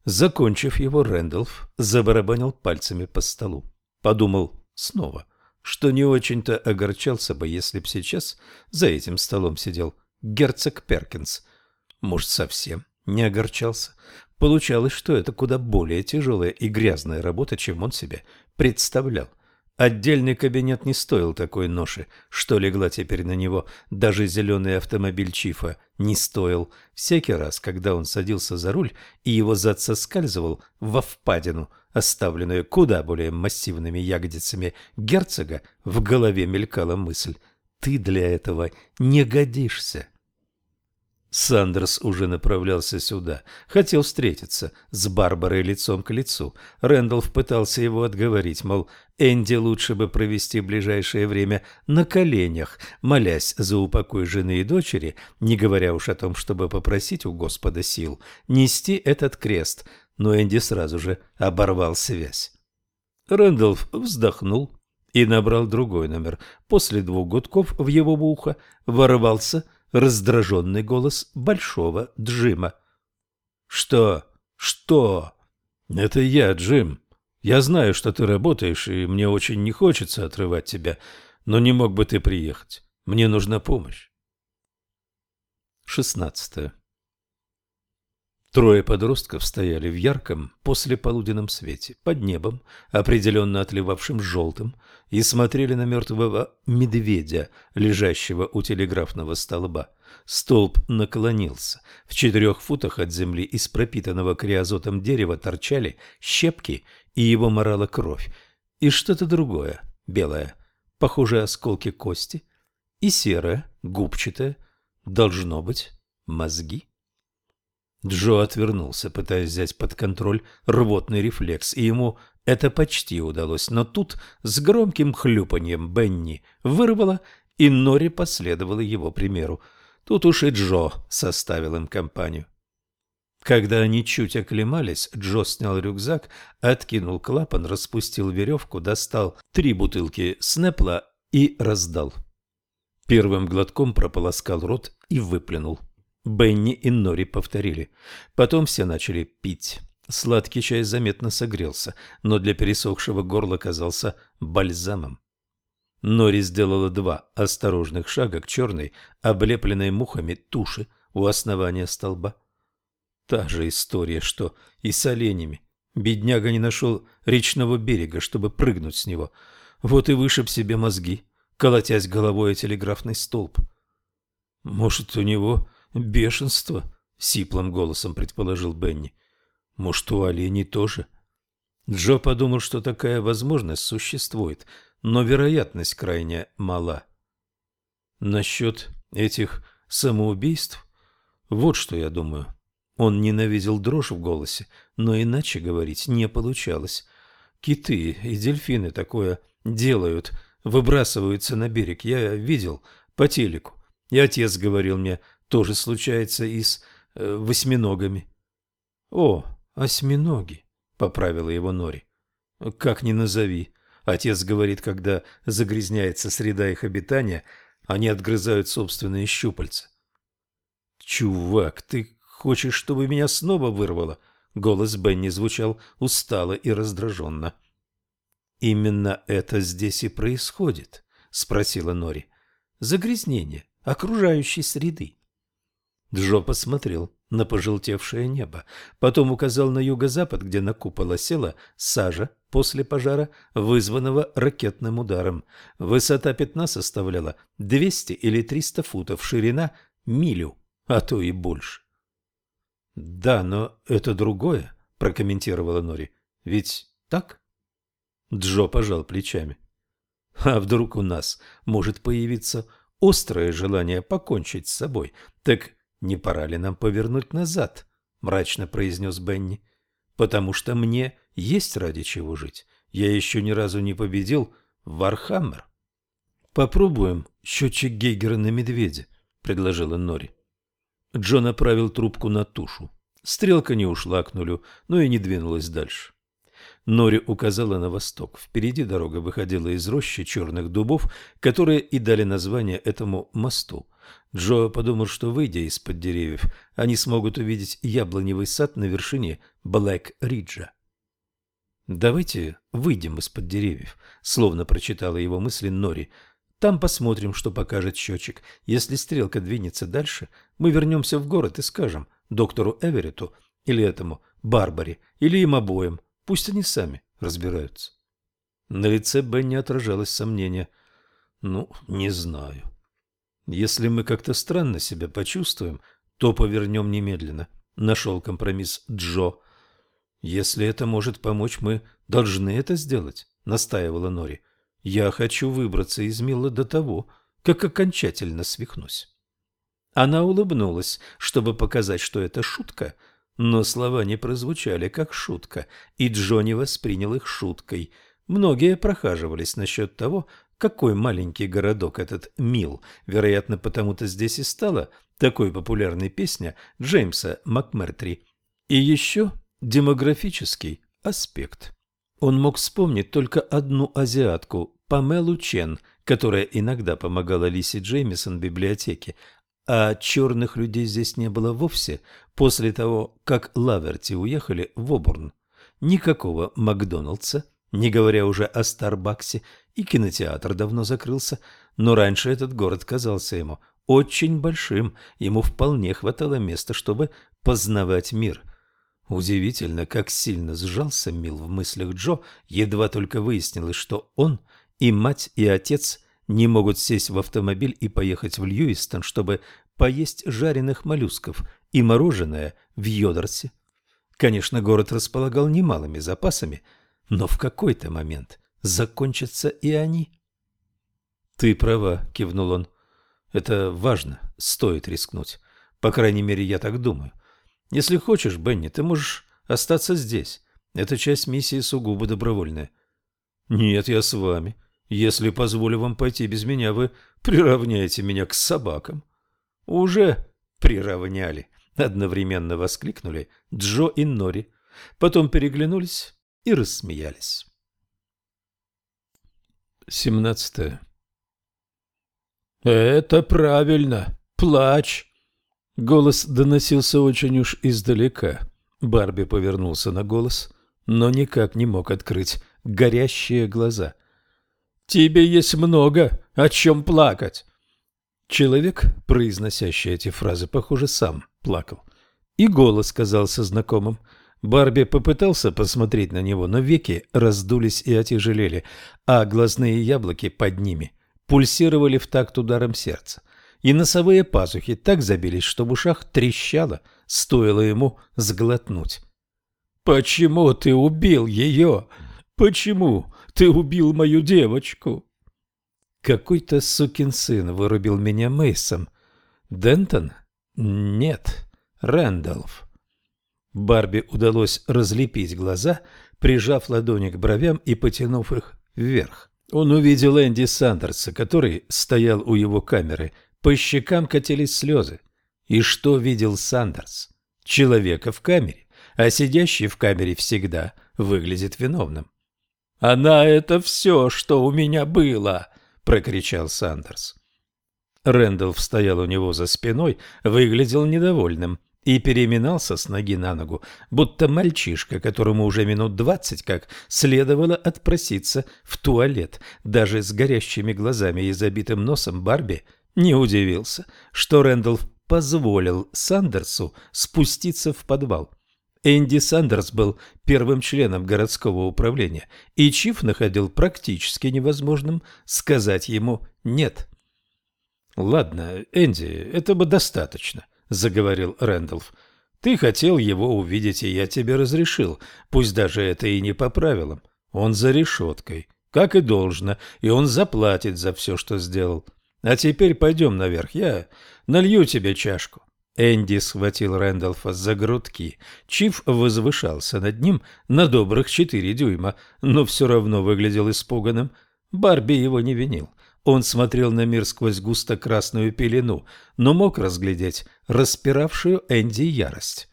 Закончив его, Рэндалф забарабанил пальцами по столу. Подумал снова, что не очень-то огорчался бы, если б сейчас за этим столом сидел герцог Перкинс. Может, совсем не огорчался. Получалось, что это куда более тяжелая и грязная работа, чем он себе представлял. Отдельный кабинет не стоил такой ноши, что легла теперь на него. Даже зеленый автомобиль Чифа не стоил. Всякий раз, когда он садился за руль, и его зад соскальзывал во впадину, оставленную куда более массивными ягодицами герцога, в голове мелькала мысль «Ты для этого не годишься». Сандерс уже направлялся сюда, хотел встретиться с Барбарой лицом к лицу. Рэндалф пытался его отговорить, мол, Энди лучше бы провести ближайшее время на коленях, молясь за упокой жены и дочери, не говоря уж о том, чтобы попросить у Господа сил нести этот крест, но Энди сразу же оборвал связь. Рэндалф вздохнул и набрал другой номер. После двух гудков в его ухо ворвался раздраженный голос большого Джима. «Что? Что?» «Это я, Джим. Я знаю, что ты работаешь, и мне очень не хочется отрывать тебя, но не мог бы ты приехать. Мне нужна помощь». Шестнадцатое. Трое подростков стояли в ярком послеполуденном свете, под небом, определенно отливавшим желтым, и смотрели на мертвого медведя, лежащего у телеграфного столба. Столб наклонился. В четырех футах от земли из пропитанного криозотом дерева торчали щепки, и его морала кровь. И что-то другое, белое, похожее осколки кости, и серое, губчатое, должно быть, мозги. Джо отвернулся, пытаясь взять под контроль рвотный рефлекс, и ему это почти удалось, но тут с громким хлюпаньем Бенни вырвало, и Нори последовала его примеру. Тут уж и Джо составил им компанию. Когда они чуть оклемались, Джо снял рюкзак, откинул клапан, распустил веревку, достал три бутылки снепла и раздал. Первым глотком прополоскал рот и выплюнул. Бенни и Нори повторили. Потом все начали пить. Сладкий чай заметно согрелся, но для пересохшего горла казался бальзамом. Нори сделала два осторожных шага к черной, облепленной мухами туши у основания столба. Та же история, что и с оленями. Бедняга не нашел речного берега, чтобы прыгнуть с него. Вот и вышиб себе мозги, колотясь головой о телеграфный столб. Может, у него бешенство? — сиплым голосом предположил Бенни. Может, у оленей тоже? Джо подумал, что такая возможность существует, но вероятность крайне мала. Насчет этих самоубийств, вот что я думаю. Он ненавидел дрожь в голосе, но иначе говорить не получалось. Киты и дельфины такое делают, выбрасываются на берег. Я видел по телеку. И отец говорил мне, тоже случается и с э, восьминогами. — О, осьминоги, — поправила его Нори. — Как ни назови. Отец говорит, когда загрязняется среда их обитания, они отгрызают собственные щупальца. — Чувак, ты хочешь, чтобы меня снова вырвало? Голос Бенни звучал устало и раздраженно. — Именно это здесь и происходит, — спросила Нори. — Загрязнение окружающей среды. Джо посмотрел на пожелтевшее небо, потом указал на юго-запад, где на купол осела сажа после пожара, вызванного ракетным ударом. Высота пятна составляла 200 или 300 футов, ширина – милю, а то и больше. «Да, но это другое», – прокомментировала Нори. «Ведь так?» Джо пожал плечами. «А вдруг у нас может появиться острое желание покончить с собой? Так «Не пора ли нам повернуть назад?» – мрачно произнес Бенни. «Потому что мне есть ради чего жить. Я еще ни разу не победил Вархаммер». «Попробуем счетчик Гейгера на медведя», – предложила Нори. Джо направил трубку на тушу. Стрелка не ушла к нулю, но и не двинулась дальше. Нори указала на восток. Впереди дорога выходила из рощи черных дубов, которые и дали название этому мосту. Джо подумал, что, выйдя из-под деревьев, они смогут увидеть яблоневый сад на вершине Блэк-Риджа. «Давайте выйдем из-под деревьев», — словно прочитала его мысли Нори. «Там посмотрим, что покажет счетчик. Если стрелка двинется дальше, мы вернемся в город и скажем доктору Эверету или этому Барбаре, или им обоим. Пусть они сами разбираются». На лице Бенни отражалось сомнение. «Ну, не знаю». Если мы как-то странно себя почувствуем, то повернем немедленно. Нашел компромисс Джо. Если это может помочь, мы должны это сделать, настаивала Нори. Я хочу выбраться из Милла до того, как окончательно свихнусь. Она улыбнулась, чтобы показать, что это шутка, но слова не прозвучали как шутка, и Джонни воспринял их шуткой. Многие прохаживались насчет того, какой маленький городок этот Мил, вероятно, потому-то здесь и стала такой популярной песня Джеймса МакМертри. И еще демографический аспект. Он мог вспомнить только одну азиатку, Памелу Чен, которая иногда помогала Лисе Джеймисон в библиотеке, а черных людей здесь не было вовсе после того, как Лаверти уехали в Обурн. Никакого Макдоналдса, не говоря уже о Старбаксе, и кинотеатр давно закрылся, но раньше этот город казался ему очень большим, ему вполне хватало места, чтобы познавать мир. Удивительно, как сильно сжался Мил в мыслях Джо, едва только выяснилось, что он и мать, и отец не могут сесть в автомобиль и поехать в Льюистон, чтобы поесть жареных моллюсков и мороженое в Йодерсе. Конечно, город располагал немалыми запасами, но в какой-то момент закончатся и они. «Ты права», — кивнул он. «Это важно, стоит рискнуть. По крайней мере, я так думаю. Если хочешь, Бенни, ты можешь остаться здесь. Эта часть миссии сугубо добровольная». «Нет, я с вами. Если позволю вам пойти без меня, вы приравняете меня к собакам». «Уже приравняли», — одновременно воскликнули Джо и Нори. Потом переглянулись и рассмеялись. Семнадцатое. «Это правильно. Плачь!» Голос доносился очень уж издалека. Барби повернулся на голос, но никак не мог открыть горящие глаза. «Тебе есть много о чем плакать!» Человек, произносящий эти фразы, похоже, сам плакал. И голос казался знакомым. Барби попытался посмотреть на него, но веки раздулись и отяжелели, а глазные яблоки под ними пульсировали в такт ударом сердца. И носовые пазухи так забились, что в ушах трещало, стоило ему сглотнуть. «Почему ты убил ее? Почему ты убил мою девочку?» Какой-то сукин сын вырубил меня Мейсом. Дентон? Нет, Рэндалф. Барби удалось разлепить глаза, прижав ладони к бровям и потянув их вверх. Он увидел Энди Сандерса, который стоял у его камеры. По щекам катились слезы. И что видел Сандерс? Человека в камере, а сидящий в камере всегда выглядит виновным. «Она — это все, что у меня было!» — прокричал Сандерс. Рэндалф стоял у него за спиной, выглядел недовольным и переминался с ноги на ногу, будто мальчишка, которому уже минут двадцать как следовало отпроситься в туалет. Даже с горящими глазами и забитым носом Барби не удивился, что Рэндалф позволил Сандерсу спуститься в подвал. Энди Сандерс был первым членом городского управления, и Чиф находил практически невозможным сказать ему «нет». «Ладно, Энди, этого достаточно», — заговорил Рэндалф. «Ты хотел его увидеть, и я тебе разрешил, пусть даже это и не по правилам. Он за решеткой, как и должно, и он заплатит за все, что сделал. А теперь пойдем наверх, я налью тебе чашку». Энди схватил Рэндалфа за грудки. Чиф возвышался над ним на добрых четыре дюйма, но все равно выглядел испуганным. Барби его не винил. Он смотрел на мир сквозь густо-красную пелену, но мог разглядеть распиравшую Энди ярость.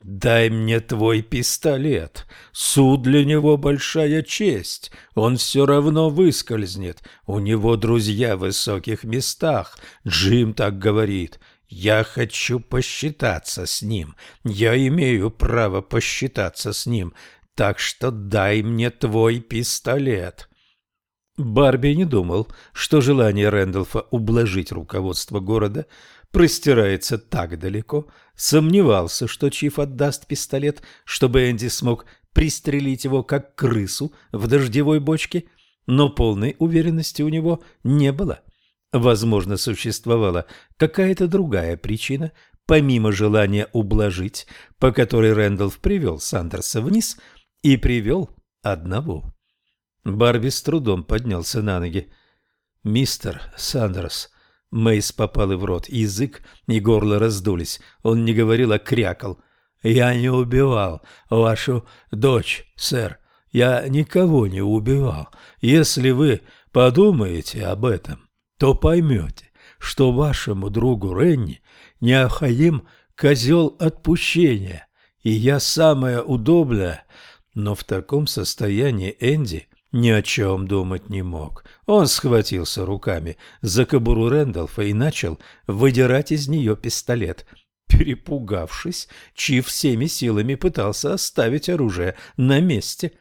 «Дай мне твой пистолет. Суд для него большая честь. Он все равно выскользнет. У него друзья в высоких местах. Джим так говорит. Я хочу посчитаться с ним. Я имею право посчитаться с ним. Так что дай мне твой пистолет. Барби не думал, что желание Рэндалфа ублажить руководство города простирается так далеко, сомневался, что Чиф отдаст пистолет, чтобы Энди смог пристрелить его как крысу в дождевой бочке, но полной уверенности у него не было. Возможно, существовала какая-то другая причина, помимо желания ублажить, по которой Рэндалф привел Сандерса вниз и привел одного. Барби с трудом поднялся на ноги. «Мистер Сандерс», Мейс попал и в рот, язык и горло раздулись. Он не говорил, а крякал. «Я не убивал вашу дочь, сэр. Я никого не убивал. Если вы подумаете об этом, то поймете, что вашему другу Ренни необходим козел отпущения, и я самое удобное Но в таком состоянии Энди ни о чем думать не мог. Он схватился руками за кобуру Рэндалфа и начал выдирать из нее пистолет. Перепугавшись, Чиф всеми силами пытался оставить оружие на месте.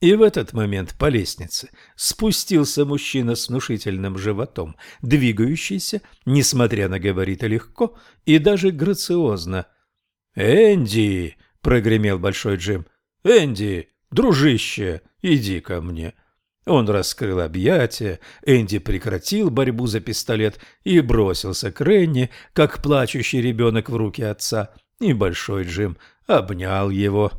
И в этот момент по лестнице спустился мужчина с внушительным животом, двигающийся, несмотря на габариты, легко и даже грациозно. «Энди!» — прогремел Большой Джим. «Энди, дружище, иди ко мне!» Он раскрыл объятия, Энди прекратил борьбу за пистолет и бросился к Ренни, как плачущий ребенок в руки отца, и Большой Джим обнял его.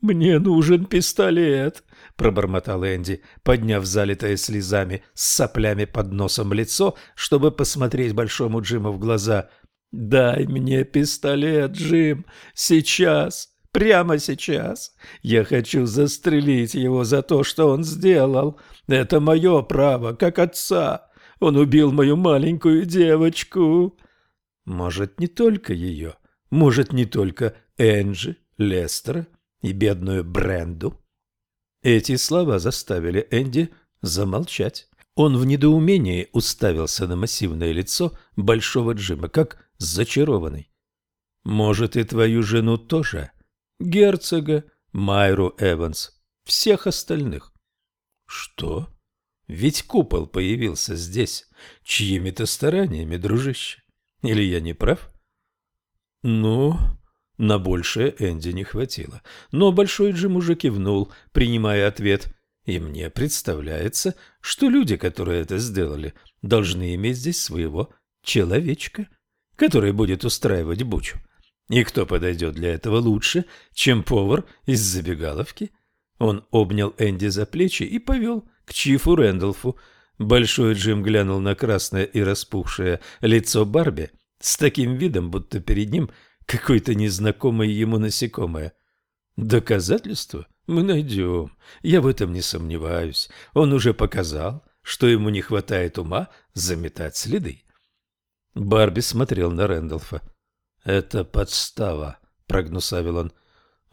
«Мне нужен пистолет», — пробормотал Энди, подняв залитое слезами с соплями под носом лицо, чтобы посмотреть Большому Джиму в глаза. «Дай мне пистолет, Джим, сейчас, прямо сейчас. Я хочу застрелить его за то, что он сделал. Это мое право, как отца. Он убил мою маленькую девочку». «Может, не только ее, может, не только Энджи, Лестера» и бедную Бренду. Эти слова заставили Энди замолчать. Он в недоумении уставился на массивное лицо Большого Джима, как зачарованный. «Может, и твою жену тоже? Герцога, Майру Эванс, всех остальных?» «Что? Ведь купол появился здесь, чьими-то стараниями, дружище. Или я не прав?» «Ну, на большее Энди не хватило, но Большой Джим уже кивнул, принимая ответ. И мне представляется, что люди, которые это сделали, должны иметь здесь своего человечка, который будет устраивать бучу. И кто подойдет для этого лучше, чем повар из забегаловки? Он обнял Энди за плечи и повел к Чифу Рэндалфу. Большой Джим глянул на красное и распухшее лицо Барби с таким видом, будто перед ним – какое-то незнакомое ему насекомое. Доказательства мы найдем, я в этом не сомневаюсь. Он уже показал, что ему не хватает ума заметать следы. Барби смотрел на Рэндалфа. «Это подстава», — прогнусавил он.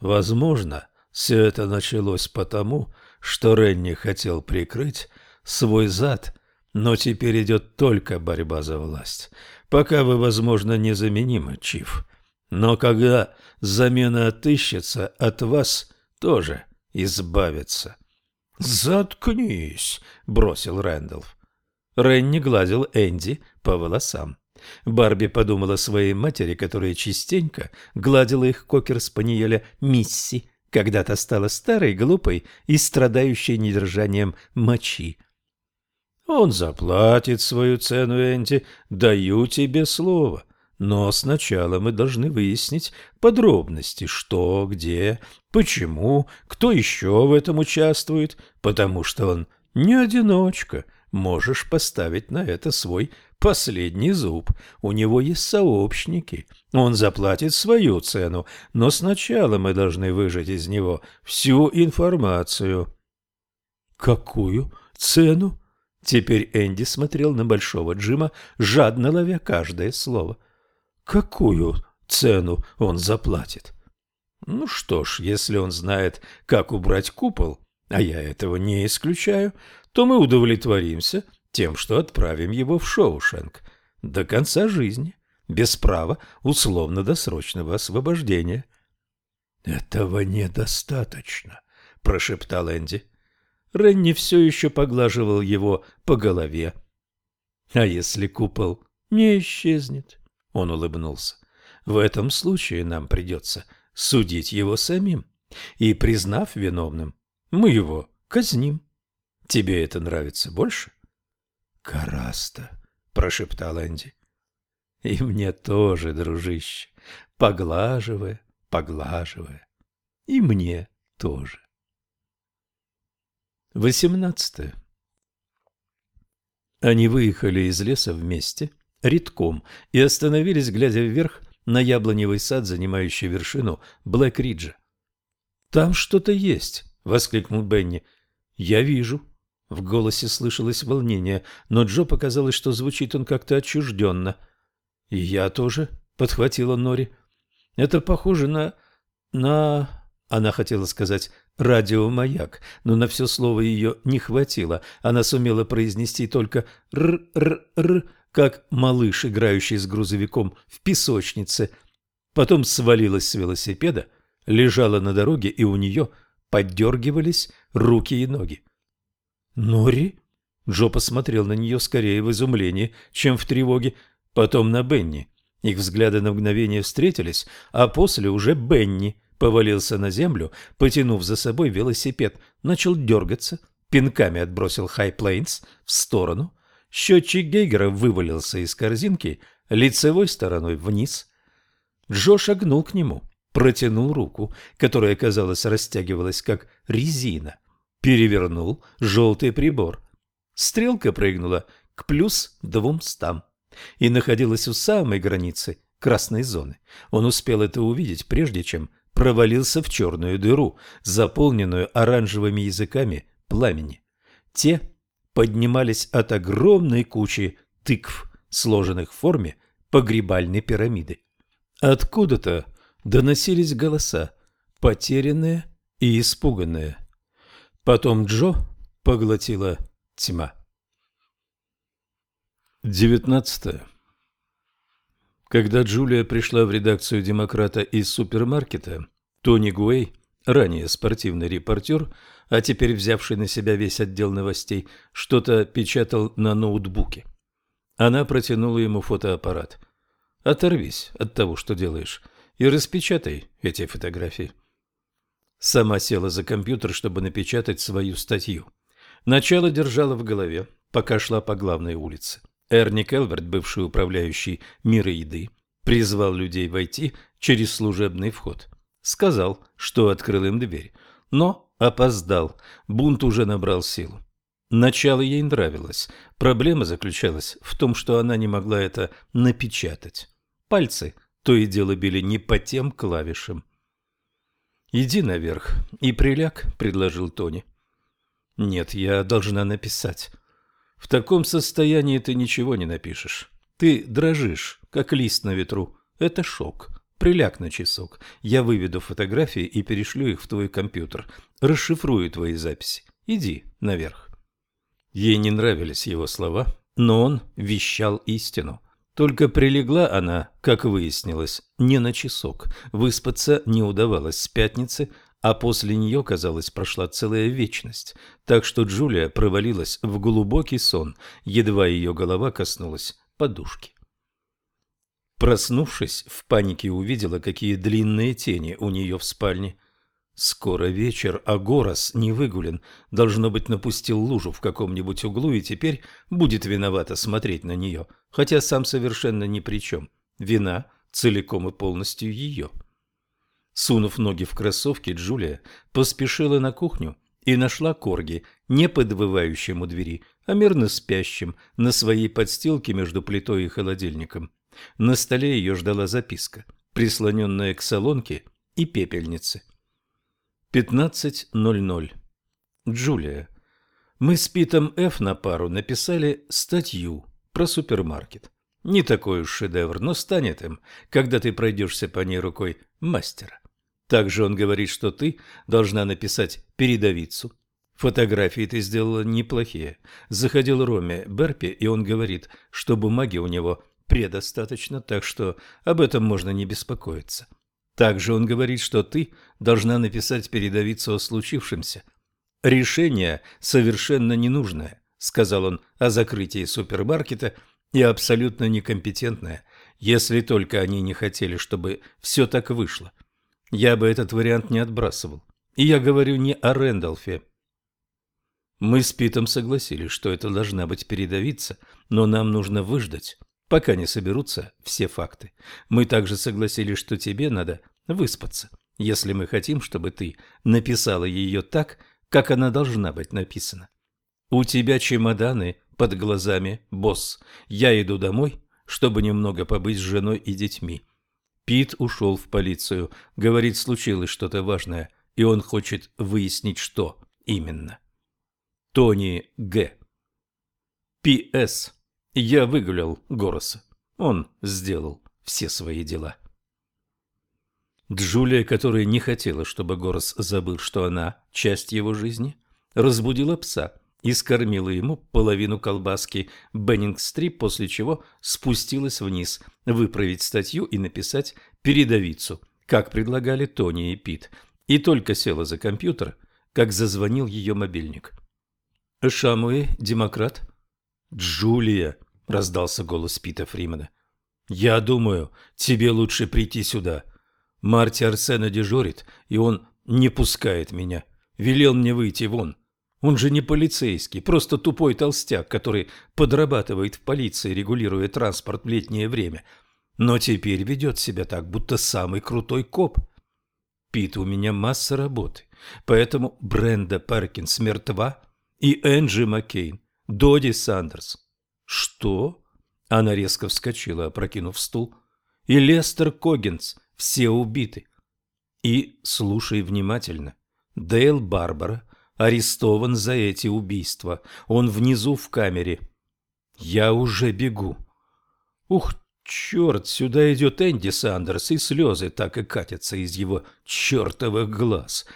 «Возможно, все это началось потому, что Ренни хотел прикрыть свой зад, но теперь идет только борьба за власть. Пока вы, возможно, незаменимы, Чиф. Но когда замена отыщется, от вас тоже избавятся. «Заткнись!» — бросил Рэндалф. Ренни гладил Энди по волосам. Барби подумала о своей матери, которая частенько гладила их кокер-спаниеля Мисси, когда-то стала старой, глупой и страдающей недержанием мочи. «Он заплатит свою цену, Энди, даю тебе слово. Но сначала мы должны выяснить подробности, что, где, почему, кто еще в этом участвует, потому что он не одиночка. Можешь поставить на это свой последний зуб. У него есть сообщники. Он заплатит свою цену, но сначала мы должны выжать из него всю информацию. Какую цену? Теперь Энди смотрел на Большого Джима, жадно ловя каждое слово – Какую цену он заплатит? Ну что ж, если он знает, как убрать купол, а я этого не исключаю, то мы удовлетворимся тем, что отправим его в Шоушенк до конца жизни, без права условно-досрочного освобождения. — Этого недостаточно, — прошептал Энди. Ренни все еще поглаживал его по голове. — А если купол не исчезнет? Он улыбнулся. В этом случае нам придется судить его самим. И, признав виновным, мы его казним. Тебе это нравится больше? Караста, прошептал Энди. И мне тоже, дружище, поглаживая, поглаживая. И мне тоже. Восемнадцатое. Они выехали из леса вместе, редком и остановились, глядя вверх на яблоневый сад, занимающий вершину Блэк-Риджа. «Там что-то есть!» — воскликнул Бенни. «Я вижу». В голосе слышалось волнение, но Джо показалось, что звучит он как-то отчужденно. «И я тоже», — подхватила Нори. «Это похоже на... на... Она хотела сказать «радиомаяк», но на все слово ее не хватило. Она сумела произнести только «р-р-р», как малыш, играющий с грузовиком в песочнице. Потом свалилась с велосипеда, лежала на дороге, и у нее поддергивались руки и ноги. «Нори?» Джо посмотрел на нее скорее в изумлении, чем в тревоге, потом на Бенни. Их взгляды на мгновение встретились, а после уже Бенни – повалился на землю, потянув за собой велосипед, начал дергаться, пинками отбросил Хай Плейнс в сторону, счетчик Гейгера вывалился из корзинки лицевой стороной вниз. Джо шагнул к нему, протянул руку, которая, казалось, растягивалась как резина, перевернул желтый прибор. Стрелка прыгнула к плюс двумстам и находилась у самой границы красной зоны. Он успел это увидеть, прежде чем провалился в черную дыру, заполненную оранжевыми языками пламени. Те поднимались от огромной кучи тыкв, сложенных в форме погребальной пирамиды. Откуда-то доносились голоса, потерянные и испуганные. Потом Джо поглотила тьма. Девятнадцатое. Когда Джулия пришла в редакцию «Демократа» из супермаркета, Тони Гуэй, ранее спортивный репортер, а теперь взявший на себя весь отдел новостей, что-то печатал на ноутбуке. Она протянула ему фотоаппарат. «Оторвись от того, что делаешь, и распечатай эти фотографии». Сама села за компьютер, чтобы напечатать свою статью. Начало держала в голове, пока шла по главной улице. Эрни Келверт, бывший управляющий мира еды, призвал людей войти через служебный вход. Сказал, что открыл им дверь, но опоздал, бунт уже набрал силу. Начало ей нравилось. Проблема заключалась в том, что она не могла это напечатать. Пальцы то и дело били не по тем клавишам. «Иди наверх и приляг», — предложил Тони. «Нет, я должна написать. В таком состоянии ты ничего не напишешь. Ты дрожишь, как лист на ветру. Это шок. Приляг на часок. Я выведу фотографии и перешлю их в твой компьютер. Расшифрую твои записи. Иди наверх. Ей не нравились его слова, но он вещал истину. Только прилегла она, как выяснилось, не на часок. Выспаться не удавалось с пятницы, а после нее, казалось, прошла целая вечность, так что Джулия провалилась в глубокий сон, едва ее голова коснулась подушки. Проснувшись, в панике увидела, какие длинные тени у нее в спальне. Скоро вечер, а Горос не выгулен, должно быть, напустил лужу в каком-нибудь углу и теперь будет виновато смотреть на нее, хотя сам совершенно ни при чем. Вина целиком и полностью ее. Сунув ноги в кроссовки, Джулия поспешила на кухню и нашла Корги, не подвывающим у двери, а мирно спящим на своей подстилке между плитой и холодильником. На столе ее ждала записка, прислоненная к солонке и пепельнице. 15.00. Джулия. Мы с Питом Ф. на пару написали статью про супермаркет. Не такой уж шедевр, но станет им, когда ты пройдешься по ней рукой мастера. Также он говорит, что ты должна написать передовицу. Фотографии ты сделала неплохие. Заходил Роме Берпи, и он говорит, что бумаги у него предостаточно, так что об этом можно не беспокоиться. Также он говорит, что ты должна написать передовицу о случившемся. Решение совершенно ненужное, сказал он о закрытии супермаркета, и абсолютно некомпетентное, если только они не хотели, чтобы все так вышло. Я бы этот вариант не отбрасывал. И я говорю не о Рэндалфе. Мы с Питом согласились, что это должна быть передовица, но нам нужно выждать, пока не соберутся все факты. Мы также согласились, что тебе надо выспаться, если мы хотим, чтобы ты написала ее так, как она должна быть написана. У тебя чемоданы под глазами, босс. Я иду домой, чтобы немного побыть с женой и детьми. Пит ушел в полицию. Говорит, случилось что-то важное, и он хочет выяснить, что именно. Тони Г. П.С. Я выгулял Гороса. Он сделал все свои дела. Джулия, которая не хотела, чтобы Горос забыл, что она – часть его жизни, разбудила пса и скормила ему половину колбаски Беннингстрип, после чего спустилась вниз выправить статью и написать передовицу, как предлагали Тони и Пит, и только села за компьютер, как зазвонил ее мобильник. «Шамуэ, демократ?» «Джулия», — раздался голос Пита Фримена. «Я думаю, тебе лучше прийти сюда. Марти Арсена дежурит, и он не пускает меня. Велел мне выйти вон. Он же не полицейский, просто тупой толстяк, который подрабатывает в полиции, регулируя транспорт в летнее время. Но теперь ведет себя так, будто самый крутой коп. Пит, у меня масса работы, поэтому Бренда Перкинс мертва и Энджи Маккейн, Доди Сандерс. Что? Она резко вскочила, опрокинув стул. И Лестер Когенс – все убиты. И, слушай внимательно, Дейл Барбара арестован за эти убийства. Он внизу в камере. Я уже бегу. Ух, черт, сюда идет Энди Сандерс, и слезы так и катятся из его чертовых глаз.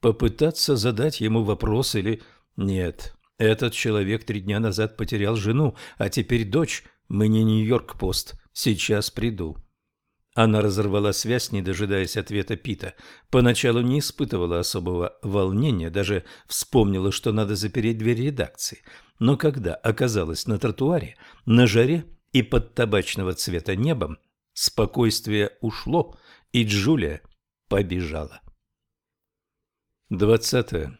Попытаться задать ему вопрос или... Нет, этот человек три дня назад потерял жену, а теперь дочь. Мы не Нью-Йорк-Пост. Сейчас приду. Она разорвала связь, не дожидаясь ответа Пита. Поначалу не испытывала особого волнения, даже вспомнила, что надо запереть дверь редакции. Но когда оказалась на тротуаре, на жаре и под табачного цвета небом, спокойствие ушло, и Джулия побежала. Двадцатое.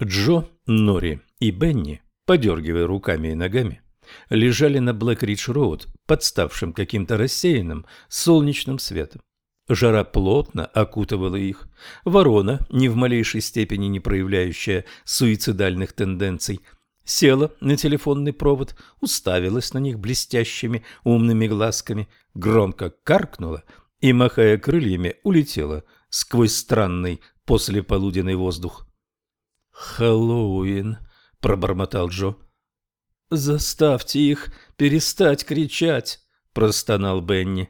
Джо, Нори и Бенни, подергивая руками и ногами, лежали на Блэк-Ридж-Роуд, под ставшим каким-то рассеянным солнечным светом. Жара плотно окутывала их. Ворона, ни в малейшей степени не проявляющая суицидальных тенденций, села на телефонный провод, уставилась на них блестящими умными глазками, громко каркнула и, махая крыльями, улетела сквозь странный послеполуденный воздух. «Хэллоуин!» — пробормотал Джо. «Заставьте их перестать кричать!» – простонал Бенни.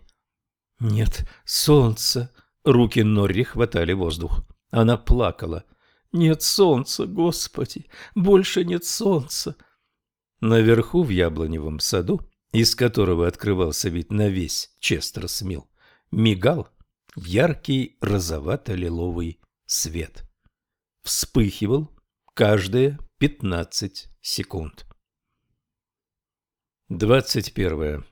«Нет, солнце!» – руки Норри хватали воздух. Она плакала. «Нет солнца, Господи! Больше нет солнца!» Наверху в яблоневом саду, из которого открывался вид на весь Честерсмилл, мигал яркий розовато-лиловый свет. Вспыхивал каждые пятнадцать секунд. Двадцать первое.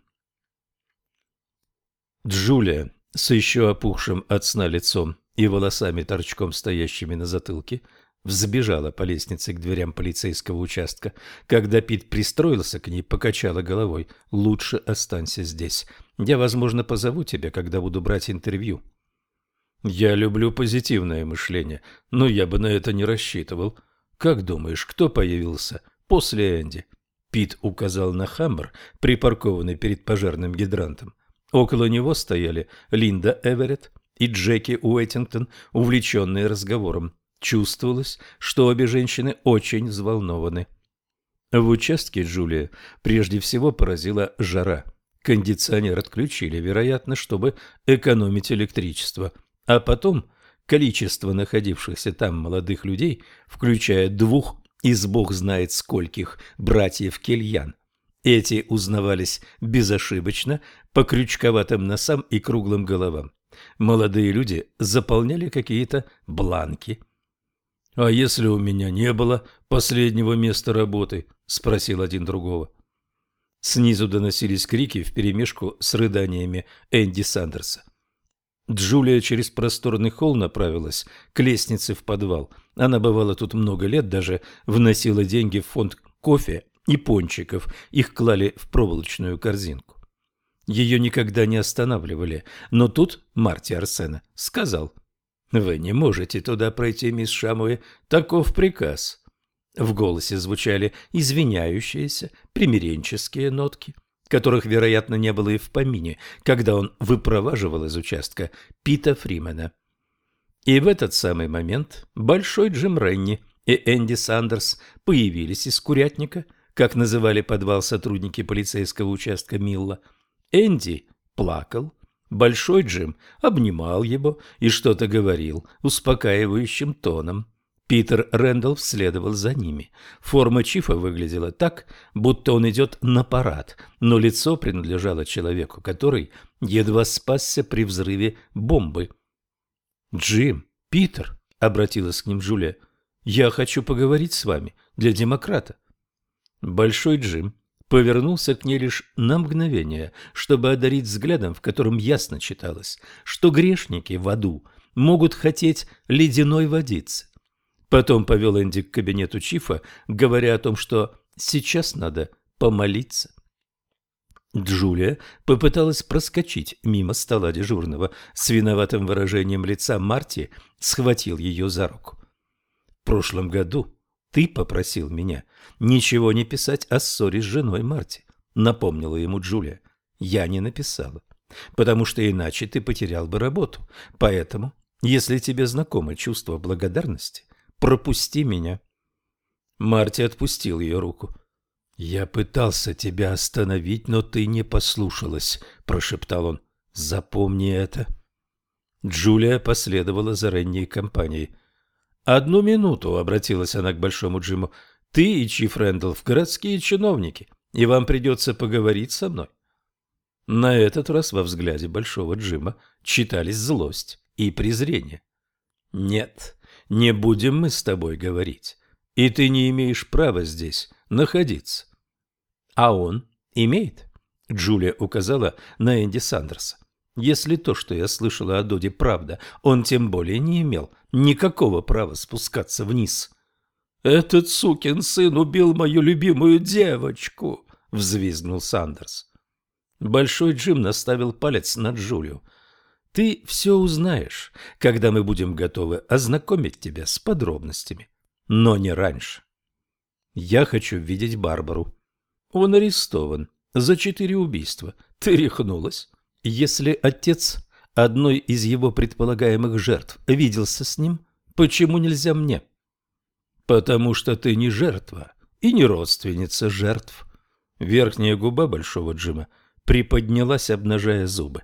Джулия с еще опухшим от сна лицом и волосами торчком стоящими на затылке взбежала по лестнице к дверям полицейского участка. Когда Пит пристроился к ней, покачала головой. «Лучше останься здесь. Я, возможно, позову тебя, когда буду брать интервью». «Я люблю позитивное мышление, но я бы на это не рассчитывал. Как думаешь, кто появился после Энди?» Пит указал на Хаммер, припаркованный перед пожарным гидрантом. Около него стояли Линда Эверетт и Джеки Уэттингтон, увлеченные разговором. Чувствовалось, что обе женщины очень взволнованы. В участке Джулия прежде всего поразила жара. Кондиционер отключили, вероятно, чтобы экономить электричество. А потом количество находившихся там молодых людей, включая двух из бог знает скольких братьев Кельян. Эти узнавались безошибочно по крючковатым носам и круглым головам. Молодые люди заполняли какие-то бланки. «А если у меня не было последнего места работы?» – спросил один другого. Снизу доносились крики вперемешку с рыданиями Энди Сандерса. Джулия через просторный холл направилась к лестнице в подвал. Она бывала тут много лет, даже вносила деньги в фонд кофе и пончиков. Их клали в проволочную корзинку. Ее никогда не останавливали, но тут Марти Арсена сказал, «Вы не можете туда пройти, мисс Шамуэ, таков приказ». В голосе звучали извиняющиеся, примиренческие нотки которых, вероятно, не было и в помине, когда он выпроваживал из участка Пита Фримена. И в этот самый момент Большой Джим Ренни и Энди Сандерс появились из курятника, как называли подвал сотрудники полицейского участка Милла. Энди плакал, Большой Джим обнимал его и что-то говорил успокаивающим тоном. Питер Рэндалф следовал за ними. Форма Чифа выглядела так, будто он идет на парад, но лицо принадлежало человеку, который едва спасся при взрыве бомбы. «Джим, Питер», — обратилась к ним Джулия, — «я хочу поговорить с вами для демократа». Большой Джим повернулся к ней лишь на мгновение, чтобы одарить взглядом, в котором ясно читалось, что грешники в аду могут хотеть ледяной водицы. Потом повел Энди к кабинету Чифа, говоря о том, что сейчас надо помолиться. Джулия попыталась проскочить мимо стола дежурного. С виноватым выражением лица Марти схватил ее за руку. «В прошлом году ты попросил меня ничего не писать о ссоре с женой Марти», — напомнила ему Джулия. «Я не написала, потому что иначе ты потерял бы работу. Поэтому, если тебе знакомо чувство благодарности, пропусти меня». Марти отпустил ее руку. «Я пытался тебя остановить, но ты не послушалась», — прошептал он. «Запомни это». Джулия последовала за ранней компанией. «Одну минуту», — обратилась она к Большому Джиму. «Ты и Чиф Рэндалф — городские чиновники, и вам придется поговорить со мной». На этот раз во взгляде Большого Джима читались злость и презрение. «Нет, не будем мы с тобой говорить, и ты не имеешь права здесь находиться. А он имеет? Джулия указала на Энди Сандерса. Если то, что я слышала о Доде, правда, он тем более не имел никакого права спускаться вниз. «Этот сукин сын убил мою любимую девочку!» — взвизгнул Сандерс. Большой Джим наставил палец на Джулию. «Ты все узнаешь, когда мы будем готовы ознакомить тебя с подробностями, но не раньше». Я хочу видеть Барбару. Он арестован за четыре убийства. Ты рехнулась? Если отец одной из его предполагаемых жертв виделся с ним, почему нельзя мне? Потому что ты не жертва и не родственница жертв. Верхняя губа Большого Джима приподнялась, обнажая зубы.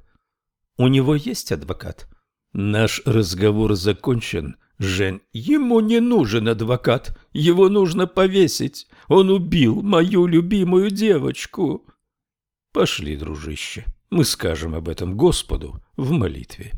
У него есть адвокат? Наш разговор закончен, Жень, ему не нужен адвокат, его нужно повесить. Он убил мою любимую девочку. Пошли, дружище, мы скажем об этом Господу в молитве.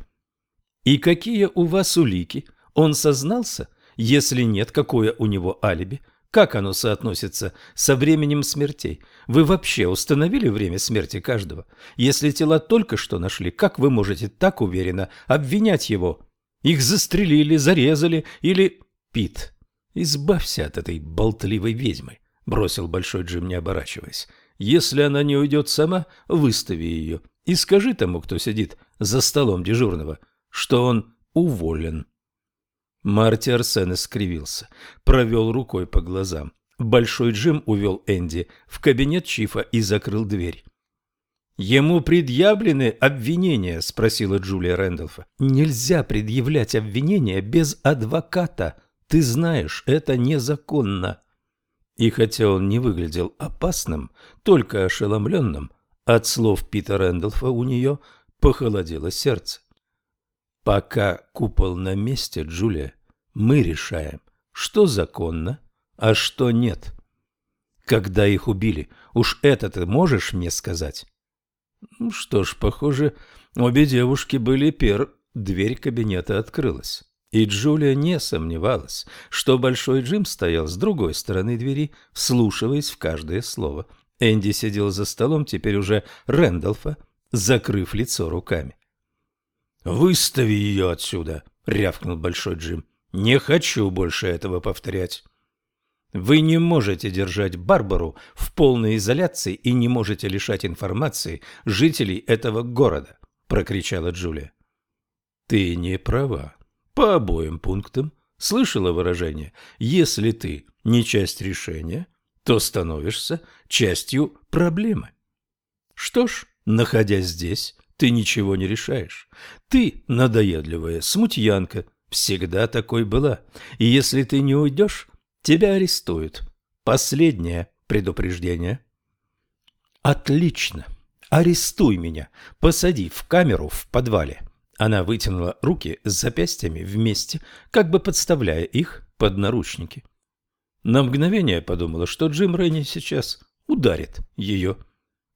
И какие у вас улики? Он сознался? Если нет, какое у него алиби? Как оно соотносится со временем смертей? Вы вообще установили время смерти каждого? Если тела только что нашли, как вы можете так уверенно обвинять его их застрелили, зарезали или... Пит, избавься от этой болтливой ведьмы, бросил Большой Джим, не оборачиваясь. Если она не уйдет сама, выстави ее и скажи тому, кто сидит за столом дежурного, что он уволен. Марти Арсен скривился, провел рукой по глазам. Большой Джим увел Энди в кабинет Чифа и закрыл дверь. «Ему предъявлены обвинения?» – спросила Джулия Рэндалфа. «Нельзя предъявлять обвинения без адвоката. Ты знаешь, это незаконно». И хотя он не выглядел опасным, только ошеломленным, от слов Пита Рэндалфа у нее похолодело сердце. «Пока купол на месте, Джулия, мы решаем, что законно, а что нет. Когда их убили, уж это ты можешь мне сказать?» Ну что ж, похоже, обе девушки были пер... Дверь кабинета открылась. И Джулия не сомневалась, что Большой Джим стоял с другой стороны двери, вслушиваясь в каждое слово. Энди сидел за столом, теперь уже Рэндалфа, закрыв лицо руками. «Выстави ее отсюда!» — рявкнул Большой Джим. «Не хочу больше этого повторять». Вы не можете держать Барбару в полной изоляции и не можете лишать информации жителей этого города, прокричала Джулия. Ты не права. По обоим пунктам слышала выражение: если ты не часть решения, то становишься частью проблемы. Что ж, находясь здесь, ты ничего не решаешь. Ты надоедливая смутьянка, всегда такой была. И если ты не уйдешь, Тебя арестуют. Последнее предупреждение. Отлично. «Арестуй меня! Посади в камеру в подвале!» Она вытянула руки с запястьями вместе, как бы подставляя их под наручники. На мгновение подумала, что Джим Ренни сейчас ударит ее.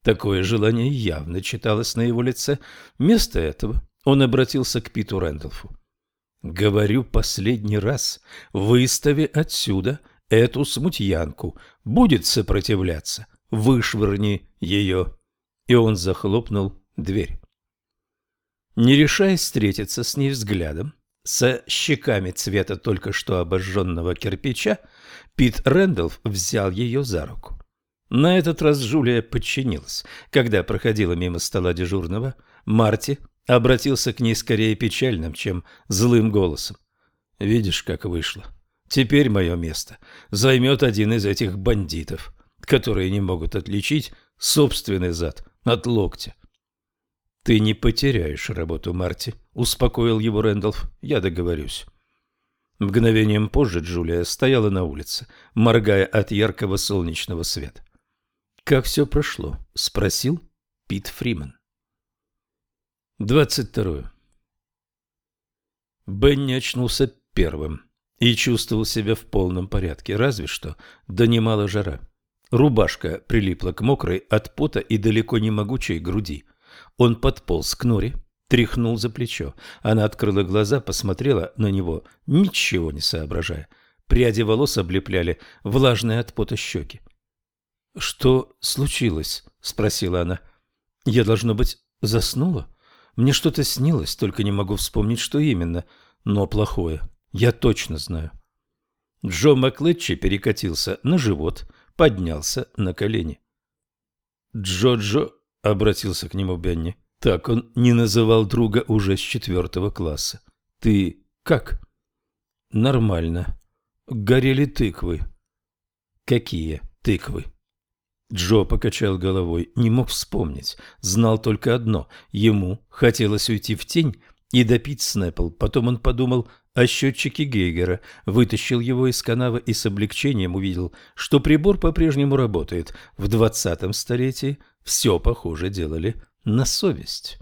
Такое желание явно читалось на его лице. Вместо этого он обратился к Питу Рэндалфу. «Говорю последний раз, выстави отсюда эту смутьянку. Будет сопротивляться, вышвырни ее». И он захлопнул дверь. Не решаясь встретиться с ней взглядом, со щеками цвета только что обожженного кирпича, Пит Рэндалф взял ее за руку. На этот раз Жулия подчинилась. Когда проходила мимо стола дежурного, Марти обратился к ней скорее печальным, чем злым голосом. «Видишь, как вышло. Теперь мое место займет один из этих бандитов, которые не могут отличить собственный зад от локтя. «Ты не потеряешь работу, Марти», — успокоил его Рэндалф. «Я договорюсь». Мгновением позже Джулия стояла на улице, моргая от яркого солнечного света. «Как все прошло?» — спросил Пит Фриман. Двадцать второе. Бенни очнулся первым и чувствовал себя в полном порядке, разве что донимала жара. Рубашка прилипла к мокрой от пота и далеко не могучей груди — он подполз к Норе, тряхнул за плечо. Она открыла глаза, посмотрела на него, ничего не соображая. Пряди волос облепляли влажные от пота щеки. — Что случилось? — спросила она. — Я, должно быть, заснула? Мне что-то снилось, только не могу вспомнить, что именно, но плохое. Я точно знаю. Джо Маклетчи перекатился на живот, поднялся на колени. Джо-Джо — обратился к нему Бенни. Так он не называл друга уже с четвертого класса. «Ты как?» «Нормально. Горели тыквы». «Какие тыквы?» Джо покачал головой, не мог вспомнить. Знал только одно – ему хотелось уйти в тень и допить Снэппл. Потом он подумал о счетчике Гейгера, вытащил его из канавы и с облегчением увидел, что прибор по-прежнему работает. В двадцатом столетии все, похоже, делали на совесть.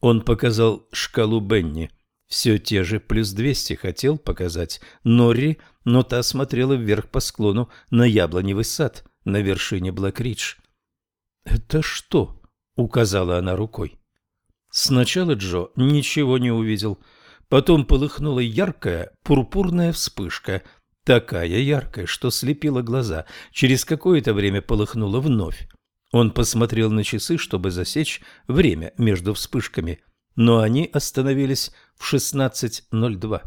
Он показал шкалу Бенни. Все те же плюс 200 хотел показать Норри, но та смотрела вверх по склону на яблоневый сад на вершине Блэк-Ридж. «Это что?» — указала она рукой. Сначала Джо ничего не увидел. Потом полыхнула яркая пурпурная вспышка, такая яркая, что слепила глаза. Через какое-то время полыхнула вновь. Он посмотрел на часы, чтобы засечь время между вспышками, но они остановились в 16.02.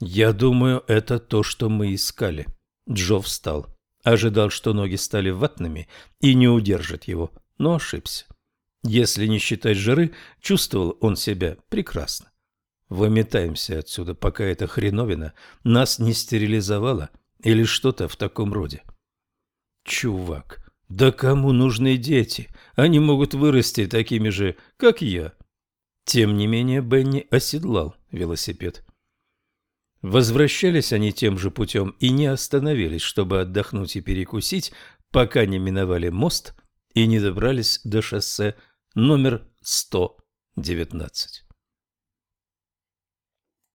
«Я думаю, это то, что мы искали». Джо встал. Ожидал, что ноги стали ватными и не удержат его, но ошибся. Если не считать жары, чувствовал он себя прекрасно. Выметаемся отсюда, пока эта хреновина нас не стерилизовала или что-то в таком роде. Чувак, да кому нужны дети? Они могут вырасти такими же, как я. Тем не менее Бенни оседлал велосипед. Возвращались они тем же путем и не остановились, чтобы отдохнуть и перекусить, пока не миновали мост и не добрались до шоссе номер 119.